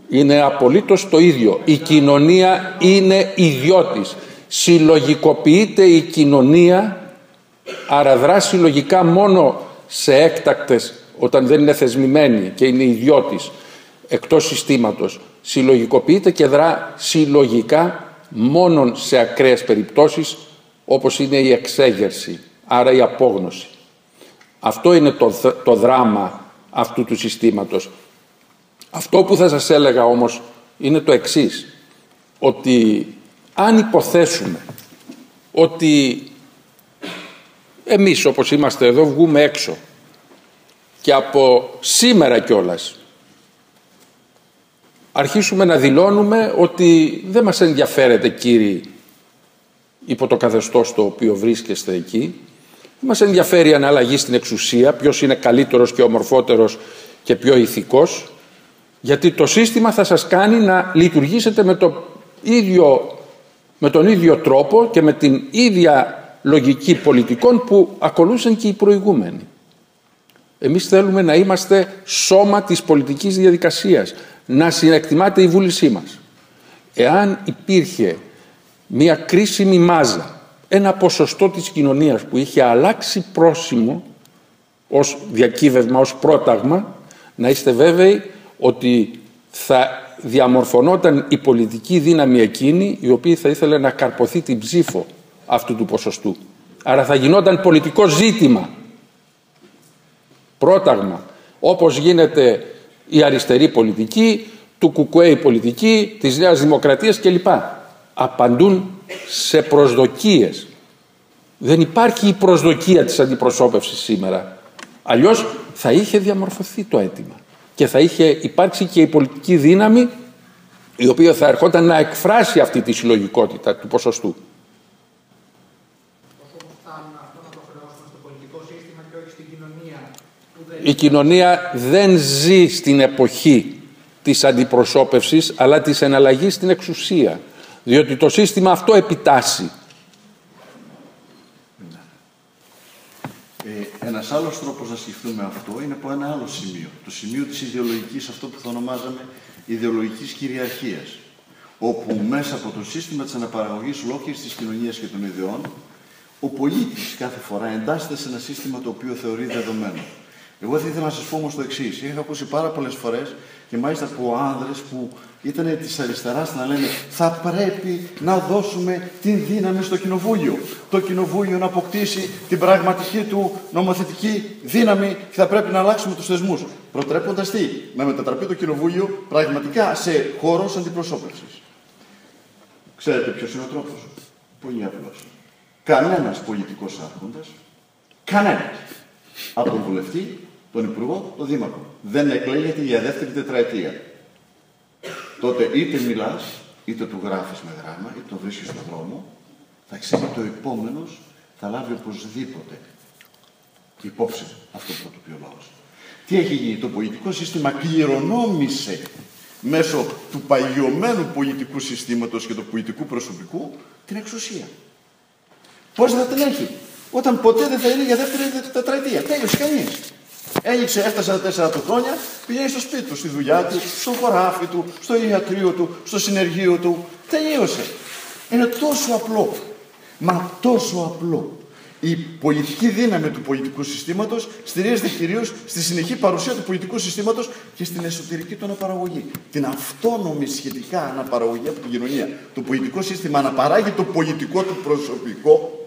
Είναι απολύτως το ίδιο. Η κοινωνία είναι ιδιώτης. Συλλογικοποιείται η κοινωνία, άρα δρά συλλογικά μόνο σε έκτακτες, όταν δεν είναι θεσμημένη και είναι ιδιώτης, εκτός συστήματος. Συλλογικοποιείται και δρά συλλογικά μόνον σε ακραίες περιπτώσεις, όπως είναι η εξέγερση, άρα η απόγνωση. Αυτό είναι το, δ- το δράμα αυτού του συστήματος. Αυτό που θα σας έλεγα όμως είναι το εξής, ότι αν υποθέσουμε ότι εμείς όπως είμαστε εδώ βγούμε έξω και από σήμερα κιόλας αρχίσουμε να δηλώνουμε ότι δεν μας ενδιαφέρεται κύριοι υπό το καθεστώς το οποίο βρίσκεστε εκεί δεν μας ενδιαφέρει η αναλλαγή στην εξουσία, ποιος είναι καλύτερος και ομορφότερος και πιο ηθικός, γιατί το σύστημα θα σας κάνει να λειτουργήσετε με, το ίδιο, με τον ίδιο τρόπο και με την ίδια λογική πολιτικών που ακολούσαν και οι προηγούμενοι. Εμείς θέλουμε να είμαστε σώμα της πολιτικής διαδικασίας, να συνεκτιμάται η βούλησή μας. Εάν υπήρχε μια κρίσιμη μάζα, ένα ποσοστό της κοινωνίας που είχε αλλάξει πρόσημο ως διακύβευμα, ως πρόταγμα, να είστε βέβαιοι ότι θα διαμορφωνόταν η πολιτική δύναμη εκείνη η οποία θα ήθελε να καρποθεί την ψήφο αυτού του ποσοστού. Άρα θα γινόταν πολιτικό ζήτημα. Πρόταγμα. Όπως γίνεται η αριστερή πολιτική, του κουκουέ η πολιτική, της Νέας Δημοκρατίας κλπ. Απαντούν σε προσδοκίες. Δεν υπάρχει η προσδοκία της αντιπροσώπευσης σήμερα. Αλλιώς θα είχε διαμορφωθεί το αίτημα και θα είχε υπάρξει και η πολιτική δύναμη η οποία θα ερχόταν να εκφράσει αυτή τη συλλογικότητα του ποσοστού. Η κοινωνία δεν ζει στην εποχή της αντιπροσώπευσης αλλά της εναλλαγής στην εξουσία διότι το σύστημα αυτό επιτάσσει Ε, Ένας άλλος τρόπος να σκεφτούμε αυτό είναι από ένα άλλο σημείο. Το σημείο της ιδεολογικής, αυτό που θα ονομάζαμε ιδεολογικής κυριαρχίας. Όπου μέσα από το σύστημα της αναπαραγωγής ολόκληρης της κοινωνίας και των ιδεών, ο πολίτης κάθε φορά εντάσσεται σε ένα σύστημα το οποίο θεωρεί δεδομένο. Εγώ θα ήθελα να σας πω όμως το εξής. Είχα ακούσει πάρα πολλές φορές και μάλιστα από άνδρες που ήταν της αριστεράς να λένε θα πρέπει να δώσουμε την δύναμη στο κοινοβούλιο. Το κοινοβούλιο να αποκτήσει την πραγματική του νομοθετική δύναμη και θα πρέπει να αλλάξουμε τους θεσμούς. Προτρέποντας τι, να μετατραπεί το κοινοβούλιο πραγματικά σε χώρος αντιπροσώπευσης. Ξέρετε ποιος είναι ο τρόπος; Πολύ απλός. Κανένας πολιτικός άρχοντας, κανένας από τον βουλευτή τον Υπουργό, τον Δήμαρχο. Δεν εκλέγεται για δεύτερη τετραετία. Τότε είτε μιλάς, είτε του γράφεις με γράμμα, είτε το βρίσκεις στον δρόμο, θα ξέρει το επόμενος θα λάβει οπωσδήποτε υπόψη αυτό που θα του πει ο λαός. Τι έχει γίνει, το πολιτικό σύστημα κληρονόμησε μέσω του παγιωμένου πολιτικού συστήματος και του πολιτικού προσωπικού την εξουσία. Πώς θα την έχει, όταν ποτέ δεν θα είναι για δεύτερη τετραετία. Τέλειωσε κανείς. Έλειξε, έφτασε τα τέσσερα του χρόνια, πηγαίνει στο σπίτι του, στη δουλειά του, στο χωράφι του, στο ιατρείο του, στο συνεργείο του. Τελείωσε. Είναι τόσο απλό. Μα τόσο απλό. Η πολιτική δύναμη του πολιτικού συστήματος στηρίζεται κυρίως στη συνεχή παρουσία του πολιτικού συστήματος και στην εσωτερική του αναπαραγωγή. Την αυτόνομη σχετικά αναπαραγωγή από την κοινωνία. Το πολιτικό σύστημα αναπαράγει το πολιτικό του προσωπικό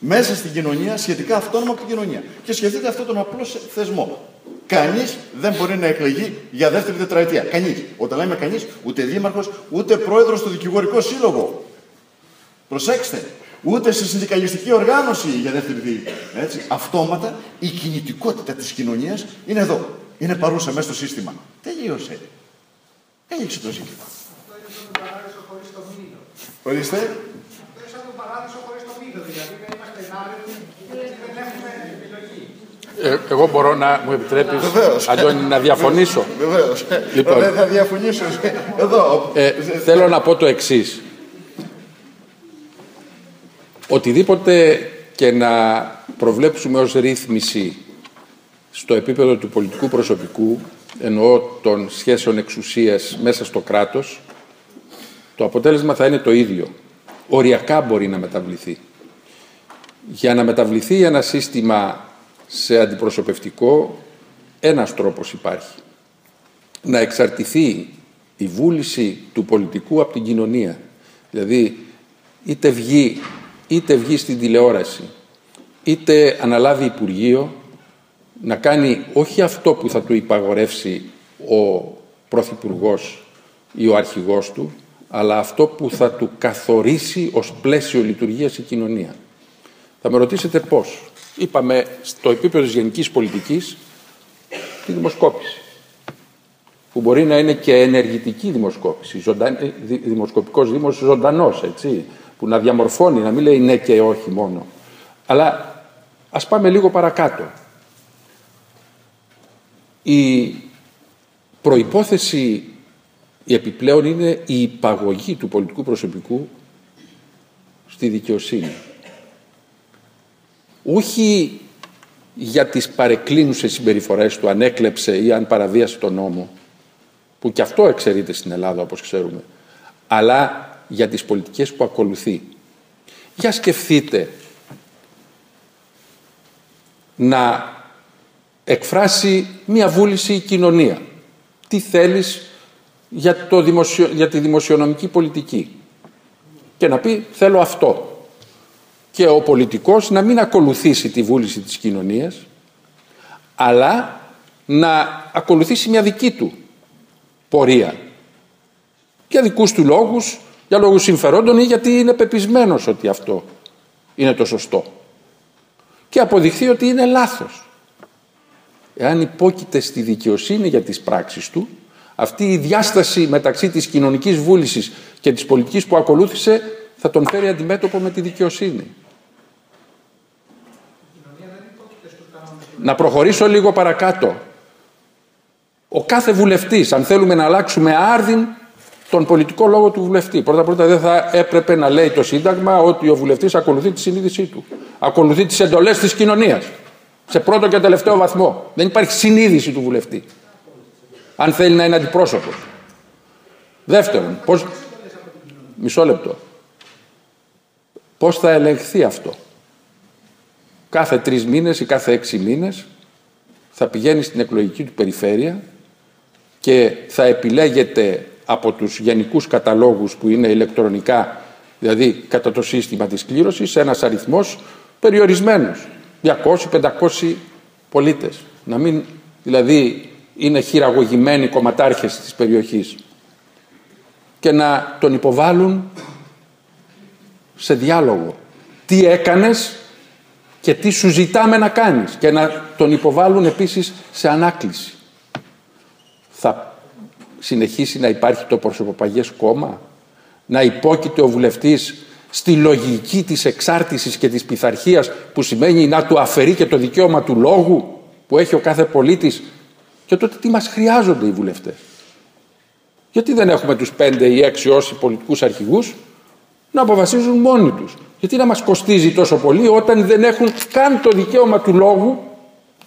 μέσα στην κοινωνία, σχετικά αυτόνομα από την κοινωνία. Και σκεφτείτε αυτόν τον απλό θεσμό. Κανείς δεν μπορεί να εκλεγεί για δεύτερη τετραετία. Κανείς. Όταν λέμε κανείς, ούτε δήμαρχος, ούτε πρόεδρος στο δικηγορικό σύλλογο. Προσέξτε. Ούτε σε συνδικαλιστική οργάνωση για δεύτερη Έτσι. Αυτόματα η κινητικότητα της κοινωνίας είναι εδώ. Είναι παρούσα μέσα στο σύστημα. Τελείωσε. Έλειξε το ζήτημα. Αυτό είναι σαν τον παράδεισο χωρίς το μήνυμα. Ορίστε. Αυτό είναι σαν τον παράδεισο χωρίς το μήνυμα. Δηλαδή ε, εγώ μπορώ να μου επιτρέπεις, Αντώνη, να διαφωνήσω; Βεβαίως. Λοιπόν, δεν θα διαφωνήσω. Εδώ. Ε, θέλω να πω το εξής. Οτιδήποτε και να προβλέψουμε ως ρύθμιση στο επίπεδο του πολιτικού προσωπικού, εννοώ των σχέσεων εξουσίας μέσα στο κράτος, το αποτέλεσμα θα είναι το ίδιο. Οριακά μπορεί να μεταβληθεί. Για να μεταβληθεί ένα σύστημα σε αντιπροσωπευτικό, ένας τρόπος υπάρχει. Να εξαρτηθεί η βούληση του πολιτικού από την κοινωνία. Δηλαδή, είτε βγει, είτε βγει στην τηλεόραση, είτε αναλάβει Υπουργείο, να κάνει όχι αυτό που θα του υπαγορεύσει ο Πρωθυπουργός ή ο αρχηγός του, αλλά αυτό που θα του καθορίσει ως πλαίσιο λειτουργίας η κοινωνία. Θα με ρωτήσετε πώς. Είπαμε στο επίπεδο της γενικής πολιτικής τη δημοσκόπηση που μπορεί να είναι και ενεργητική δημοσκόπηση, ζωντανή, ε, δημοσκοπικός δήμος ζωντανός, έτσι, που να διαμορφώνει, να μην λέει ναι και όχι μόνο. Αλλά ας πάμε λίγο παρακάτω. Η προϋπόθεση η επιπλέον είναι η υπαγωγή του πολιτικού προσωπικού στη δικαιοσύνη. Όχι για τις παρεκκλίνουσες συμπεριφορές του, αν έκλεψε ή αν παραβίασε τον νόμο, που και αυτό εξαιρείται στην Ελλάδα όπως ξέρουμε, αλλά για τις πολιτικές που ακολουθεί. Για σκεφτείτε να εκφράσει μία βούληση η κοινωνία. Τι θέλεις για, το δημοσιο... για τη δημοσιονομική πολιτική; Και να πει θέλω αυτό. Και ο πολιτικός να μην ακολουθήσει τη βούληση της κοινωνίας, αλλά να ακολουθήσει μια δική του πορεία. Για δικούς του λόγους, για λόγους συμφερόντων ή γιατί είναι πεπισμένος ότι αυτό είναι το σωστό. Και αποδειχθεί ότι είναι λάθος. Εάν υπόκειται στη δικαιοσύνη για τις πράξεις του, αυτή η διάσταση μεταξύ της κοινωνικής βούλησης και της πολιτικής που ακολούθησε θα τον φέρει αντιμέτωπο με τη δικαιοσύνη. Να προχωρήσω λίγο παρακάτω. Ο κάθε βουλευτής, αν θέλουμε να αλλάξουμε άρδιν τον πολιτικό λόγο του βουλευτή. Πρώτα πρώτα δεν θα έπρεπε να λέει το Σύνταγμα ότι ο βουλευτής ακολουθεί τη συνείδησή του. Ακολουθεί τις εντολές της κοινωνίας. Σε πρώτο και τελευταίο βαθμό. Δεν υπάρχει συνείδηση του βουλευτή αν θέλει να είναι αντιπρόσωπος. Δεύτερον, πώς... Μισό λεπτό. Πώς θα ελεγχθεί αυτό; Κάθε τρεις μήνες ή κάθε έξι μήνες θα πηγαίνει στην εκλογική του περιφέρεια και θα επιλέγεται από τους γενικούς καταλόγους που είναι ηλεκτρονικά, δηλαδή κατά το σύστημα της κλήρωσης, ένας αριθμός περιορισμένος. 200-500 πολίτες. Να μην, δηλαδή, είναι χειραγωγημένοι κομματάρχες της περιοχής και να τον υποβάλουν σε διάλογο. Τι έκανες και τι σου ζητάμε να κάνεις και να τον υποβάλουν επίσης σε ανάκληση. Θα συνεχίσει να υπάρχει το προσωποπαγές κόμμα, να υπόκειται ο βουλευτής στη λογική της εξάρτησης και της πειθαρχίας που σημαίνει να του αφαιρεί και το δικαίωμα του λόγου που έχει ο κάθε πολίτης; Και τότε τι μας χρειάζονται οι βουλευτές; Γιατί δεν έχουμε τους πέντε ή έξι όσοι πολιτικούς αρχηγούς να αποφασίζουν μόνοι τους; Γιατί να μας κοστίζει τόσο πολύ όταν δεν έχουν καν το δικαίωμα του λόγου,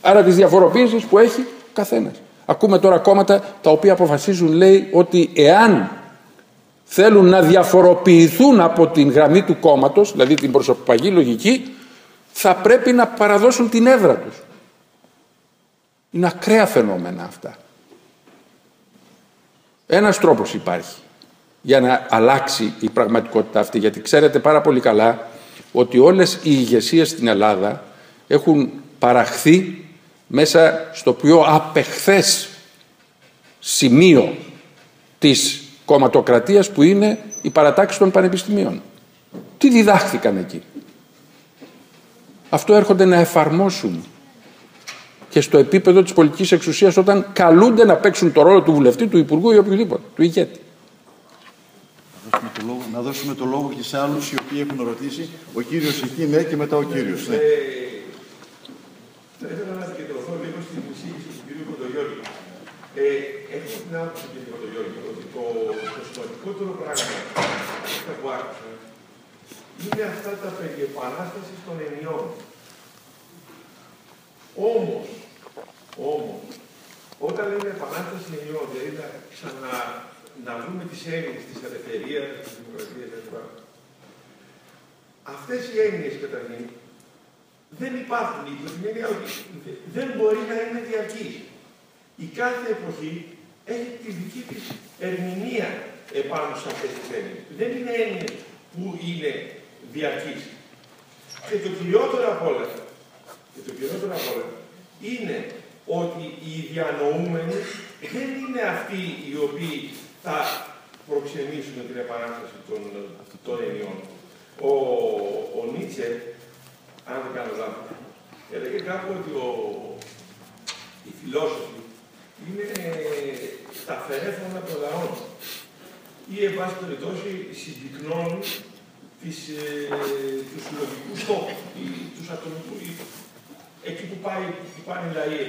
άρα τις διαφοροποίησεις που έχει ο καθένας. Ακούμε τώρα κόμματα τα οποία αποφασίζουν λέει ότι εάν θέλουν να διαφοροποιηθούν από την γραμμή του κόμματος, δηλαδή την προσωπική λογική, θα πρέπει να παραδώσουν την έδρα τους. Είναι ακραία φαινόμενα αυτά. Ένας τρόπος υπάρχει για να αλλάξει η πραγματικότητα αυτή. Γιατί ξέρετε πάρα πολύ καλά ότι όλες οι ηγεσίες στην Ελλάδα έχουν παραχθεί μέσα στο πιο απεχθές σημείο της κομματοκρατίας που είναι η παρατάξη των πανεπιστημίων. Τι διδάχθηκαν εκεί; Αυτό έρχονται να εφαρμόσουν και στο επίπεδο της πολιτικής εξουσίας όταν καλούνται να παίξουν το ρόλο του βουλευτή, του υπουργού ή οποιοδήποτε, του ηγέτη. Να δώσουμε, το λόγο, να δώσουμε το λόγο και σε άλλους οι οποίοι έχουν ρωτήσει. Ο κύριος εκεί, ναι, και μετά ο κύριος. Ναι. Ε, θα ήθελα να επικεντρωθώ λίγο στην εισήγηση του κ. Κοντογιώργη. Ε, έχω την άποψη, κ. Κοντογιώργη, ότι το, το σημαντικότερο πράγμα που άκουσα είναι αυτά τα περί επανάστασης των ενιών. Όμως, όμως, όταν λέμε επανάσταση ενιών, δηλαδή να ξανα να βρούμε τις έννοιες της ελευθερίας, της δημοκρατίας κλπ. Αυτές οι έννοιες καταρχήν δεν υπάρχουν υπό την έννοια ότι δεν μπορεί να είναι διαρκής. Η κάθε εποχή έχει τη δική της ερμηνεία επάνω σε αυτές τις έννοιες. Δεν είναι έννοιες που είναι διαρκής. Και το κυριότερο απ' όλα και το κυριότερο από όλα είναι ότι οι διανοούμενοι δεν είναι αυτοί οι οποίοι θα προξενήσουν την επανάσταση των, των ενιών. Ο, ο Νίτσε, αν δεν κάνω λάθος, έλεγε κάπου ότι ο, οι φιλόσοφοι είναι τα φερέφωνα των λαών ή, εν πάση περιπτώσει, συμπυκνώνουν τις, ε, τους συλλογικούς στόχους ή τους ατομικούς εκεί που, πάει, που πάνε οι λαοί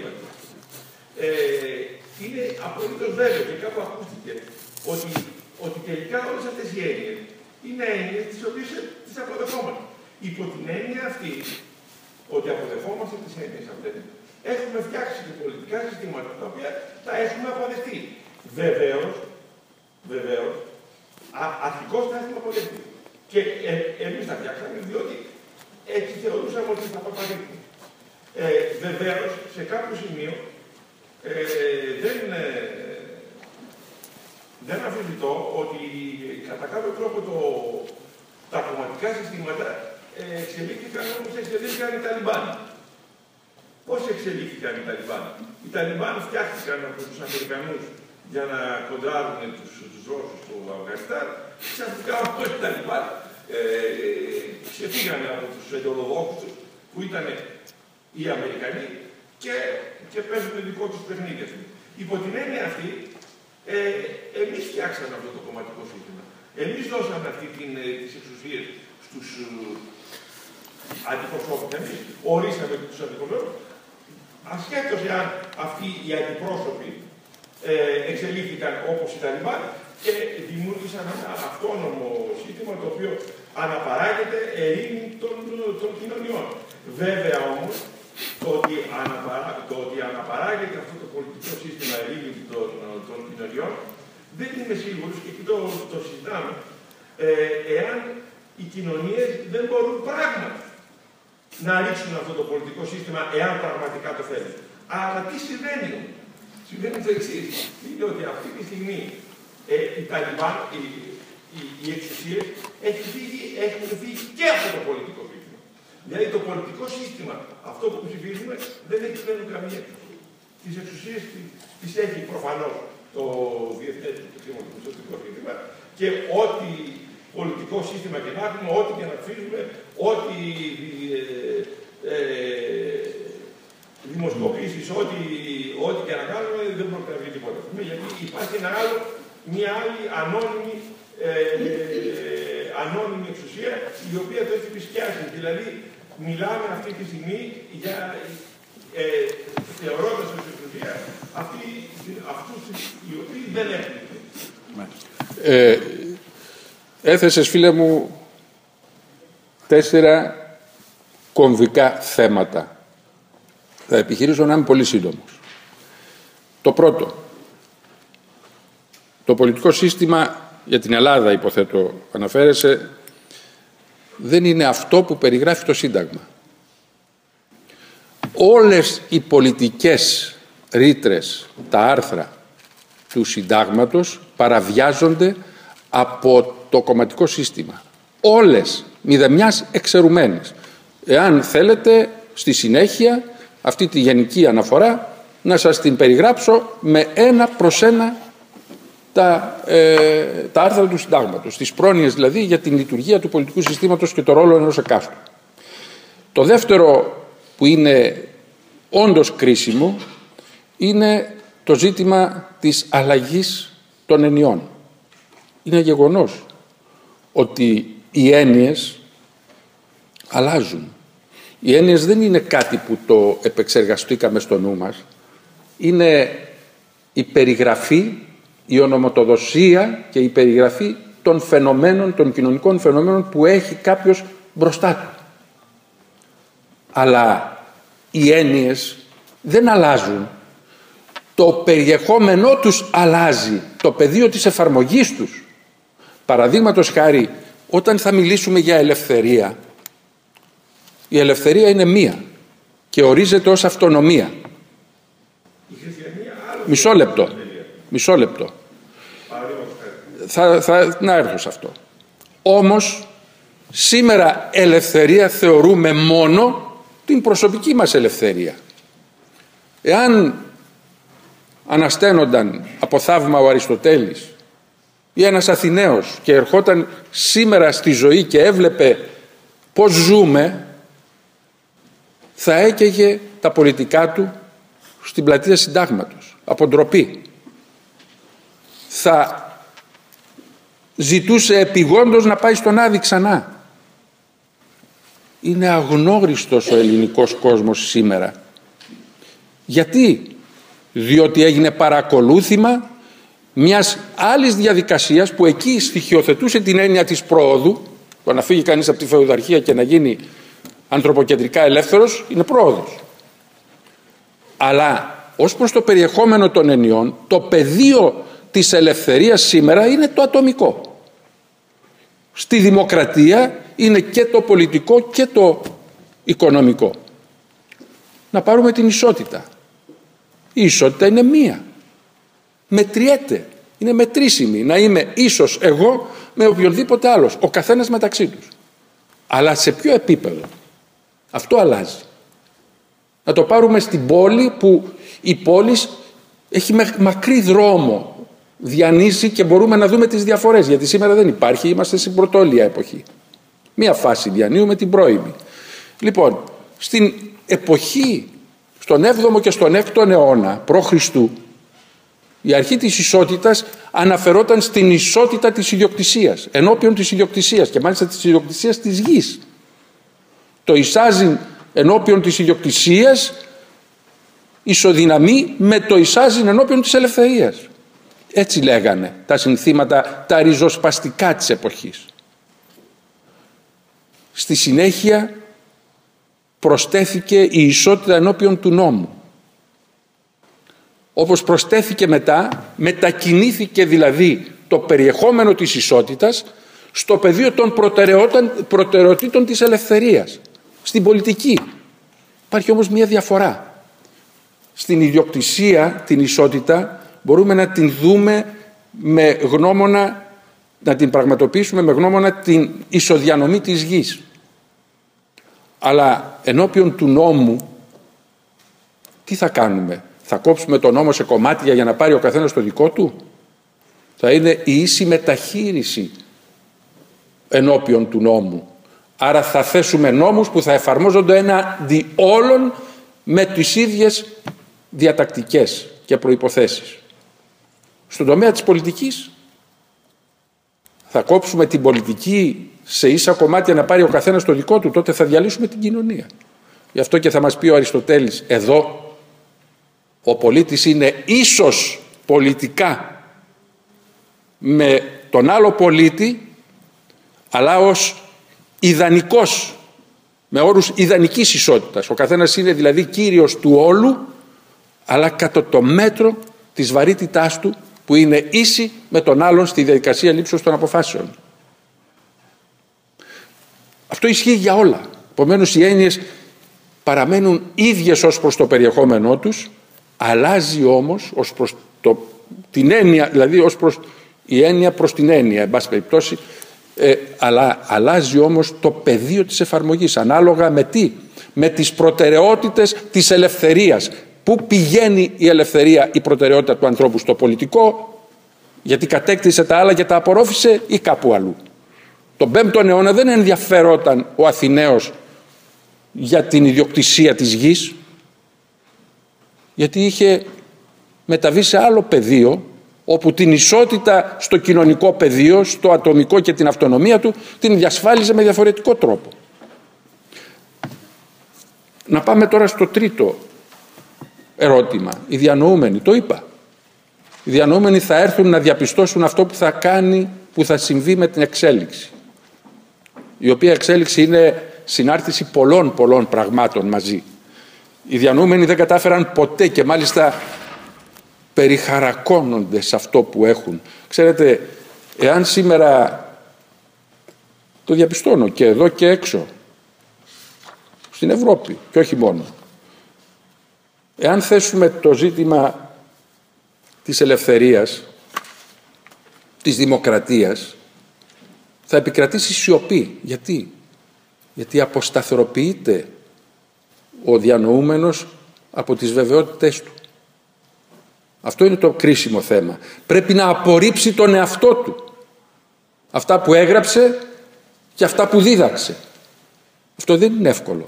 ε, είναι απολύτως βέβαιο και κάπου ακούστηκε ότι, ότι τελικά όλες αυτές οι έννοιες είναι έννοιες τις οποίες τις αποδεχόμαστε. Υπό την έννοια αυτή, ότι αποδεχόμαστε τις έννοιες αυτές, έχουμε φτιάξει και πολιτικά συστήματα τα οποία τα έχουμε αποδεχτεί. Βεβαίως, βεβαίως, αρχικώς τα έχουμε αποδεχτεί. Και ε, εμείς τα φτιάξαμε διότι έτσι θεωρούσαμε ότι θα αποδεχτεί. Ε, Βεβαίως, σε κάποιο σημείο ε, δεν, ε, δεν αμφισβητώ ότι κατά κάποιο τρόπο το, τα κομματικά συστήματα ε, εξελίχθηκαν όπως εξελίχθηκαν οι Ταλιμπάν. Πώς εξελίχθηκαν οι Ταλιμπάν; Οι Ταλιμπάν φτιάχτηκαν από τους Αμερικανούς για να κοντράρουν τους, τους Ρώσους του Αφγανιστάν. Ξαφνικά όμως οι Ταλιμπάν ε, ξεφύγανε από τους εντολοδόχους που ήταν οι Αμερικανοί και, και παίζουν δικό τους παιχνίδι. Υπό την έννοια αυτή, ε, εμείς φτιάξαμε αυτό το κομματικό σύστημα. Εμείς δώσαμε αυτή την, ε, τις εξουσίες στους ε, αντιπροσώπους. Εμείς ορίσαμε τους αντιπροσώπους. Ασχέτως εάν αυτοί οι αντιπρόσωποι ε, εξελίχθηκαν όπως οι Ταλιμπάν και δημιούργησαν ένα αυτόνομο σύστημα το οποίο αναπαράγεται ερήμη των, των κοινωνιών. Βέβαια όμως, το ότι, αναπαρά, το ότι αναπαράγεται αυτό το πολιτικό σύστημα ερήμη των, των κοινωνιών, δεν είμαι σίγουρος και εκεί το, το συζητάμε, ε, εάν οι κοινωνίες δεν μπορούν πράγματι να ρίξουν αυτό το πολιτικό σύστημα εάν πραγματικά το θέλουν. Αλλά τι συμβαίνει Συμβαίνει το εξής. Είναι ότι αυτή τη στιγμή ε, οι Ταλιμπάν, οι, οι, οι εξουσίε έχουν φύγει, έχουν φύγει και από το πολιτικό σύστημα. Δηλαδή το πολιτικό σύστημα, αυτό που ψηφίζουμε, δεν έχει πλέον καμία εξουσία. Τις εξουσίες τις έχει προφανώς το Διεθνέ Χρηματοπιστωτικό Σύστημα και ό,τι πολιτικό σύστημα και να έχουμε, ό,τι και να ψηφίζουμε, ό,τι ε, ε, δημοσκοπήσεις, ό,τι, ό,τι και να κάνουμε δεν πρόκειται να βγει τίποτα. Γιατί υπάρχει ένα άλλο, μια άλλη ανώνυμη, ε, ε, ανώνυμη εξουσία η οποία το έχει πισκιάσει. Δηλαδή μιλάμε αυτή τη στιγμή για ε, θεωρώντας ως εξουσία αυτοί, αυτούς οι οποίοι δεν έχουν. Ε, έθεσες φίλε μου τέσσερα κομβικά θέματα θα επιχειρήσω να είμαι πολύ σύντομος. Το πρώτο, το πολιτικό σύστημα για την Ελλάδα, υποθέτω, αναφέρεσαι, δεν είναι αυτό που περιγράφει το Σύνταγμα. Όλες οι πολιτικές ρήτρες, τα άρθρα του Συντάγματος παραβιάζονται από το κομματικό σύστημα. Όλες, μηδεμιάς εξαιρουμένες. Εάν θέλετε, στη συνέχεια αυτή τη γενική αναφορά να σας την περιγράψω με ένα προς ένα τα, ε, τα άρθρα του συντάγματος, τις πρόνοιες δηλαδή για την λειτουργία του πολιτικού συστήματος και το ρόλο ενός εκάστου. Το δεύτερο που είναι όντως κρίσιμο είναι το ζήτημα της αλλαγής των ενιών. Είναι γεγονός ότι οι έννοιες αλλάζουν. Οι έννοιες δεν είναι κάτι που το επεξεργαστήκαμε στο νου μας. Είναι η περιγραφή, η ονοματοδοσία και η περιγραφή των φαινομένων, των κοινωνικών φαινομένων που έχει κάποιος μπροστά του. Αλλά οι έννοιες δεν αλλάζουν. Το περιεχόμενό τους αλλάζει, το πεδίο της εφαρμογής τους. Παραδείγματος χάρη, όταν θα μιλήσουμε για ελευθερία, η ελευθερία είναι μία και ορίζεται ως αυτονομία. Μισό λεπτό. Μισό λεπτό. Θα, θα, να έρθω σε αυτό. Όμως, σήμερα ελευθερία θεωρούμε μόνο την προσωπική μας ελευθερία. Εάν αναστένονταν από θαύμα ο Αριστοτέλης ή ένας Αθηναίος και ερχόταν σήμερα στη ζωή και έβλεπε πώς ζούμε θα έκαιγε τα πολιτικά του στην πλατεία συντάγματος, από ντροπή. Θα ζητούσε επιγόντως να πάει στον Άδη ξανά. Είναι αγνώριστος ο ελληνικός κόσμος σήμερα. Γιατί; διότι έγινε παρακολούθημα μιας άλλης διαδικασίας που εκεί στοιχειοθετούσε την έννοια της πρόοδου το να φύγει κανείς από τη φεουδαρχία και να γίνει ανθρωποκεντρικά ελεύθερος είναι πρόοδος. Αλλά ως προς το περιεχόμενο των ενιών το πεδίο της ελευθερίας σήμερα είναι το ατομικό. Στη δημοκρατία είναι και το πολιτικό και το οικονομικό. Να πάρουμε την ισότητα. Η ισότητα είναι μία. Μετριέται. Είναι μετρήσιμη. Να είμαι ίσος εγώ με οποιονδήποτε άλλος. Ο καθένας μεταξύ τους. Αλλά σε ποιο επίπεδο. Αυτό αλλάζει. Να το πάρουμε στην πόλη που η πόλης έχει μακρύ δρόμο. Διανύσει και μπορούμε να δούμε τις διαφορές. Γιατί σήμερα δεν υπάρχει. Είμαστε στην πρωτόλια εποχή. Μία φάση διανύουμε την πρώιμη. Λοιπόν, στην εποχή, στον 7ο και στον 6ο αιώνα π.Χ. η αρχή της ισότητας αναφερόταν στην ισότητα της ιδιοκτησίας, ενώπιον της ιδιοκτησίας και μάλιστα της ιδιοκτησίας της γης. Το εισάζειν ενώπιον της ιδιοκτησίας ισοδυναμεί με το εισάζειν ενώπιον της ελευθερίας. Έτσι λέγανε τα συνθήματα, τα ριζοσπαστικά της εποχής. Στη συνέχεια προστέθηκε η ισότητα ενώπιον του νόμου. Όπως προστέθηκε μετά, μετακινήθηκε δηλαδή το περιεχόμενο της ισότητας στο πεδίο των προτεραιοτήτων της ελευθερίας, στην πολιτική. Υπάρχει όμως μια διαφορά. Στην ιδιοκτησία, την ισότητα, μπορούμε να την δούμε με γνώμονα, να την πραγματοποιήσουμε με γνώμονα την ισοδιανομή της γης. Αλλά ενώπιον του νόμου, τι θα κάνουμε; Θα κόψουμε τον νόμο σε κομμάτια για να πάρει ο καθένας το δικό του; Θα είναι η ίση μεταχείριση ενώπιον του νόμου. Άρα θα θέσουμε νόμους που θα εφαρμόζονται έναντι όλων με τις ίδιες διατακτικές και προϋποθέσεις. Στον τομέα της πολιτικής θα κόψουμε την πολιτική σε ίσα κομμάτια να πάρει ο καθένας το δικό του, τότε θα διαλύσουμε την κοινωνία. Γι' αυτό και θα μας πει ο Αριστοτέλης εδώ ο πολίτης είναι ίσως πολιτικά με τον άλλο πολίτη αλλά ως ιδανικός με όρους ιδανικής ισότητας. Ο καθένας είναι δηλαδή κύριος του όλου αλλά κατά το μέτρο της βαρύτητάς του που είναι ίση με τον άλλον στη διαδικασία λήψης των αποφάσεων. Αυτό ισχύει για όλα. Επομένως οι έννοιες παραμένουν ίδιες ως προς το περιεχόμενό τους, αλλάζει όμως ως προς το, την έννοια, δηλαδή ως προς η έννοια προς την έννοια, εν πάση περιπτώσει, ε, αλλά αλλάζει όμως το πεδίο της εφαρμογής, ανάλογα με τι, με τις προτεραιότητες της ελευθερίας. Πού πηγαίνει η ελευθερία, η προτεραιότητα του ανθρώπου στο πολιτικό, γιατί κατέκτησε τα άλλα και τα απορρόφησε ή κάπου αλλού. Τον 5ο αιώνα δεν ενδιαφερόταν ο Αθηναίος για την ιδιοκτησία της γης γιατί είχε μεταβεί σε άλλο πεδίο όπου την ισότητα στο κοινωνικό πεδίο, στο ατομικό και την αυτονομία του την διασφάλιζε με διαφορετικό τρόπο. Να πάμε τώρα στο τρίτο ερώτημα. Οι διανοούμενοι, το είπα. Οι διανοούμενοι θα έρθουν να διαπιστώσουν αυτό που θα κάνει, που θα συμβεί με την εξέλιξη η οποία εξέλιξη είναι συνάρτηση πολλών πολλών πραγμάτων μαζί. Οι διανοούμενοι δεν κατάφεραν ποτέ και μάλιστα περιχαρακώνονται σε αυτό που έχουν. Ξέρετε, εάν σήμερα το διαπιστώνω και εδώ και έξω, στην Ευρώπη και όχι μόνο, εάν θέσουμε το ζήτημα της ελευθερίας, της δημοκρατίας, θα επικρατήσει σιωπή. Γιατί; Γιατί αποσταθεροποιείται ο διανοούμενος από τις βεβαιότητες του. Αυτό είναι το κρίσιμο θέμα. Πρέπει να απορρίψει τον εαυτό του. Αυτά που έγραψε και αυτά που δίδαξε. Αυτό δεν είναι εύκολο.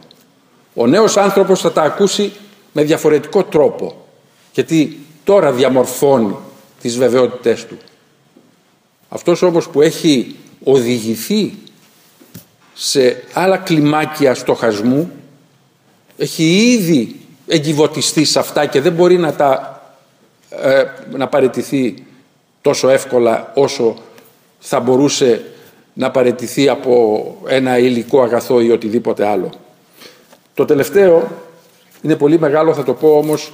Ο νέος άνθρωπος θα τα ακούσει με διαφορετικό τρόπο. Γιατί τώρα διαμορφώνει τις βεβαιότητές του. Αυτός όμως που έχει οδηγηθεί σε άλλα κλιμάκια στοχασμού έχει ήδη εγκυβωτιστεί σε αυτά και δεν μπορεί να τα ε, να παραιτηθεί τόσο εύκολα όσο θα μπορούσε να παραιτηθεί από ένα υλικό αγαθό ή οτιδήποτε άλλο. Το τελευταίο είναι πολύ μεγάλο, θα το πω όμως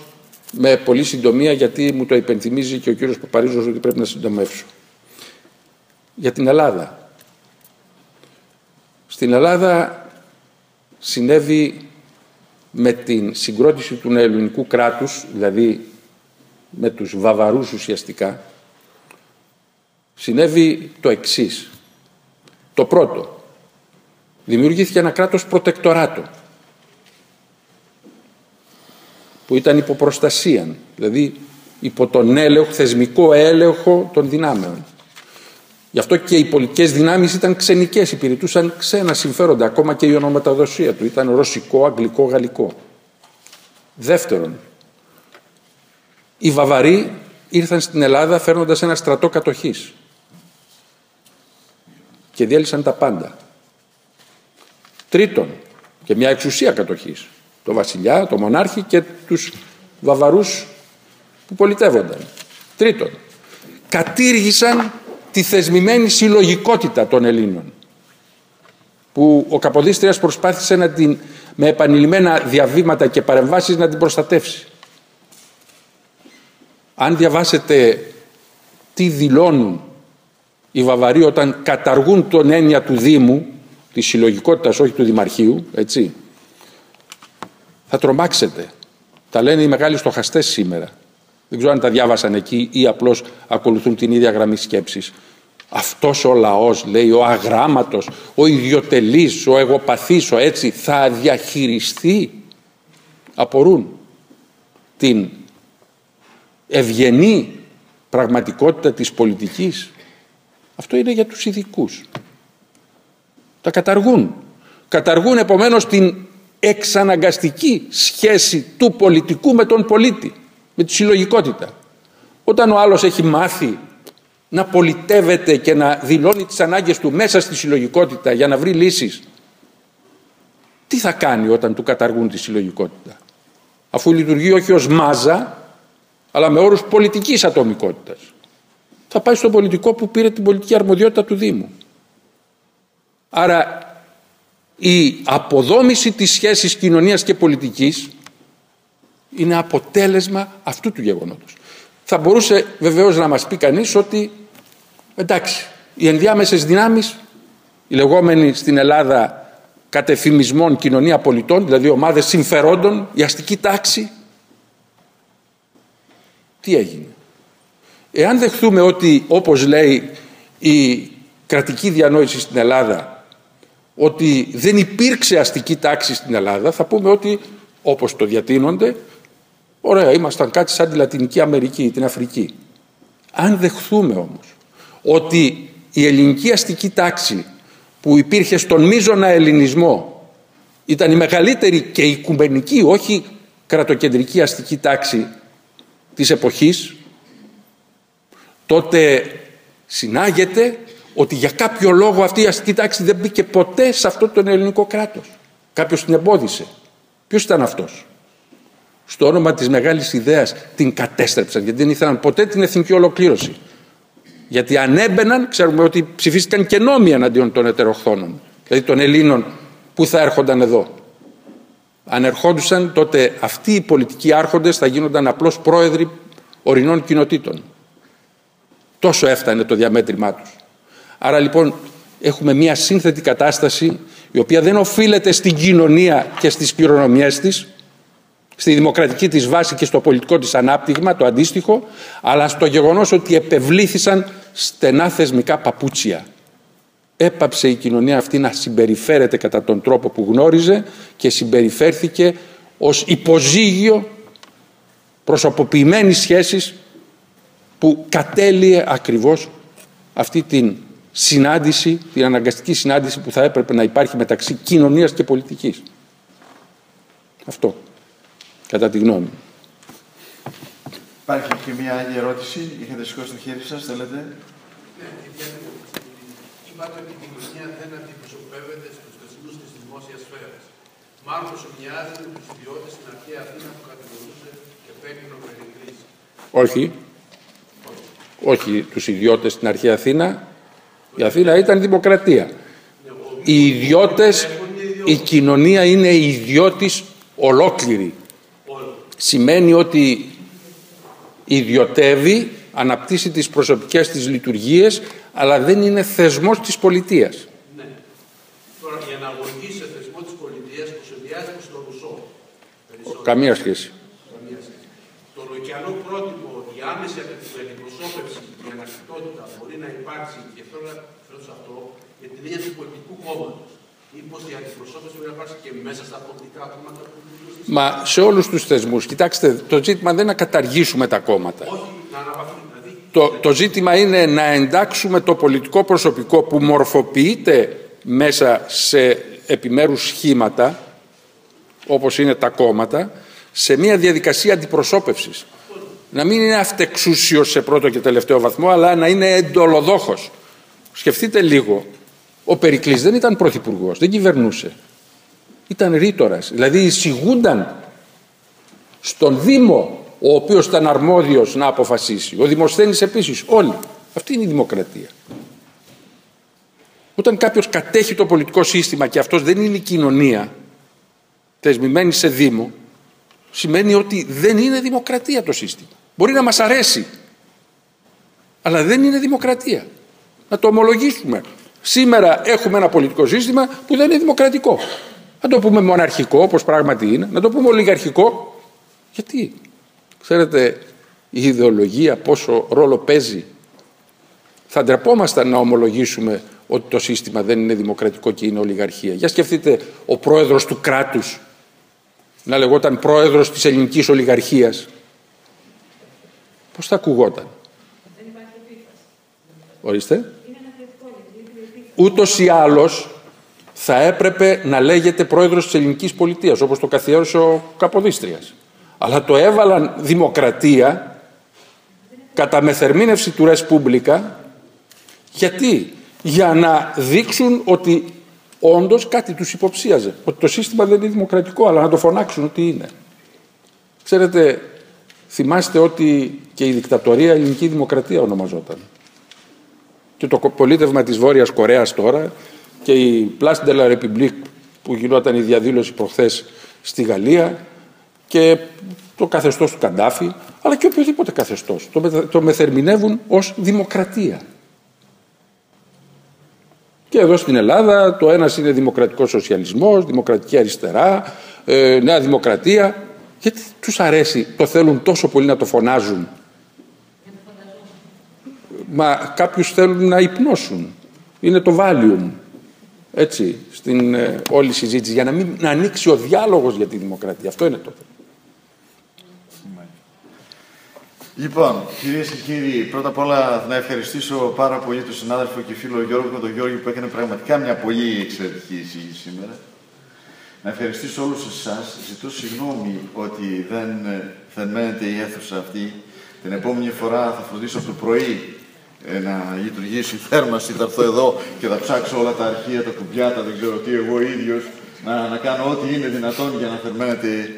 με πολύ συντομία γιατί μου το υπενθυμίζει και ο κύριος Παπαρίζος ότι πρέπει να συντομεύσω. Για την Ελλάδα. Στην Ελλάδα συνέβη με την συγκρότηση του ελληνικού κράτους, δηλαδή με τους Βαβαρούς ουσιαστικά, συνέβη το εξής. Το πρώτο, δημιουργήθηκε ένα κράτος προτεκτοράτο, που ήταν υποπροστασία, δηλαδή υπό τον έλεγχο, θεσμικό έλεγχο των δυνάμεων. Γι' αυτό και οι πολιτικές δυνάμεις ήταν ξενικές, υπηρετούσαν ξένα συμφέροντα, ακόμα και η ονοματοδοσία του ήταν ρωσικό, αγγλικό, γαλλικό. Δεύτερον, οι Βαβαροί ήρθαν στην Ελλάδα φέρνοντας ένα στρατό κατοχής και διέλυσαν τα πάντα. Τρίτον, και μια εξουσία κατοχής, το βασιλιά, το μονάρχη και τους Βαβαρούς που πολιτεύονταν. Τρίτον, κατήργησαν τη θεσμημένη συλλογικότητα των Ελλήνων που ο Καποδίστριας προσπάθησε να την, με επανειλημμένα διαβήματα και παρεμβάσεις να την προστατεύσει. Αν διαβάσετε τι δηλώνουν οι Βαβαροί όταν καταργούν τον έννοια του Δήμου, της συλλογικότητας όχι του Δημαρχείου, έτσι, θα τρομάξετε. Τα λένε οι μεγάλοι στοχαστές σήμερα. Δεν ξέρω αν τα διάβασαν εκεί ή απλώς ακολουθούν την ίδια γραμμή σκέψης. Αυτός ο λαός, λέει, ο αγράμματος, ο ιδιωτελής, ο εγωπαθής, ο έτσι, θα διαχειριστεί, απορούν, την ευγενή πραγματικότητα της πολιτικής. Αυτό είναι για τους ειδικούς. Τα καταργούν. Καταργούν επομένως την εξαναγκαστική σχέση του πολιτικού με τον πολίτη, με τη συλλογικότητα. Όταν ο άλλος έχει μάθει να πολιτεύεται και να δηλώνει τις ανάγκες του μέσα στη συλλογικότητα για να βρει λύσεις, τι θα κάνει όταν του καταργούν τη συλλογικότητα; Αφού λειτουργεί όχι ως μάζα, αλλά με όρους πολιτικής ατομικότητας. Θα πάει στον πολιτικό που πήρε την πολιτική αρμοδιότητα του Δήμου. Άρα η αποδόμηση της σχέσης κοινωνίας και πολιτικής είναι αποτέλεσμα αυτού του γεγονότος. Θα μπορούσε βεβαίως να μας πει κανείς ότι εντάξει, οι ενδιάμεσες δυνάμεις, οι λεγόμενοι στην Ελλάδα κατεφημισμών κοινωνία πολιτών, δηλαδή ομάδες συμφερόντων, η αστική τάξη, τι έγινε; Εάν δεχθούμε ότι, όπως λέει η κρατική διανόηση στην Ελλάδα, ότι δεν υπήρξε αστική τάξη στην Ελλάδα, θα πούμε ότι, όπως το διατείνονται, ωραία, ήμασταν κάτι σαν τη Λατινική Αμερική, την Αφρική. Αν δεχθούμε όμως ότι η ελληνική αστική τάξη που υπήρχε στον μείζωνα ελληνισμό ήταν η μεγαλύτερη και οικουμενική, όχι κρατοκεντρική αστική τάξη της εποχής, τότε συνάγεται ότι για κάποιο λόγο αυτή η αστική τάξη δεν μπήκε ποτέ σε αυτό το ελληνικό κράτος. Κάποιος την εμπόδισε. Ποιος ήταν αυτός; Στο όνομα της μεγάλης ιδέας την κατέστρεψαν γιατί δεν ήθελαν ποτέ την εθνική ολοκλήρωση. Γιατί αν έμπαιναν, ξέρουμε ότι ψηφίστηκαν και νόμοι εναντίον των ετεροχθόνων, δηλαδή των Ελλήνων που θα έρχονταν εδώ. Αν ερχόντουσαν, τότε αυτοί οι πολιτικοί άρχοντες θα γίνονταν απλώς πρόεδροι ορεινών κοινοτήτων. Τόσο έφτανε το διαμέτρημά τους. Άρα λοιπόν έχουμε μια σύνθετη κατάσταση η οποία δεν οφείλεται στην κοινωνία και στις κληρονομιές της, στη δημοκρατική της βάση και στο πολιτικό της ανάπτυγμα, το αντίστοιχο, αλλά στο γεγονός ότι επευλήθησαν στενά θεσμικά παπούτσια. Έπαψε η κοινωνία αυτή να συμπεριφέρεται κατά τον τρόπο που γνώριζε και συμπεριφέρθηκε ως υποζύγιο προσωποποιημένης σχέσης που κατέλειε ακριβώς αυτή την συνάντηση, την αναγκαστική συνάντηση που θα έπρεπε να υπάρχει μεταξύ κοινωνίας και πολιτικής. Αυτό, κατά τη γνώμη μου. Υπάρχει και μια άλλη ερώτηση; Είχατε σηκώσει το χέρι σας, θέλετε; Ναι, είπατε ότι η κοινωνία δεν αντιπροσωπεύεται στους θεσμούς της δημόσιας σφαίρας. Μάλλον μοιάζει με τους ιδιώτες στην αρχαία Αθήνα που κατηγορούσε και παίρνει νομική κρίσης. Όχι. Όχι τους ιδιώτες στην αρχαία Αθήνα. Η Αθήνα ήταν δημοκρατία. Οι ιδιώτες, η κοινωνία είναι ιδιώτης ολόκληρη. Σημαίνει ότι ιδιωτεύει, αναπτύσσει τις προσωπικές της λειτουργίες, αλλά δεν είναι θεσμός της πολιτείας. Ναι. Τώρα η αναγωγή σε θεσμό της πολιτείας που συνδυάζεται στο Ρουσό. Περισσότερο. Καμία σχέση. Καμία σχέση. Το λοκιανό πρότυπο, η άμεση αντιπροσώπευση, η ανακτητότητα μπορεί να υπάρξει και θέλω να φέρω σε αυτό για την ίδια του πολιτικού κόμματος. Μήπως η αντιπροσώπευση μπορεί να υπάρξει και μέσα στα πολιτικά κόμματα που λειτουργούν. Μα σε όλους τους θεσμούς, κοιτάξτε, το ζήτημα δεν είναι να καταργήσουμε τα κόμματα. Όχι να αναβαθούν. Δηλαδή, Το, το ζήτημα είναι να εντάξουμε το πολιτικό προσωπικό που μορφοποιείται μέσα σε επιμέρους σχήματα, όπως είναι τα κόμματα, σε μια διαδικασία αντιπροσώπευσης. Να μην είναι αυτεξούσιος σε πρώτο και τελευταίο βαθμό, αλλά να είναι εντολοδόχος. Σκεφτείτε λίγο, ο Περικλής δεν ήταν πρωθυπουργός, δεν κυβερνούσε. Ήταν ρήτορας, δηλαδή εισηγούνταν στον Δήμο, ο οποίος ήταν αρμόδιος να αποφασίσει. Ο Δημοσθένης επίσης, όλοι. Αυτή είναι η δημοκρατία. Όταν κάποιος κατέχει το πολιτικό σύστημα και αυτός δεν είναι η κοινωνία, θεσμημένη σε Δήμο, σημαίνει ότι δεν είναι δημοκρατία το σύστημα. Μπορεί να μας αρέσει, αλλά δεν είναι δημοκρατία. Να το ομολογήσουμε. Σήμερα έχουμε ένα πολιτικό σύστημα που δεν είναι δημοκρατικό. Να το πούμε μοναρχικό, όπως πράγματι είναι. Να το πούμε ολιγαρχικό. Γιατί; Ξέρετε, η ιδεολογία πόσο ρόλο παίζει. Θα ντρεπόμασταν να ομολογήσουμε ότι το σύστημα δεν είναι δημοκρατικό και είναι ολιγαρχία. Για σκεφτείτε ο πρόεδρος του κράτους να λεγόταν πρόεδρος της ελληνικής ολιγαρχίας. Πώς θα ακουγόταν; Ορίστε. Ούτως ή άλλως θα έπρεπε να λέγεται πρόεδρος της ελληνικής πολιτείας, όπως το καθιέρωσε ο Καποδίστριας. Αλλά το έβαλαν δημοκρατία κατά μεθερμίνευση του Ρεσπούμπλικα. Γιατί; Για να δείξουν ότι όντως κάτι τους υποψίαζε. Ότι το σύστημα δεν είναι δημοκρατικό, αλλά να το φωνάξουν ότι είναι. Ξέρετε, θυμάστε ότι και η δικτατορία ελληνική δημοκρατία ονομαζόταν. Και το πολίτευμα της Βόρειας Κορέας τώρα και η Place de la République που γινόταν η διαδήλωση προχθές στη Γαλλία και το καθεστώς του Καντάφη, αλλά και οποιοδήποτε καθεστώς. Το, με, το μεθερμινεύουν ως δημοκρατία. Και εδώ στην Ελλάδα το ένας είναι δημοκρατικός σοσιαλισμός, δημοκρατική αριστερά, ε, νέα δημοκρατία. Γιατί τους αρέσει, το θέλουν τόσο πολύ να το φωνάζουν. Μα κάποιους θέλουν να υπνώσουν. Είναι το Valium. Έτσι, στην ε, όλη συζήτηση. Για να μην να ανοίξει ο διάλογος για τη δημοκρατία. Αυτό είναι το θέμα. Λοιπόν, κυρίες και κύριοι, πρώτα απ' όλα να ευχαριστήσω πάρα πολύ τον συνάδελφο και φίλο Γιώργο με τον Γιώργο που έκανε πραγματικά μια πολύ εξαιρετική εισήγηση σήμερα. Να ευχαριστήσω όλους εσάς. Ζητώ συγγνώμη ότι δεν, δεν μένετε η αίθουσα αυτή. Την επόμενη φορά θα φροντίσω από το πρωί ε, να λειτουργήσει η θέρμανση. Θα έρθω εδώ και θα ψάξω όλα τα αρχεία, τα κουμπιάτα, δεν ξέρω τι, εγώ ίδιος, να, να κάνω ό,τι είναι δυνατόν για να θερμαίνετε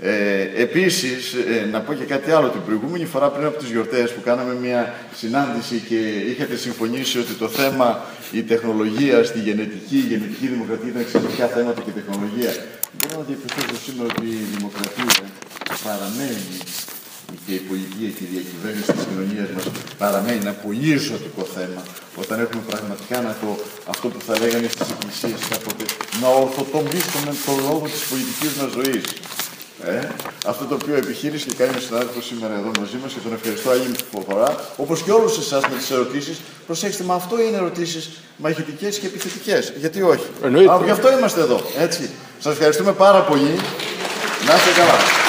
ε, επίσης, ε, να πω και κάτι άλλο. Την προηγούμενη φορά πριν από τις γιορτές που κάναμε μια συνάντηση και είχατε συμφωνήσει ότι το θέμα η τεχνολογία στη γενετική, η γενετική δημοκρατία ήταν εξαιρετικά θέματα και τεχνολογία. Μπορώ να διαπιστώσω σήμερα ότι η δημοκρατία παραμένει και η πολιτεία και η διακυβέρνηση της κοινωνίας μας παραμένει ένα πολύ ζωτικό θέμα όταν έχουμε πραγματικά να το, αυτό που θα λέγανε στις εκκλησίες κάποτε, να ορθοτομήσουμε τον λόγο της πολιτικής μας ζωής. Ε, αυτό το οποίο επιχείρησε και κάνει ο συνάδελφος σήμερα εδώ μαζί μας και τον ευχαριστώ άλλη φορά, όπως και όλους εσάς με τις ερωτήσεις. Προσέξτε, μα αυτό είναι ερωτήσεις μαχητικές και επιθετικές. Γιατί όχι; Εννοείται. Α, γι' αυτό είμαστε εδώ. Έτσι. Σας ευχαριστούμε πάρα πολύ. Να είστε καλά.